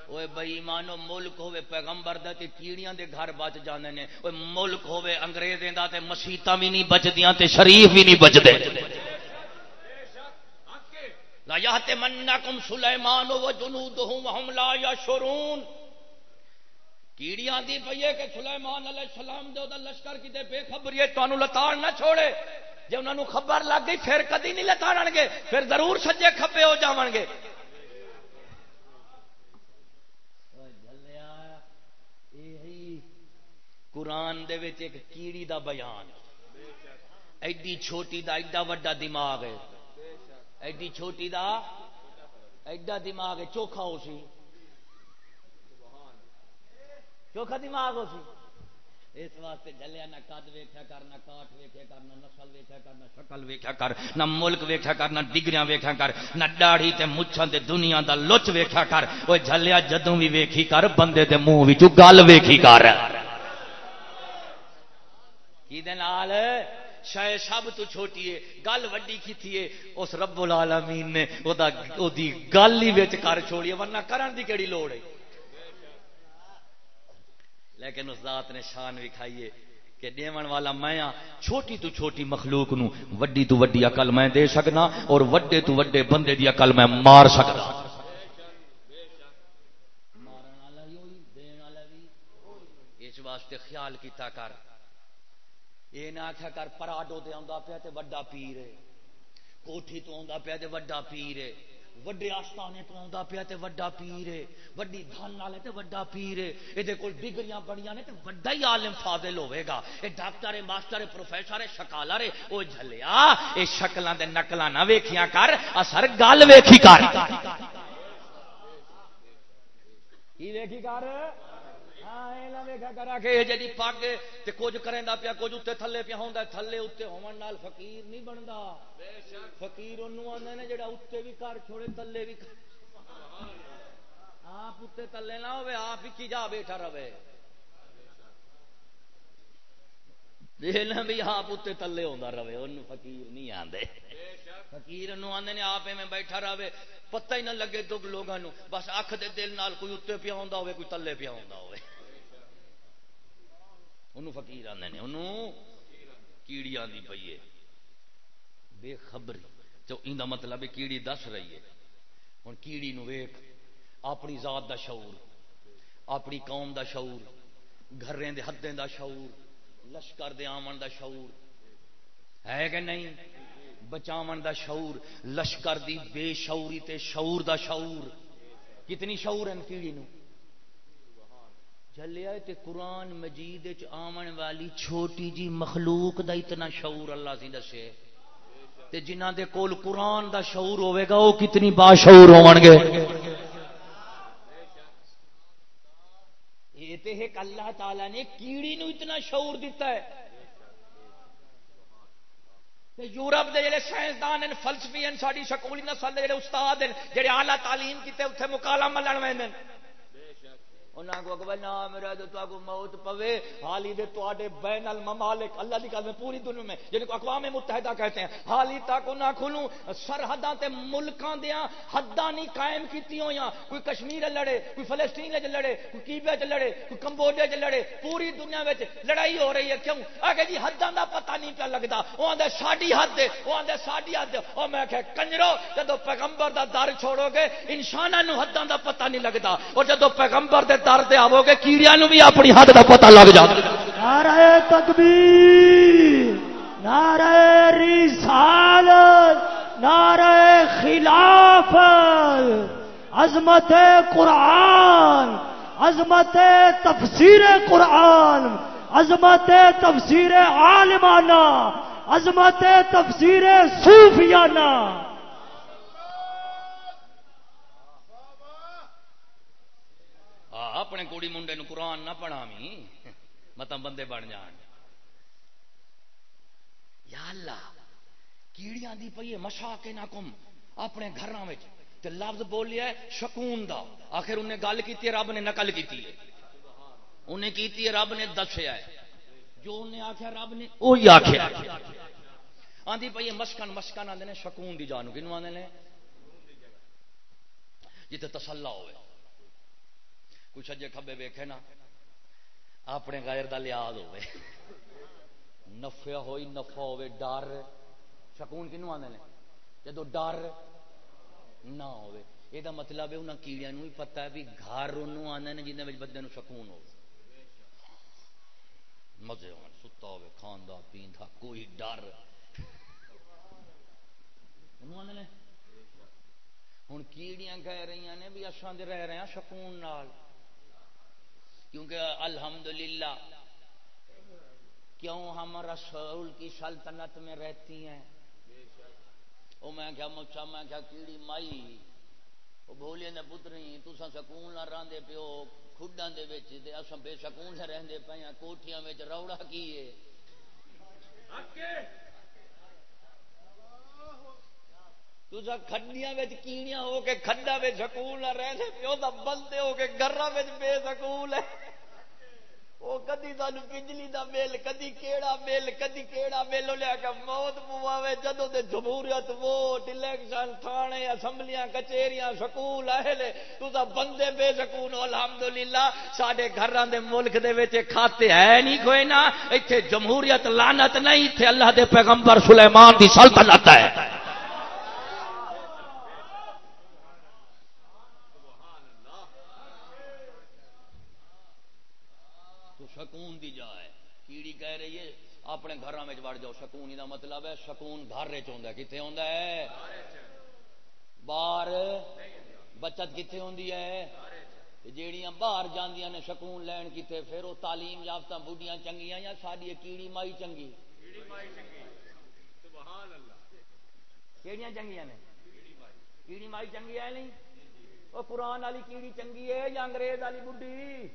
وہ بئی مانو ملک ہوے پیغمبر دا تے کیڑیاں دے گھر بچ جاندے نے۔ وہ ملک ہوے انگریزیں دا تے مسیتاں بھی نہیں بچدیاں تے شریف بھی نہیں بچدے۔ لا یحتمنکم سلیمان و جنودہم وهم لا یشرون کیڑیاں دی پئی ہے کہ سلیمان علیہ السلام دے دا لشکر کی بے خبری ہے، تانوں لتاڑ نہ چھوڑے۔ جے انہاں نو خبر لگ گئی، پھر کدی نہیں لتاڑن گے، پھر ضرور سجے کھپے ہو جاون گے۔ قرآن دے وچ ایک کیڑی دا بیان۔ ایڈی چھوٹی دا ایڈا وڈا دماغ ہے۔ ایڈی چھوٹی دا ایڈا دماغ ہے، چوکھا ہو سی۔ چوکھا دماغ ہو سی؟ اس واسطے جلیا نہ کد ویخیا کر نہ کاٹ ویخیا کر نہ نسل ویخیا کر نہ شکل ویخیا کر نہ ملک ویخیا کر نہ ڈگریاں ویخیا کر نہ داڑھی تے مچھاں تے دنیا دا لچ ویخیا کر۔ وہ جلیا جدوں بھی ویکھی کر بندے دے منہ وچ گل ویکھی کر۔ کی دے نال؟ شاید سب تو چھوٹی ہے گل وڈی کی ہے اس رب العالمین نے او دا او دی گل ہی وچ کر چھوڑی ورنہ کرن دی کیڑی لوڑ ہے؟ لیکن اس ذات نے شان بھی کھائیے کہ دیون والا میں ہاں، چھوٹی تو چھوٹی مخلوق نو وڈی تو وڈی عقل میں دے سکنا اور وڈے تو وڈے بندے دی عقل میں مار سکنا۔ اس واسطے خیال کیتا کر۔ یہ نہ آخیا کر، پراڈو دے آندا پیا تے وڈا پیر ہے۔ کوٹھی تو آندا پیا تے وڈا پیر ہے۔ وڈے آستانے تو آتا پیا تے وڈا پیر ہے، وڈی دھن والے تے وڈا پیر ہے۔ یہ کول ڈگریاں بڑیاں نے تے وڈا ہی عالم فاضل ہوے گا۔ اے ڈاکٹر ہے ماسٹر ہے پروفیسر ہے شکالر ہے او جھلیا، اے شکلاں دے نقلاں نہ ویکھیاں کر، اثر گل ویکھی کر۔ کی ویکھی کر؟ جی پگ کچھ کریں پیا، کچھ اتنے تھلے پیا ہوں تھلے اتنے ہون فقیر نہیں بنتا فقیر آدھے جڑا اتنے بھی کر چھوڑے، تھلے بھی آپ اتنے تھلے نہ ہوئے، آپ ہی جا بیٹھا رہے۔ بھی آپ اتنے تلے ہوتا رہے ان فقیر نہیں آتے فقیر آدھے نے آپ میں بیٹھا رہے، پتہ ہی نہ لگے دکھ لوگوں بس اکھ دے دل نال کوئی اتنے پیا ہوئے، کوئی تلے پیا ہوئے۔ انہوں فقیر آدھے نے انہوں کیڑی آدھی پی ہے۔ بے خبری۔ تو ان کا مطلب ہے کیڑی دس رہی ہے۔ ہوں کیڑی نو ویخ اپنی ذات دا شعور، اپنی قوم دا شعور گھریں دے حدیں دا شعور، لشکر دے آمن دا شعور۔ ہے کہ نہیں؟ بچاون دا شعور، لشکر دی بے شعوری تے شعور دا شعور۔ کتنی شعور ہے کیڑی نو؟ چلے تے قرآن مجید آمن والی چھوٹی جی مخلوق دا اتنا شعور اللہ سی دسے۔ تے جنہ دے کول قرآن دا شعور ہوے گا وہ کتنی باشعور ہون گے۔ یہ تے ایک اللہ تعالی نے کیڑی نو اتنا شعور دیتا ہے۔ یورپ دے جڑے سائنسدان ہیں، فلسفی ہیں ساری سکولی نسل دے جڑے استاد ہیں، جڑے اعلی تعلیم کیتے، اوتھے مکالمہ لڑ ویندے انہاں کو کہ نا میرا تو تو کو موت پوے۔ حالی دے تواڈے بین الممالک، اللہ دی قسم پوری دنیا میں، جن کو اقوام متحدہ کہتے ہیں۔ حالی تک انہاں کھلوں سرحداں تے ملکاں دیاں حداں نہیں قائم کیتی ہویاں۔ کوئی کشمیر لڑے، کوئی فلسطین وچ لڑے، کوئی کیبے وچ لڑے، کوئی کمبوڈیا وچ لڑے۔ پوری دنیا وچ لڑائی ہو رہی ہے۔ کیوں؟ اگے جی حداں دا پتہ نہیں پیا لگدا۔ او آندے ساڈی حد ہے، او آندے ساڈی حد او میں کہ کنجرو جدوں پیغمبر دا در چھوڑو گے انساناں نو حداں دا پتہ نہیں لگدا۔ اور جدوں پیغمبر دے در دے آو گے، کیڑیاں نو بھی اپنی حد دا پتہ لگ جاتا نعرہ تکبیر نعرہ رسالت، نعرہ خلافت، عظمت قرآن، عظمت تفسیر قرآن، عظمت تفسیر عالمانہ، عظمت تفسیر صوفیانہ۔ اپنے کوڑی منڈے نو قرآن نہ پڑھاوی مت مطلب بندے بن جان۔ یا اللہ، کیڑیاں دی پئی مشا کے نہ کم، اپنے گھراں وچ۔ تے لفظ بولیا ہے شکون دا۔ آخر انہیں گل کی رب نے نقل کی انہیں کی رب نے دسیا ہے۔ جو انہیں آخیا رب نے وہی آخیا آدھی پی مسکن مسکن آدھے شکون دی جانو۔ کنو آدھے جتنے تسلا ہوئے۔ کچھ اجے کھبے ویکھے نا، اپنے غیر دا لیاد ہوئے نفع ہوئی، نفع ہوئے ڈر۔ سکون کنو آنے نے؟ جدو ڈر نہ ہوئے یہ مطلب ہے انہیں کیڑیا بھی پتا ہے بھی گھر انہوں آنے نے جنہیں بندے نو سکون ہو مزے ہو ستا ہوئے کھانا پیندا، کوئی ڈر۔ ہوں کیڑیاں کہہ رہی نے بھی اصل رہ رہے ہیں سکون نال۔ کیونکہ الحمدللہ کیوں ہم رسول کی سلطنت میں رہتی ہیں؟ وہ میں کیا مچھا، میں کیا کیڑی مائی؟ وہ بولے نے پتری تسا سکون نہ راندے پیو، کھڈاں دے وچ تے اساں بے سکون سے رہندے پیاں کوٹھیاں وچ روڑا کیے تسا کھڈیاں وچ کیڑیاں ہو کے کھڈا وچ سکون نہ رہندے پیو تا بندے ہو کے گھراں وچ بے سکون ہے۔ وہ کدی سان بجلی دا بل کدی کیڑا بل کدی کیڑا بل لیا کے موت پواوے جدو دے جمہوریت ووٹ، الیکشن، تھانے، اسمبلیاں، کچہریاں، سکول، اہل تو بندے بے سکون، الحمدللہ، ساڈے گھراں دے ملک دے وچ کھاتے ہے نہیں کوئی نا، ایتھے جمہوریت لعنت نہیں، ایتھے اللہ دے پیغمبر سلیمان دی سلطنت ہے۔ اپنے گھر میں وڑ جاؤ سکون کا مطلب ہے سکون گھر چاہتا کتنے آتا ہے باہر بچت کتنے آتی ہے جیڑیاں باہر جاندیاں نے سکون لین کتنے پھر وہ تعلیم یافتہ بڑھیاں چنگیاں یا ساری کیڑی مائی چنگی کیڑیاں چنگیاں نے کیڑی مائی چنگی ہے نہیں وہ قرآن والی کیڑی چنگی ہے یا انگریز والی بڈھی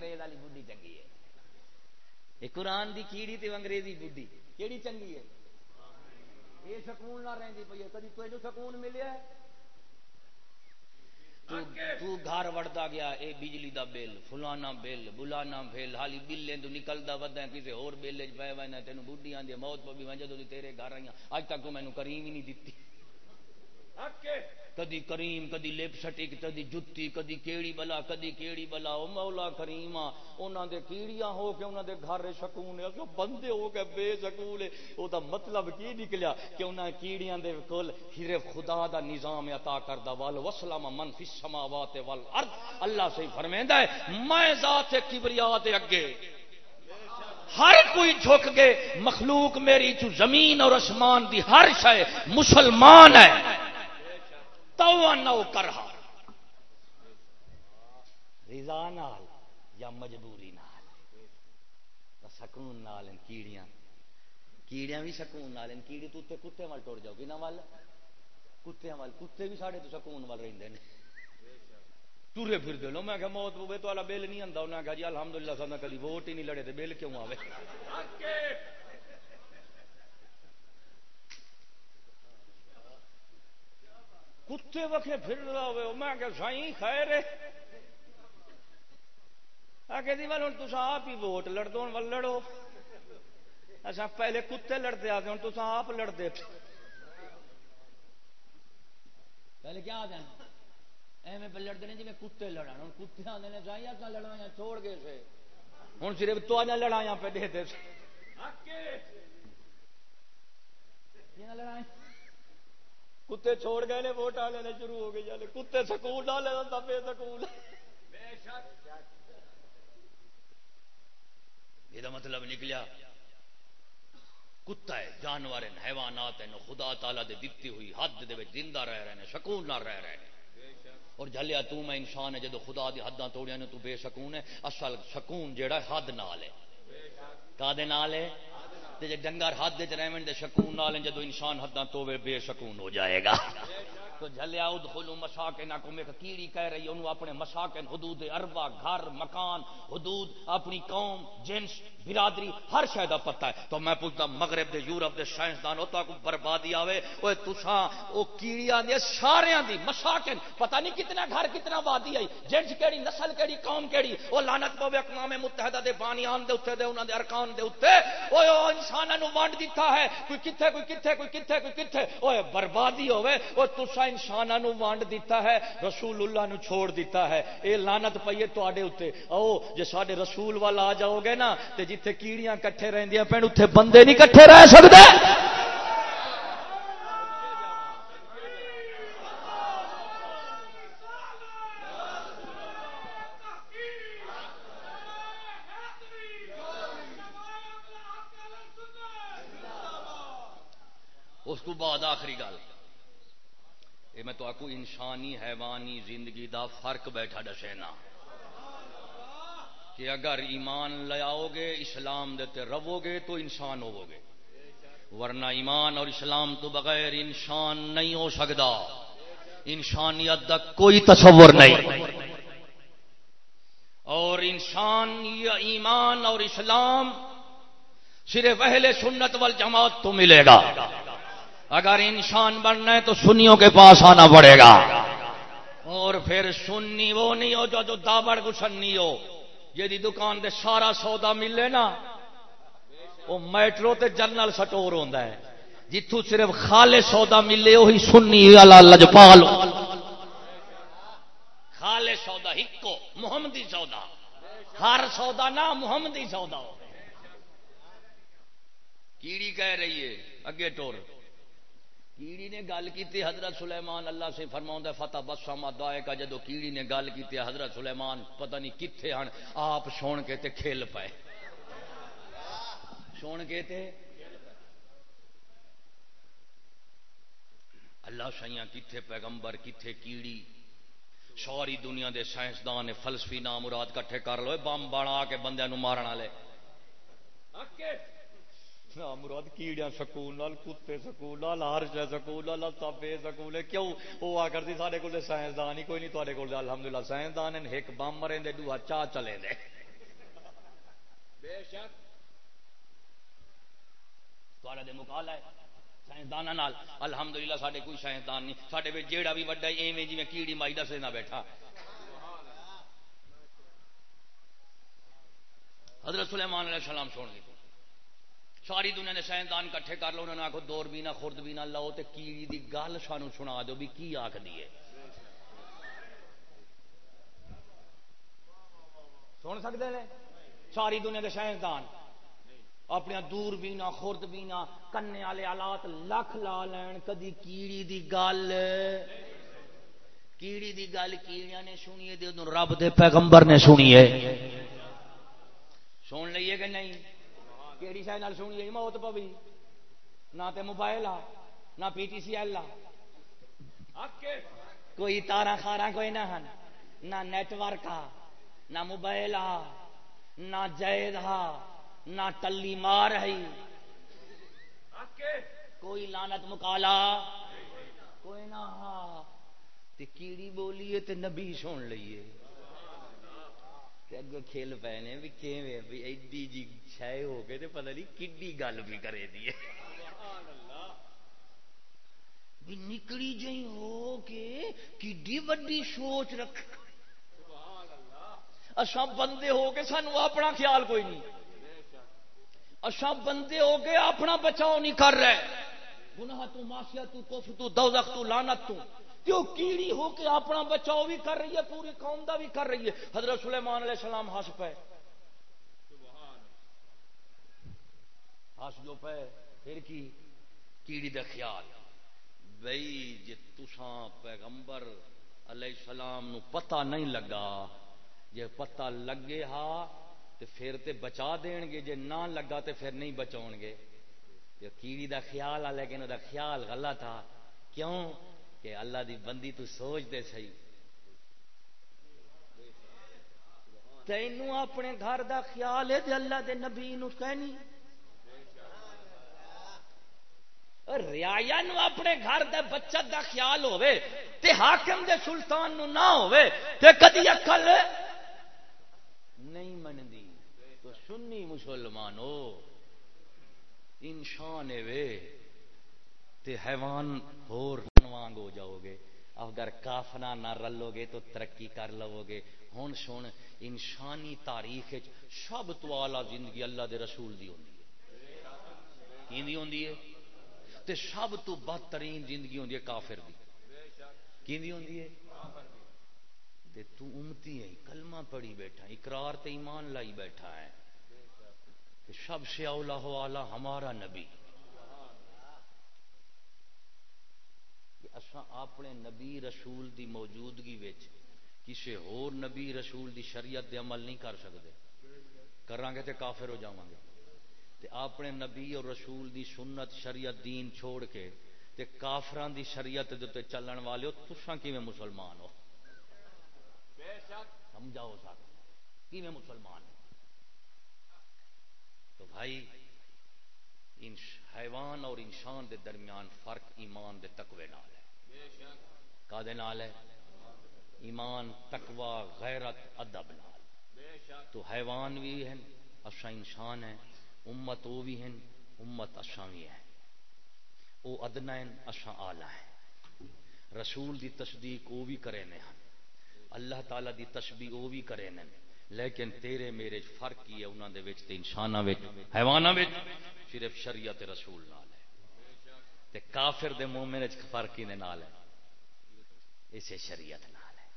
انگریز والی بڈھی چنگی ہے۔ یہ قرآن دی کیڑی تے انگریزی بڈھی، کیڑی چنگی ہے؟ یہ سکون نہ رہی پی کدی تو سکون ملیا تو گھر وڑتا گیا، اے بجلی دا بل، فلانا بل، بلانا بل، حالی بلے تو نکلتا ودا کسی ہور بل چ پہ وجنا تین بڑھی آدھی موت پہ بھی میں تیرے گھر آئی ہاں، اج تک تو مینو کریم ہی نہیں دیتی کدی کریم، کدی لپ سٹک کدی جتی، کدی کیڑی بلا، کدی کیڑی بلا، او مولا کریم انہاں دے کیڑیاں ہو کے انہاں دے گھر سکون ہے کہ بندے ہو کے بے سکون ہے، او دا مطلب کی نکلیا؟ کہ انہاں کیڑیاں دے کول صرف خدا دا نظام عطا کردا وال وسلم من فی السماوات والارض۔ اللہ سے فرمیندا ہے، میں ذات کبریا دے اگے۔ ہر کوئی جھک گئے، مخلوق میری جو زمین اور اسمان دی ہر شے مسلمان ہے۔ تو نو کرا رضا نال یا مجبوری نال؟ سکون نال کیڑیاں؟ کیڑیاں بھی سکون نال کیڑی تو کتے وال ٹر جاؤ کہنا وال؟ کتے وال، کتے بھی سارے تو سکون وال رہتے ہیں ٹورے پھر دے لو میں کہ موت پوے تو والا بل نہیں آتا انہیں کہا جی الحمدللہ سب کدی ووٹ ہی نہیں لڑے تو بل کیوں آئے کتے وکھے پھر رہا ہوئے میں کہ سائیں خیر ہے۔ آگے دی وال ہوں تو آپ ہی ووٹ لڑ دو لڑو۔ اچھا پہلے کتے لڑتے آتے ہوں تو آپ لڑتے پہلے کیا آتے ہیں ایویں پہ لڑتے ہیں جی میں کتے لڑا ہوں کتے آتے ہیں چاہیے اصل لڑایا چھوڑ گئے سے۔ ہوں صرف تو لڑایا پہ دے دے کتے چھوڑ گئے نے، ووٹ آ لینے شروع ہو گئی جانے کتے سکول ڈال لینا بے سکول۔ یہ مطلب نکلیا۔ کتا ہے، جانور حیوانات ہیں خدا تعالی دے دیتی ہوئی حد دے زندہ رہ رہے ہیں سکون نہ رہ رہے ہیں۔ اور جلیا تو میں انسان ہے، جدو خدا دی حداں توڑیا نے، تو بے سکون ہے۔ اصل سکون جیڑا حد نال ہے۔ کا دے نال ہے؟ تے جے ڈنگر حد وچ رہن دے سکون نال جدو انسان حداں توے بے سکون ہو جائے گا۔ تو جلیا ادخلوا مساکنکم ایک کیڑی کہہ رہی، انہوں اپنے مساکن حدود اربا گھر، مکان، حدود اپنی قوم، جنس، برادری، ہر شے دا پتہ ہے۔ تو میں پوچھتا مغرب دے، یورپ دے سائنسدان ہوتا کو بربادی آوے؟ اوے تساں، او کیڑیاں دے سارے دی مساکن پتہ نہیں کتنا گھر کتنا وادی آئی، جنس کیڑی، نسل کیڑی، قوم کیڑی، او لعنت پوے اقوام متحدہ دے بانیان دے اوتے دے، انہاں دے ارکان دے اوتے اوے او انساناں نو وانڈ دیتا ہے، کوئی کتھے کوئی کتھے کوئی کتھے کوئی کتھے۔ اوے بربادی ہوے او تساں انساناں نو وانڈ دیتا ہے رسول اللہ نو چھوڑ دیتا ہے۔ اے لعنت پئیے تواڈے اوتے او جے ساڈے رسول والا آ جاؤ گے نا، تے جتھے کیڑیاں کٹھے رہندیاں پین اوتھے بندے نہیں کٹھے رہ سکدے۔ اس کو بعد آخری گل۔ یہ میں تو آکو انسانی حیوانی زندگی دا فرق بیٹھا دسینا کہ اگر ایمان لیاؤ گے، اسلام دیتے رو گے تو انسان ہوو گے۔ ورنہ ایمان اور اسلام تو بغیر انسان نہیں ہو سکتا انسانیت کا کوئی تصور نہیں۔ اور انسان ایمان اور اسلام صرف اہل سنت وال جماعت تو ملے گا۔ اگر انسان بننا ہے تو سنیوں کے پاس آنا پڑے گا۔ اور پھر سنی وہ نہیں ہو جو جو دابڑ گسنی ہو۔ جی دکان دے سارا سودا ملے نا۔ وہ میٹرو تے جنرل سٹور ہوتا ہے۔ جتوں صرف خالے سودا ملے وہی سنی والا لجپال۔ خالے سودا ہکو، محمدی سودا۔ ہر سودا نہ محمدی سودا ہو۔ کیڑی کہہ رہی ہے؟ اگے ٹور۔ کیڑی نے گل کی حضرت سلیمان، اللہ سے فرما فتح بس دعائے کا جدو کیڑی نے گل کی حضرت سلیمان، پتہ نہیں کتنے ہن، آپ سن کے تے کھیل پائے سن کے تے اللہ سائیاں کتنے پیغمبر کتنے کیڑی۔ ساری دنیا دے سائنسدان نے فلسفی نام مراد کٹھے کر لو بم بنا کے بندے نو مارن والے۔ مراد کیڑیاں سکول نال کتے سکول نال ہرش سکول نال تابے سکول۔ کیوں؟ وہ آ کرتی سارے کو سائنسدان ہی کوئی نہیں تے کو الحمد للہ سائنسدان ایک بم مرے دے ڈوہا چاہ چلے دے۔ بے شک۔ دے مکالا ہے سائنسدان الحمد للہ سارے کوئی سائنسدان نہیں۔ سارے جیڑا بھی وڈا ایویں جی کیڑی مائی دس نہ بیٹھا۔ حضرت سلیمان علیہ السلام سن گئے ساری دنیا نے سائنسدان کٹھے کر لو، انہوں نے آخو دور بھی نہ خورد بھی نہ لو تو کیڑی دی گل سانو سنا دو بھی کی آخ دیے سن سکتے ہیں ساری دنیا کے سائنسدان اپنے دور بھی نہ خورد بھی نہ، کنے والے آلات لکھ لا لین، کدی کیڑی دی گل۔ کیڑی دی گل کیڑیاں نے سنی ہے رب دے پیغمبر نے سنی ہے۔ سن لیے کہ نہیں؟ کہڑی شاید سنی جی موت پوی۔ نہ تے موبائل آ، نہ پی ٹی سی ایل آ۔ کوئی تارا خارا کوئی نہ ہن۔ نہ نیٹ ورک آ، نہ موبائل آ، نہ جائز ہا نہ ٹلی مار ہے۔ کوئی لانت مکالا۔ کوئی نہ۔ ہا کیڑی بولیے تے نبی سن اگو کھیل پے نے بھی بھی ایڈی جی شہ ہو کے پتہ نہیں کڈی گل بھی کرے دی بھی نکلی جی ہو کے کی وڈی سوچ رکھ۔ اچھا بندے ہو کے سانو اپنا خیال کوئی نہیں۔ اچھا بندے ہو کے اپنا بچاؤ نہیں کر رہے۔ گناہ تو ماسیا تو کف تو دوزخ تو لانت تو۔ کیوں کیڑی ہو کے اپنا بچاؤ بھی کر رہی ہے، پوری قوم دا بھی کر رہی ہے۔ حضرت سلیمان علیہ السلام ہس پے۔ ہس جو پے۔ پھر کی؟ کیڑی دا خیال۔ بھائی جی تساں پیغمبر علیہ السلام نو پتہ نہیں لگا، جے پتہ لگے ہا تے پھر تے بچا دین گے، جے نہ لگا تے پھر نہیں بچاؤ گے۔ کیڑی دا خیال آ، لیکن دا خیال غلط تھا کیوں؟ کہ اللہ دی بندی تو سوچ دے سی تینوں اپنے گھر دا خیال ہے تے اللہ دے نبی نو کہنی۔ ریا نو اپنے گھر دے بچت دا خیال ہوئے تے حاکم دے سلطان نو نہ ہوئے تے کدی اکل نہیں مندی تو سنی مسلمان ہو، انسان وے، تے حیوان ہور وانگ ہو جاؤ گے اگر کافنا نہ رلو گے تو ترقی کر لو گے ہوں سن، انسانی تاریخ سب تو آلہ زندگی اللہ دے رسول دی ہوندی ہے۔ کی ہوندی ہے؟ تے سب تو بدترین زندگی ہوندی ہے کافر دی۔ کی ہوندی ہے؟ تے تو امتی ہے، کلمہ پڑھی بیٹھا اقرار تے ایمان لائی بیٹھا ہے۔ کہ سب سے اولا ہو آلہ ہمارا نبی۔ اساں اپنے نبی رسول دی موجودگی وچ کسی ہور نبی رسول دی شریعت دے عمل نہیں کر سکتے کریں گے تے کافر ہو جاواں گے تے اپنے نبی اور رسول دی سنت شریعت دین چھوڑ کے تے کافران دی شریعت دے تے چلن والے ہو، تساں کیویں مسلمان ہو؟ بے شک سمجھاؤ سکتا کیویں مسلمان ہو؟ تو بھائی حیوان اور انسان دے درمیان فرق ایمان دے تقوی نال ہے۔ کا دے نال ہے؟ ایمان، تقوی، غیرت، ادب نال۔ تو حیوان بھی ہیں اچھا انسان ہے امت وہ بھی ہیں امت اچھا بھی ہے وہ ادنا ہیں اچھا آلہ ہے رسول دی تصدیق وہ بھی کرے نے اللہ تعالی دی تشبیح وہ بھی کرے نے لیکن تیرے میرے فرق کی ہے انہوں دے وچ تے انساناں وچ، حیواناں وچ۔ صرف شریعت رسول نال ہے۔ تے کافر دے مومن وچ فرق ہی نال ہے؟ اسے شریعت نال ہے۔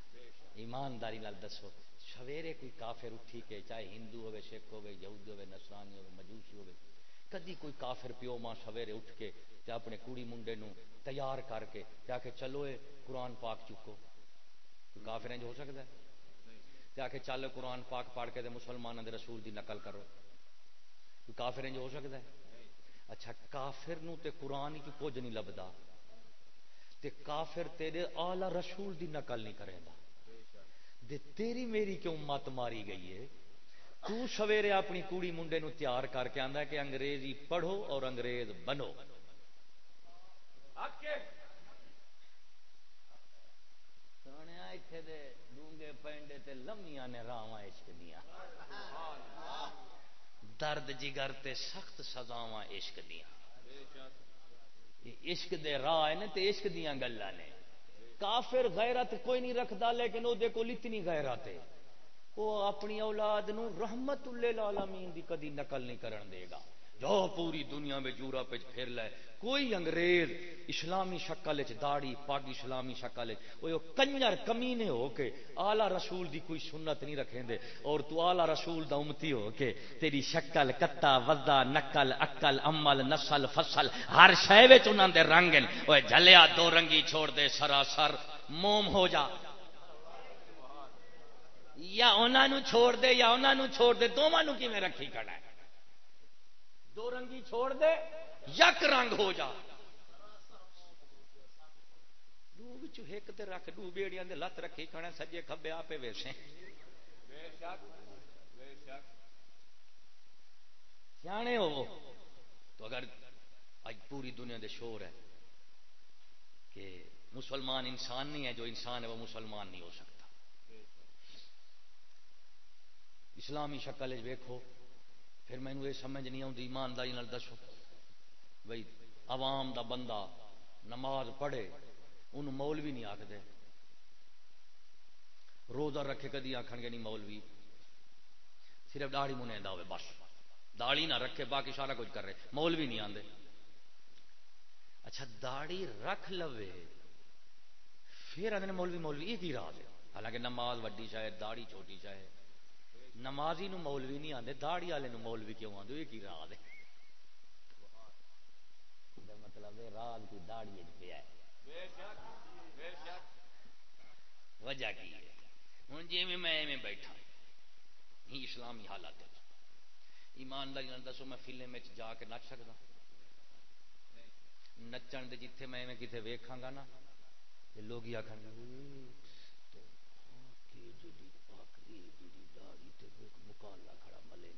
ایمانداری نال دسو، سویرے کوئی کافر اٹھی کے چاہے ہندو ہوے سکھ ہوے یہودی ہوے نصرانی ہوے مجوسی ہوے کدی کوئی کافر پیو ماں سویرے اٹھ کے تے اپنے کڑی منڈے نو تیار کر کے تے کہ چلو اے قرآن پاک چکو۔ کافر انج ہو سکتا ہے؟ آ کے چل قرآن پاک پڑھ کے مسلمانوں کے رسول دی نقل کرو۔ کافر انج ہو سکتا ہے؟ اچھا کافر نو تے قرآن کی کچھ نہیں لبدا۔ تے کافر تیرے آلہ رسول دی نقل نہیں کرے گا۔ دے تیری میری کیوں مت ماری گئی ہے؟ تو سویرے اپنی کوڑی منڈے نو تیار کر کے آندا کہ انگریزی پڑھو اور انگریز بنو۔ سونے دے پینڈے تے لمیاں نے راواں عشق دیاں۔ درد جگر تے سخت سزاواں عشق دیاں۔ عشق دے راہ نے تے عشق دیاں گلاں نے۔ کافر غیرت کوئی نہیں رکھدا لیکن او دے کول اتنی غیرت ہے۔ وہ اپنی اولاد نو رحمت للعالمین دی کدی نقل نہیں کرن دے گا۔ جو پوری دنیا میں جورا پہ پھر لے۔ کوئی انگریز اسلامی شکل داڑی پاگ اسلامی شکل وہ کنجر کمینے ہو کے آلہ رسول دی کوئی سنت نہیں رکھیں دے اور تو آلہ رسول دا امتی ہو کے تیری شکل کتا، وزا، نقل اکل عمل، نسل، فصل، ہر شے انہوں دے رنگ وہ جلیا دو رنگی چھوڑ دے سراسر، موم ہو جا۔ یا انہوں چھوڑ دے، یا انہوں چھوڑ دے دونوں کی میں رکھی کھڑا ہے؟ دو رنگی چھوڑ دے، یک رنگ ہو جا۔ ایک تے رکھ دو بیڑیاں دے لت رکھی، کھڑے سجے کھبے آپ ویسے۔ سیانے ہو، تو اگر اج پوری دنیا دے شور ہے کہ مسلمان انسان نہیں ہے، جو انسان ہے وہ مسلمان نہیں ہو سکتا۔ اسلامی شکل ویکھو۔ پھر مینو یہ سمجھ نہیں آتی ایمانداری دسو۔ بھائی عوام دا بندہ نماز پڑھے ان مولوی نہیں آخر روزہ رکھے کدی آخ گے نہیں مولوی؟ صرف داڑھی منہ ہوئے بس۔ داڑھی نہ رکھے، باقی سارا کچھ کر رہے مولوی نہیں آتے اچھا داڑھی رکھ لو پھر آدھے مولوی مولوی یہ کی راز ہے۔ حالانکہ نماز وڈی شاید داڑھی چھوٹی شاید نمازی نو مولوی نہیں آتے داڑھی والے مولوی کیوں آتے یہ کی راز ہے؟ مطلب راز کی داڑھی پہ وجہ کی ہے؟ ہوں جی میں بیٹھا۔ ہی اسلامی حالات ایمانداری دسو، میں فلم جا کے نچ سکتا نچن دے جتھے میں کتنے ویکھاں گا نا لوگ آخر مکالا کھڑا ملے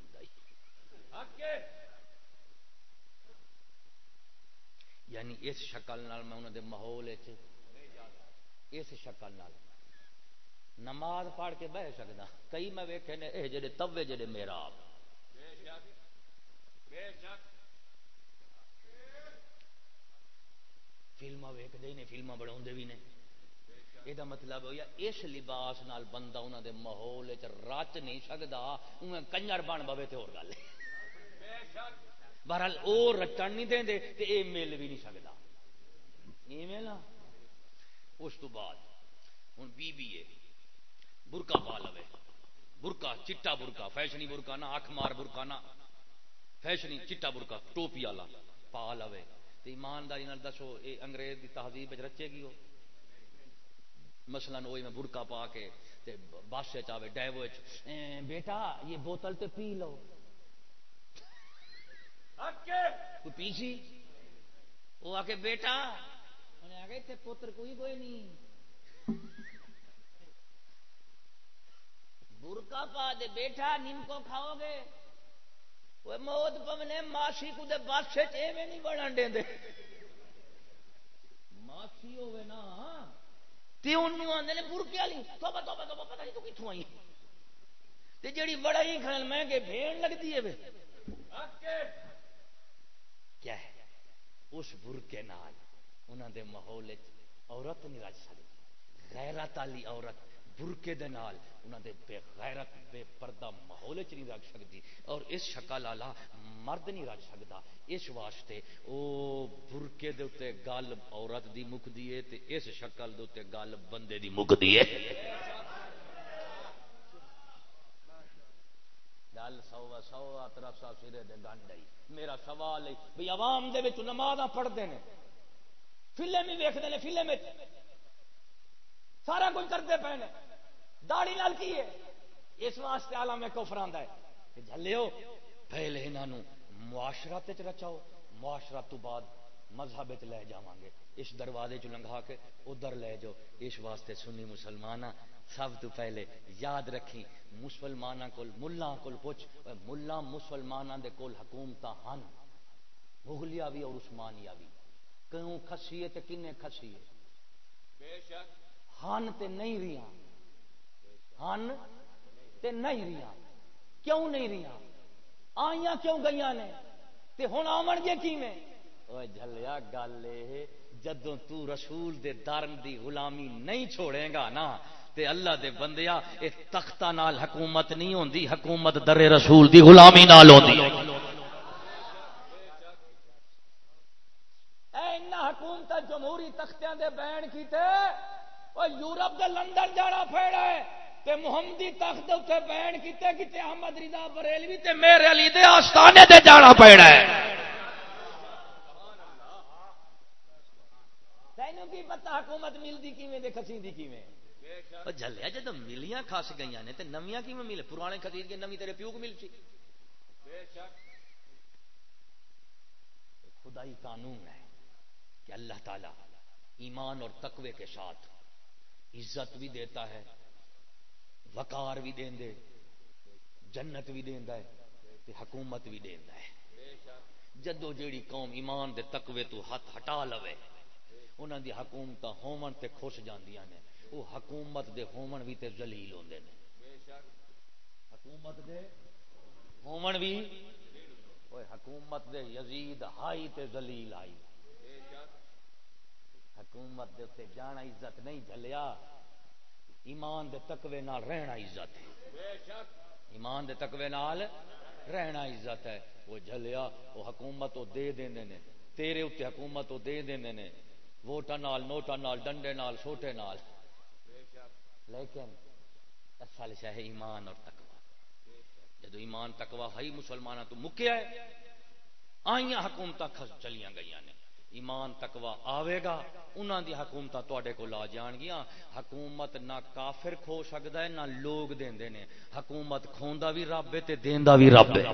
یعنی اس شکل نال میں انہوں دے ماحول اس شکل نال نماز پڑھ کے بہ سکتا کئی میں ویکھے نے اے جڑے توے جڑے میرا آپ فلما ویکتے نے فلما بنا بھی نے۔ یہ مطلب ہو اس لباس نال بندہ انہوں دے ماحول رچ نہیں سکتا انہیں کنجر بن پوے تو گل۔ بہرحال وہ رچن نہیں دیں دے تے اے مل بھی نہیں سکتا نا اس تو بعد ہوں بی بی اے برکا پا لو برکا چٹا برکا فیشنی برکا نہ، اکھ مار برکا نہ۔ فیشنی، چٹا برکا ٹوپی والا پا لو ایمانداری دسو یہ انگریز کی تہذیب رچے گی وہ مثلا وہی میں برکا پا کے بس چاہے ڈیو بیٹا، یہ بوتل تو پی لو۔ پیسی وہ آ کے بیٹا پوتر کوئی کوئی نہیں۔ برکا پا دے بیٹا نیم کو کھاؤ گے۔ موت پونے ماسی کو دے نہیں بڑھن دے۔ ماسی ہوے نا۔ تے اونوں آندے نے برکے والی۔ توبہ توبہ توبہ پتہ نہیں تو کتھوں آئی۔ تے جیڑی بڑائی کھان میں کہ بھیڑ لگدی ہے وے کیا ہے؟ اس برکے نال انہاں دے ماحول عورت نہیں رج سکتی۔ غیرت والی عورت برکے دے نال انہاں دے بے غیرت، بے پردہ ماحول چ نہیں رکھ سکتی۔ اور اس شکل والا مرد نہیں رکھ سکتا۔ اس واسطے او برکے دے اوتے گل عورت دی مکدی ہے تے اس شکل دے اوتے گل بندے دی مکدی ہے۔ گل سوا سوا ترسا سرے دے گنڈ آئی میرا سوال ہے، بھئی عوام دے وچ نمازاں پڑھدے نے۔ فلم ہی ویکھدے نے، فلم سارا کچھ کرتے پے نے۔ داڑی نال کی ہے؟ اس واسطے آلہ میں کفر آندا ہے۔ جھلیو پہلے انہاں معاشرت چ رچاؤ معاشرت تو بعد مذہب لے جاواں گے۔ اس دروازے چ لنگھا کے ادھر لے جاؤ۔ اس واسطے سنی مسلمان سب تو پہلے یاد رکھی مسلمانوں کو ملا کو پوچھ ملا مسلمانوں دے کول حکومت ہن۔ مغلیہ بھی اور عثمانیہ بھی کیوں کھسی ہے تے کنے کھسی ہے؟ بے شک۔ ہن تے نہیں رہا ہن تے نہیں رہا کیوں نہیں رہا آئیاں کیوں گئی نے؟ تے ہن آون گے کیویں؟ اوے جھلیا گل اے جدوں تو رسول دے درم دی غلامی نہیں چھوڑے گا نا تے اللہ دے بندیا اے تختہ نال حکومت نہیں ہوندی، حکومت در رسول دی غلامی نال ہوندی۔ حکومت جمہوری تختیاں دے بین کیتے اور یورپ دے لندن جانا پھیڑا ہے۔ تے محمدی تخت اتنے بین کیتے کیتے احمد رضا بریلوی تے میرے علی دے آستانے دے جانا پیڑا ہے۔ تینوں کی پتہ حکومت ملتی کیویں دے، کھسیندی کیویں؟ جلیا جب ملیاں کھس گئی نے تے نمیاں کیویں ملے؟ پرانے خرید کے نمی تیرے پیو کو مل سی خدائی قانون ہے کہ اللہ تعالی ایمان اور تقوی کے ساتھ عزت بھی دیتا ہے، وقار بھی دین دے جنت بھی دینا ہے حکومت بھی دینا ہے۔ جدو جیڑی قوم ایمان دے تقوی تو ہاتھ ہٹا لوے، انہاں دی حکومت ہومن تے خوش جاندیاں نے۔ وہ حکومت دے ہومن بھی تے ذلیل ہوندے نے۔ حکومت دے ہومن بھی اوے حکومت دے یزید ہائی تے ذلیل آئی۔ حکومت دے اتنے جانا عزت نہیں جلیا ایمان دے تقوی نال رہنا عزت ہے۔ ایمان دے تقوی نال رہنا عزت ہے۔ وہ جلیا وہ حکومت وہ دے دیں نے۔ تیرے اتنے حکومت وہ دے دیں نے۔ ووٹا نال نوٹا نال، ڈنڈے نال چھوٹے نال۔ لیکن اصل شہ ایمان اور تکوا جدو ایمان تکوا ہے مسلمان تو مکیا ہے۔ آئیاں حکومت چلیاں گئی نے۔ ایمان تکوا آئے گا انہوں دی حکومت تے کو لا جان گیا حکومت نہ کافر کھو سکتا ہے، نہ لوگ دے نے۔ حکومت کھوندا بھی رب ہے تے دیندا بھی رب ہے۔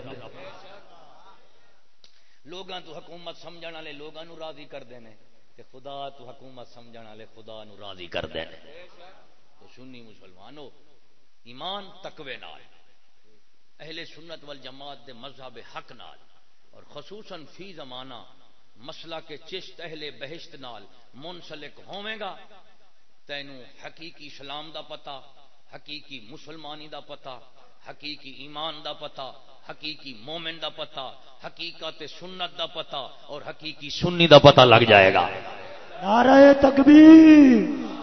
لوگاں تو حکومت سمجھن والے لوگاں نو راضی کر دینے تے خدا تو حکومت سمجھن والے خدا نو راضی کر دینے تو سنی مسلمانوں، ایمان تقوی نال، اہل سنت والجماعت دے مذہب حق نال، اور خصوصاً فی زمانہ مسئلہ کے چشت اہل بہشت نال منسلک ہوئے گا، تینوں حقیقی اسلام دا پتا حقیقی مسلمانی دا پتا حقیقی ایمان دا پتا حقیقی مومن دا پتا حقیقت سنت دا پتا اور حقیقی سنی دا پتا لگ جائے گا۔ نعرہ تکبیر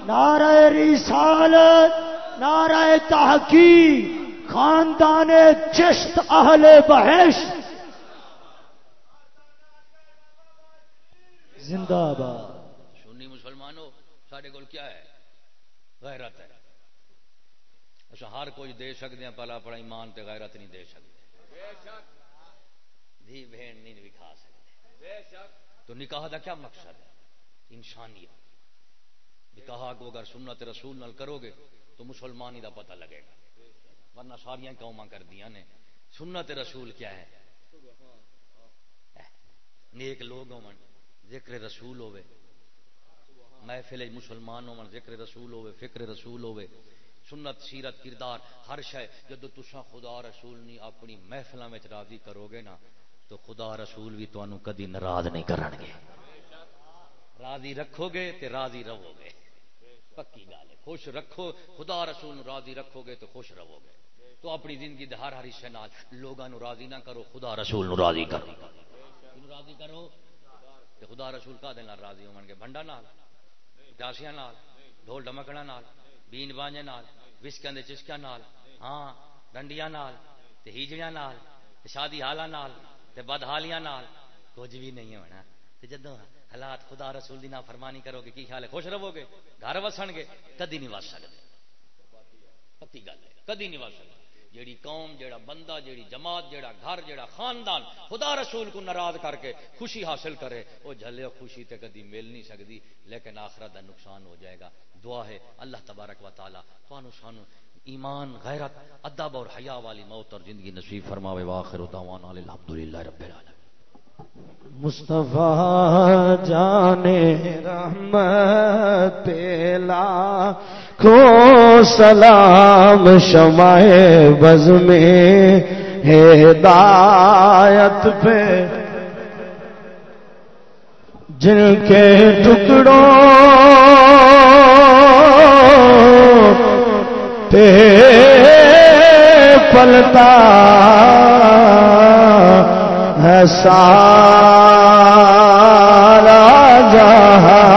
نعرہ رسالت نعرہ تحقیق خاندان چشت اہل بحشت زندہ باد سنی مسلمانوں سارے کول کیا ہے؟ غیرت ہے۔ اچھا ہر کوئی دے سکتے ہیں پہلا اپنا ایمان تے غیرت نہیں دے سکتے دھی بہن نہیں بھی کھا سکتے تو نکاح دا کیا مقصد ہے؟ انسانیت۔ نکاح کو اگر سنت رسول نال کرو گے تو مسلمانی دا پتہ لگے گا۔ ورنہ ساریا قوما کر دیا نے۔ سنت رسول کیا ہے؟ نیک لوگ ہو ذکر رسول ہوے محفل مسلمان ہو ذکر رسول ہوے فکر رسول ہوے سنت، سیرت، کردار، ہر شے۔ جدو تسا خدا رسول نہیں اپنی محفل میں راضی کرو گے نا، تو خدا رسول بھی تمہوں کدی ناراض نہیں کرن گے۔ راضی رکھو گے تے راضی رہو گے پکی گل ہے، خوش رکھو، خدا رسول راضی رکھو گے تو خوش رہو گے تو اپنی زندگی دے ہر ہر حصے نال راضی نہ کرو، خدا رسول راضی کرو۔ راضی کرو؟ تے خدا رسول کا دے راضی ہون گے؟ بھنڈا نال، ڈاسیاں نال، ڈھول ڈمکڑا نال، بین بانجے نال، وسکیاں دے چسکیاں نال ہاں ڈنڈیاں نال، تے ہیجڑیاں نال، تے شادی حالاں نال، تے بدحالیاں نال۔ کچھ بھی نہیں ہونا۔ تے جدوں حالات خدا رسول دی فرمانی کرو گے، کی خیال ہے؟ خوش رہو گے، گھر وسن گے، کدی نہیں وس سکتے۔ پتی گل ہے، کدی نہیں وس سکتے۔ جیڑی قوم، جیڑا بندہ، جیڑی جماعت، جیڑا گھر، جیڑا خاندان خدا رسول کو ناراض کر کے خوشی حاصل کرے وہ جھلے خوشی تے کدی مل نہیں سکتی، لیکن آخرت دا نقصان ہو جائے گا۔ دعا ہے، اللہ تبارک و تعالی تو سانو ایمان، غیرت، ادب اور حیا والی موت اور زندگی نصیب فرماوے واخر دعوانا الحمدللہ رب العالمین۔ مصطفیٰ جانے رحمت پیلا کو سلام شمع بز میں ہدایت پہ۔ جن کے ٹکڑوں پہ پلتا سارا جہاں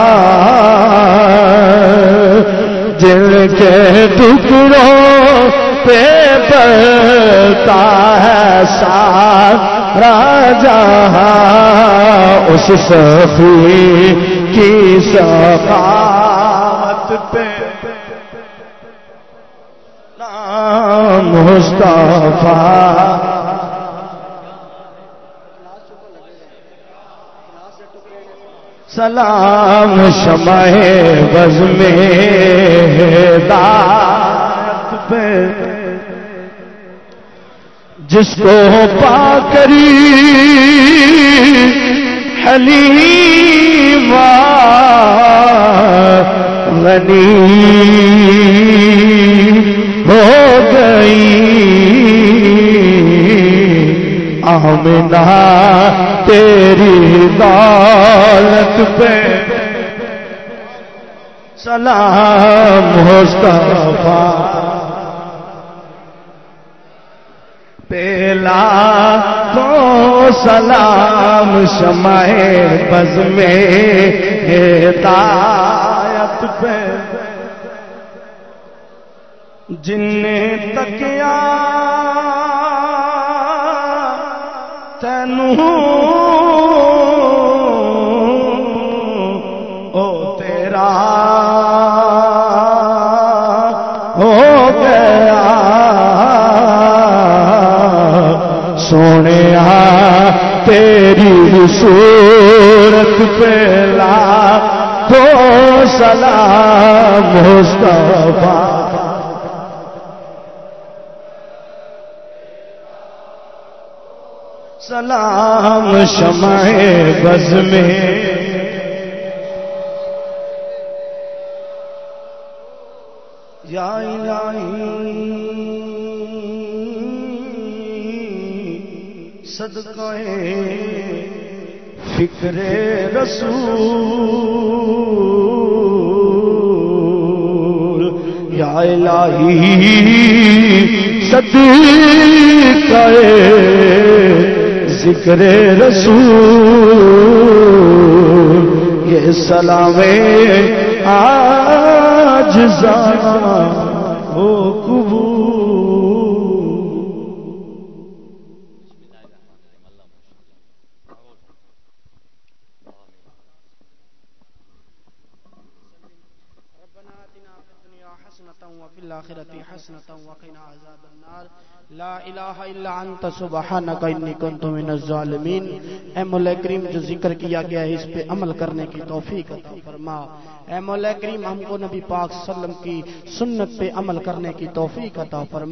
جن کے ٹکڑوں پہ پڑتا ہے سارا جہاں اس سفی کی سقامت پہ نام مصطفیٰ سلام شمع بز میں دات پہ۔ جس کو پا کری حلیم غنی ہو گئی۔ آمنا تیری دولت پہ سلام مصطفیٰ۔ پیلا تو سلام شمع بز میں ہدایت پہ۔ جن نے تکیا تیری صورت پہلا تو سلام مصطفیٰ۔ سلام شمع بز میں۔ یا الہی صدقہ فکر رسول یا الہی صدقہ ذکر رسول یہ سلام آج ہو وفي حسنة وقنا عذاب النار. لا الہ الا انت سبحانک انی کنت من الظالمین اے مولا کریم، جو ذکر کیا گیا ہے، اس پہ عمل کرنے کی توفیق عطا فرما. اے مولا کریم، ہم کو نبی پاک صلی اللہ علیہ وسلم کی سنت پہ عمل کرنے کی توفیق عطا فرما.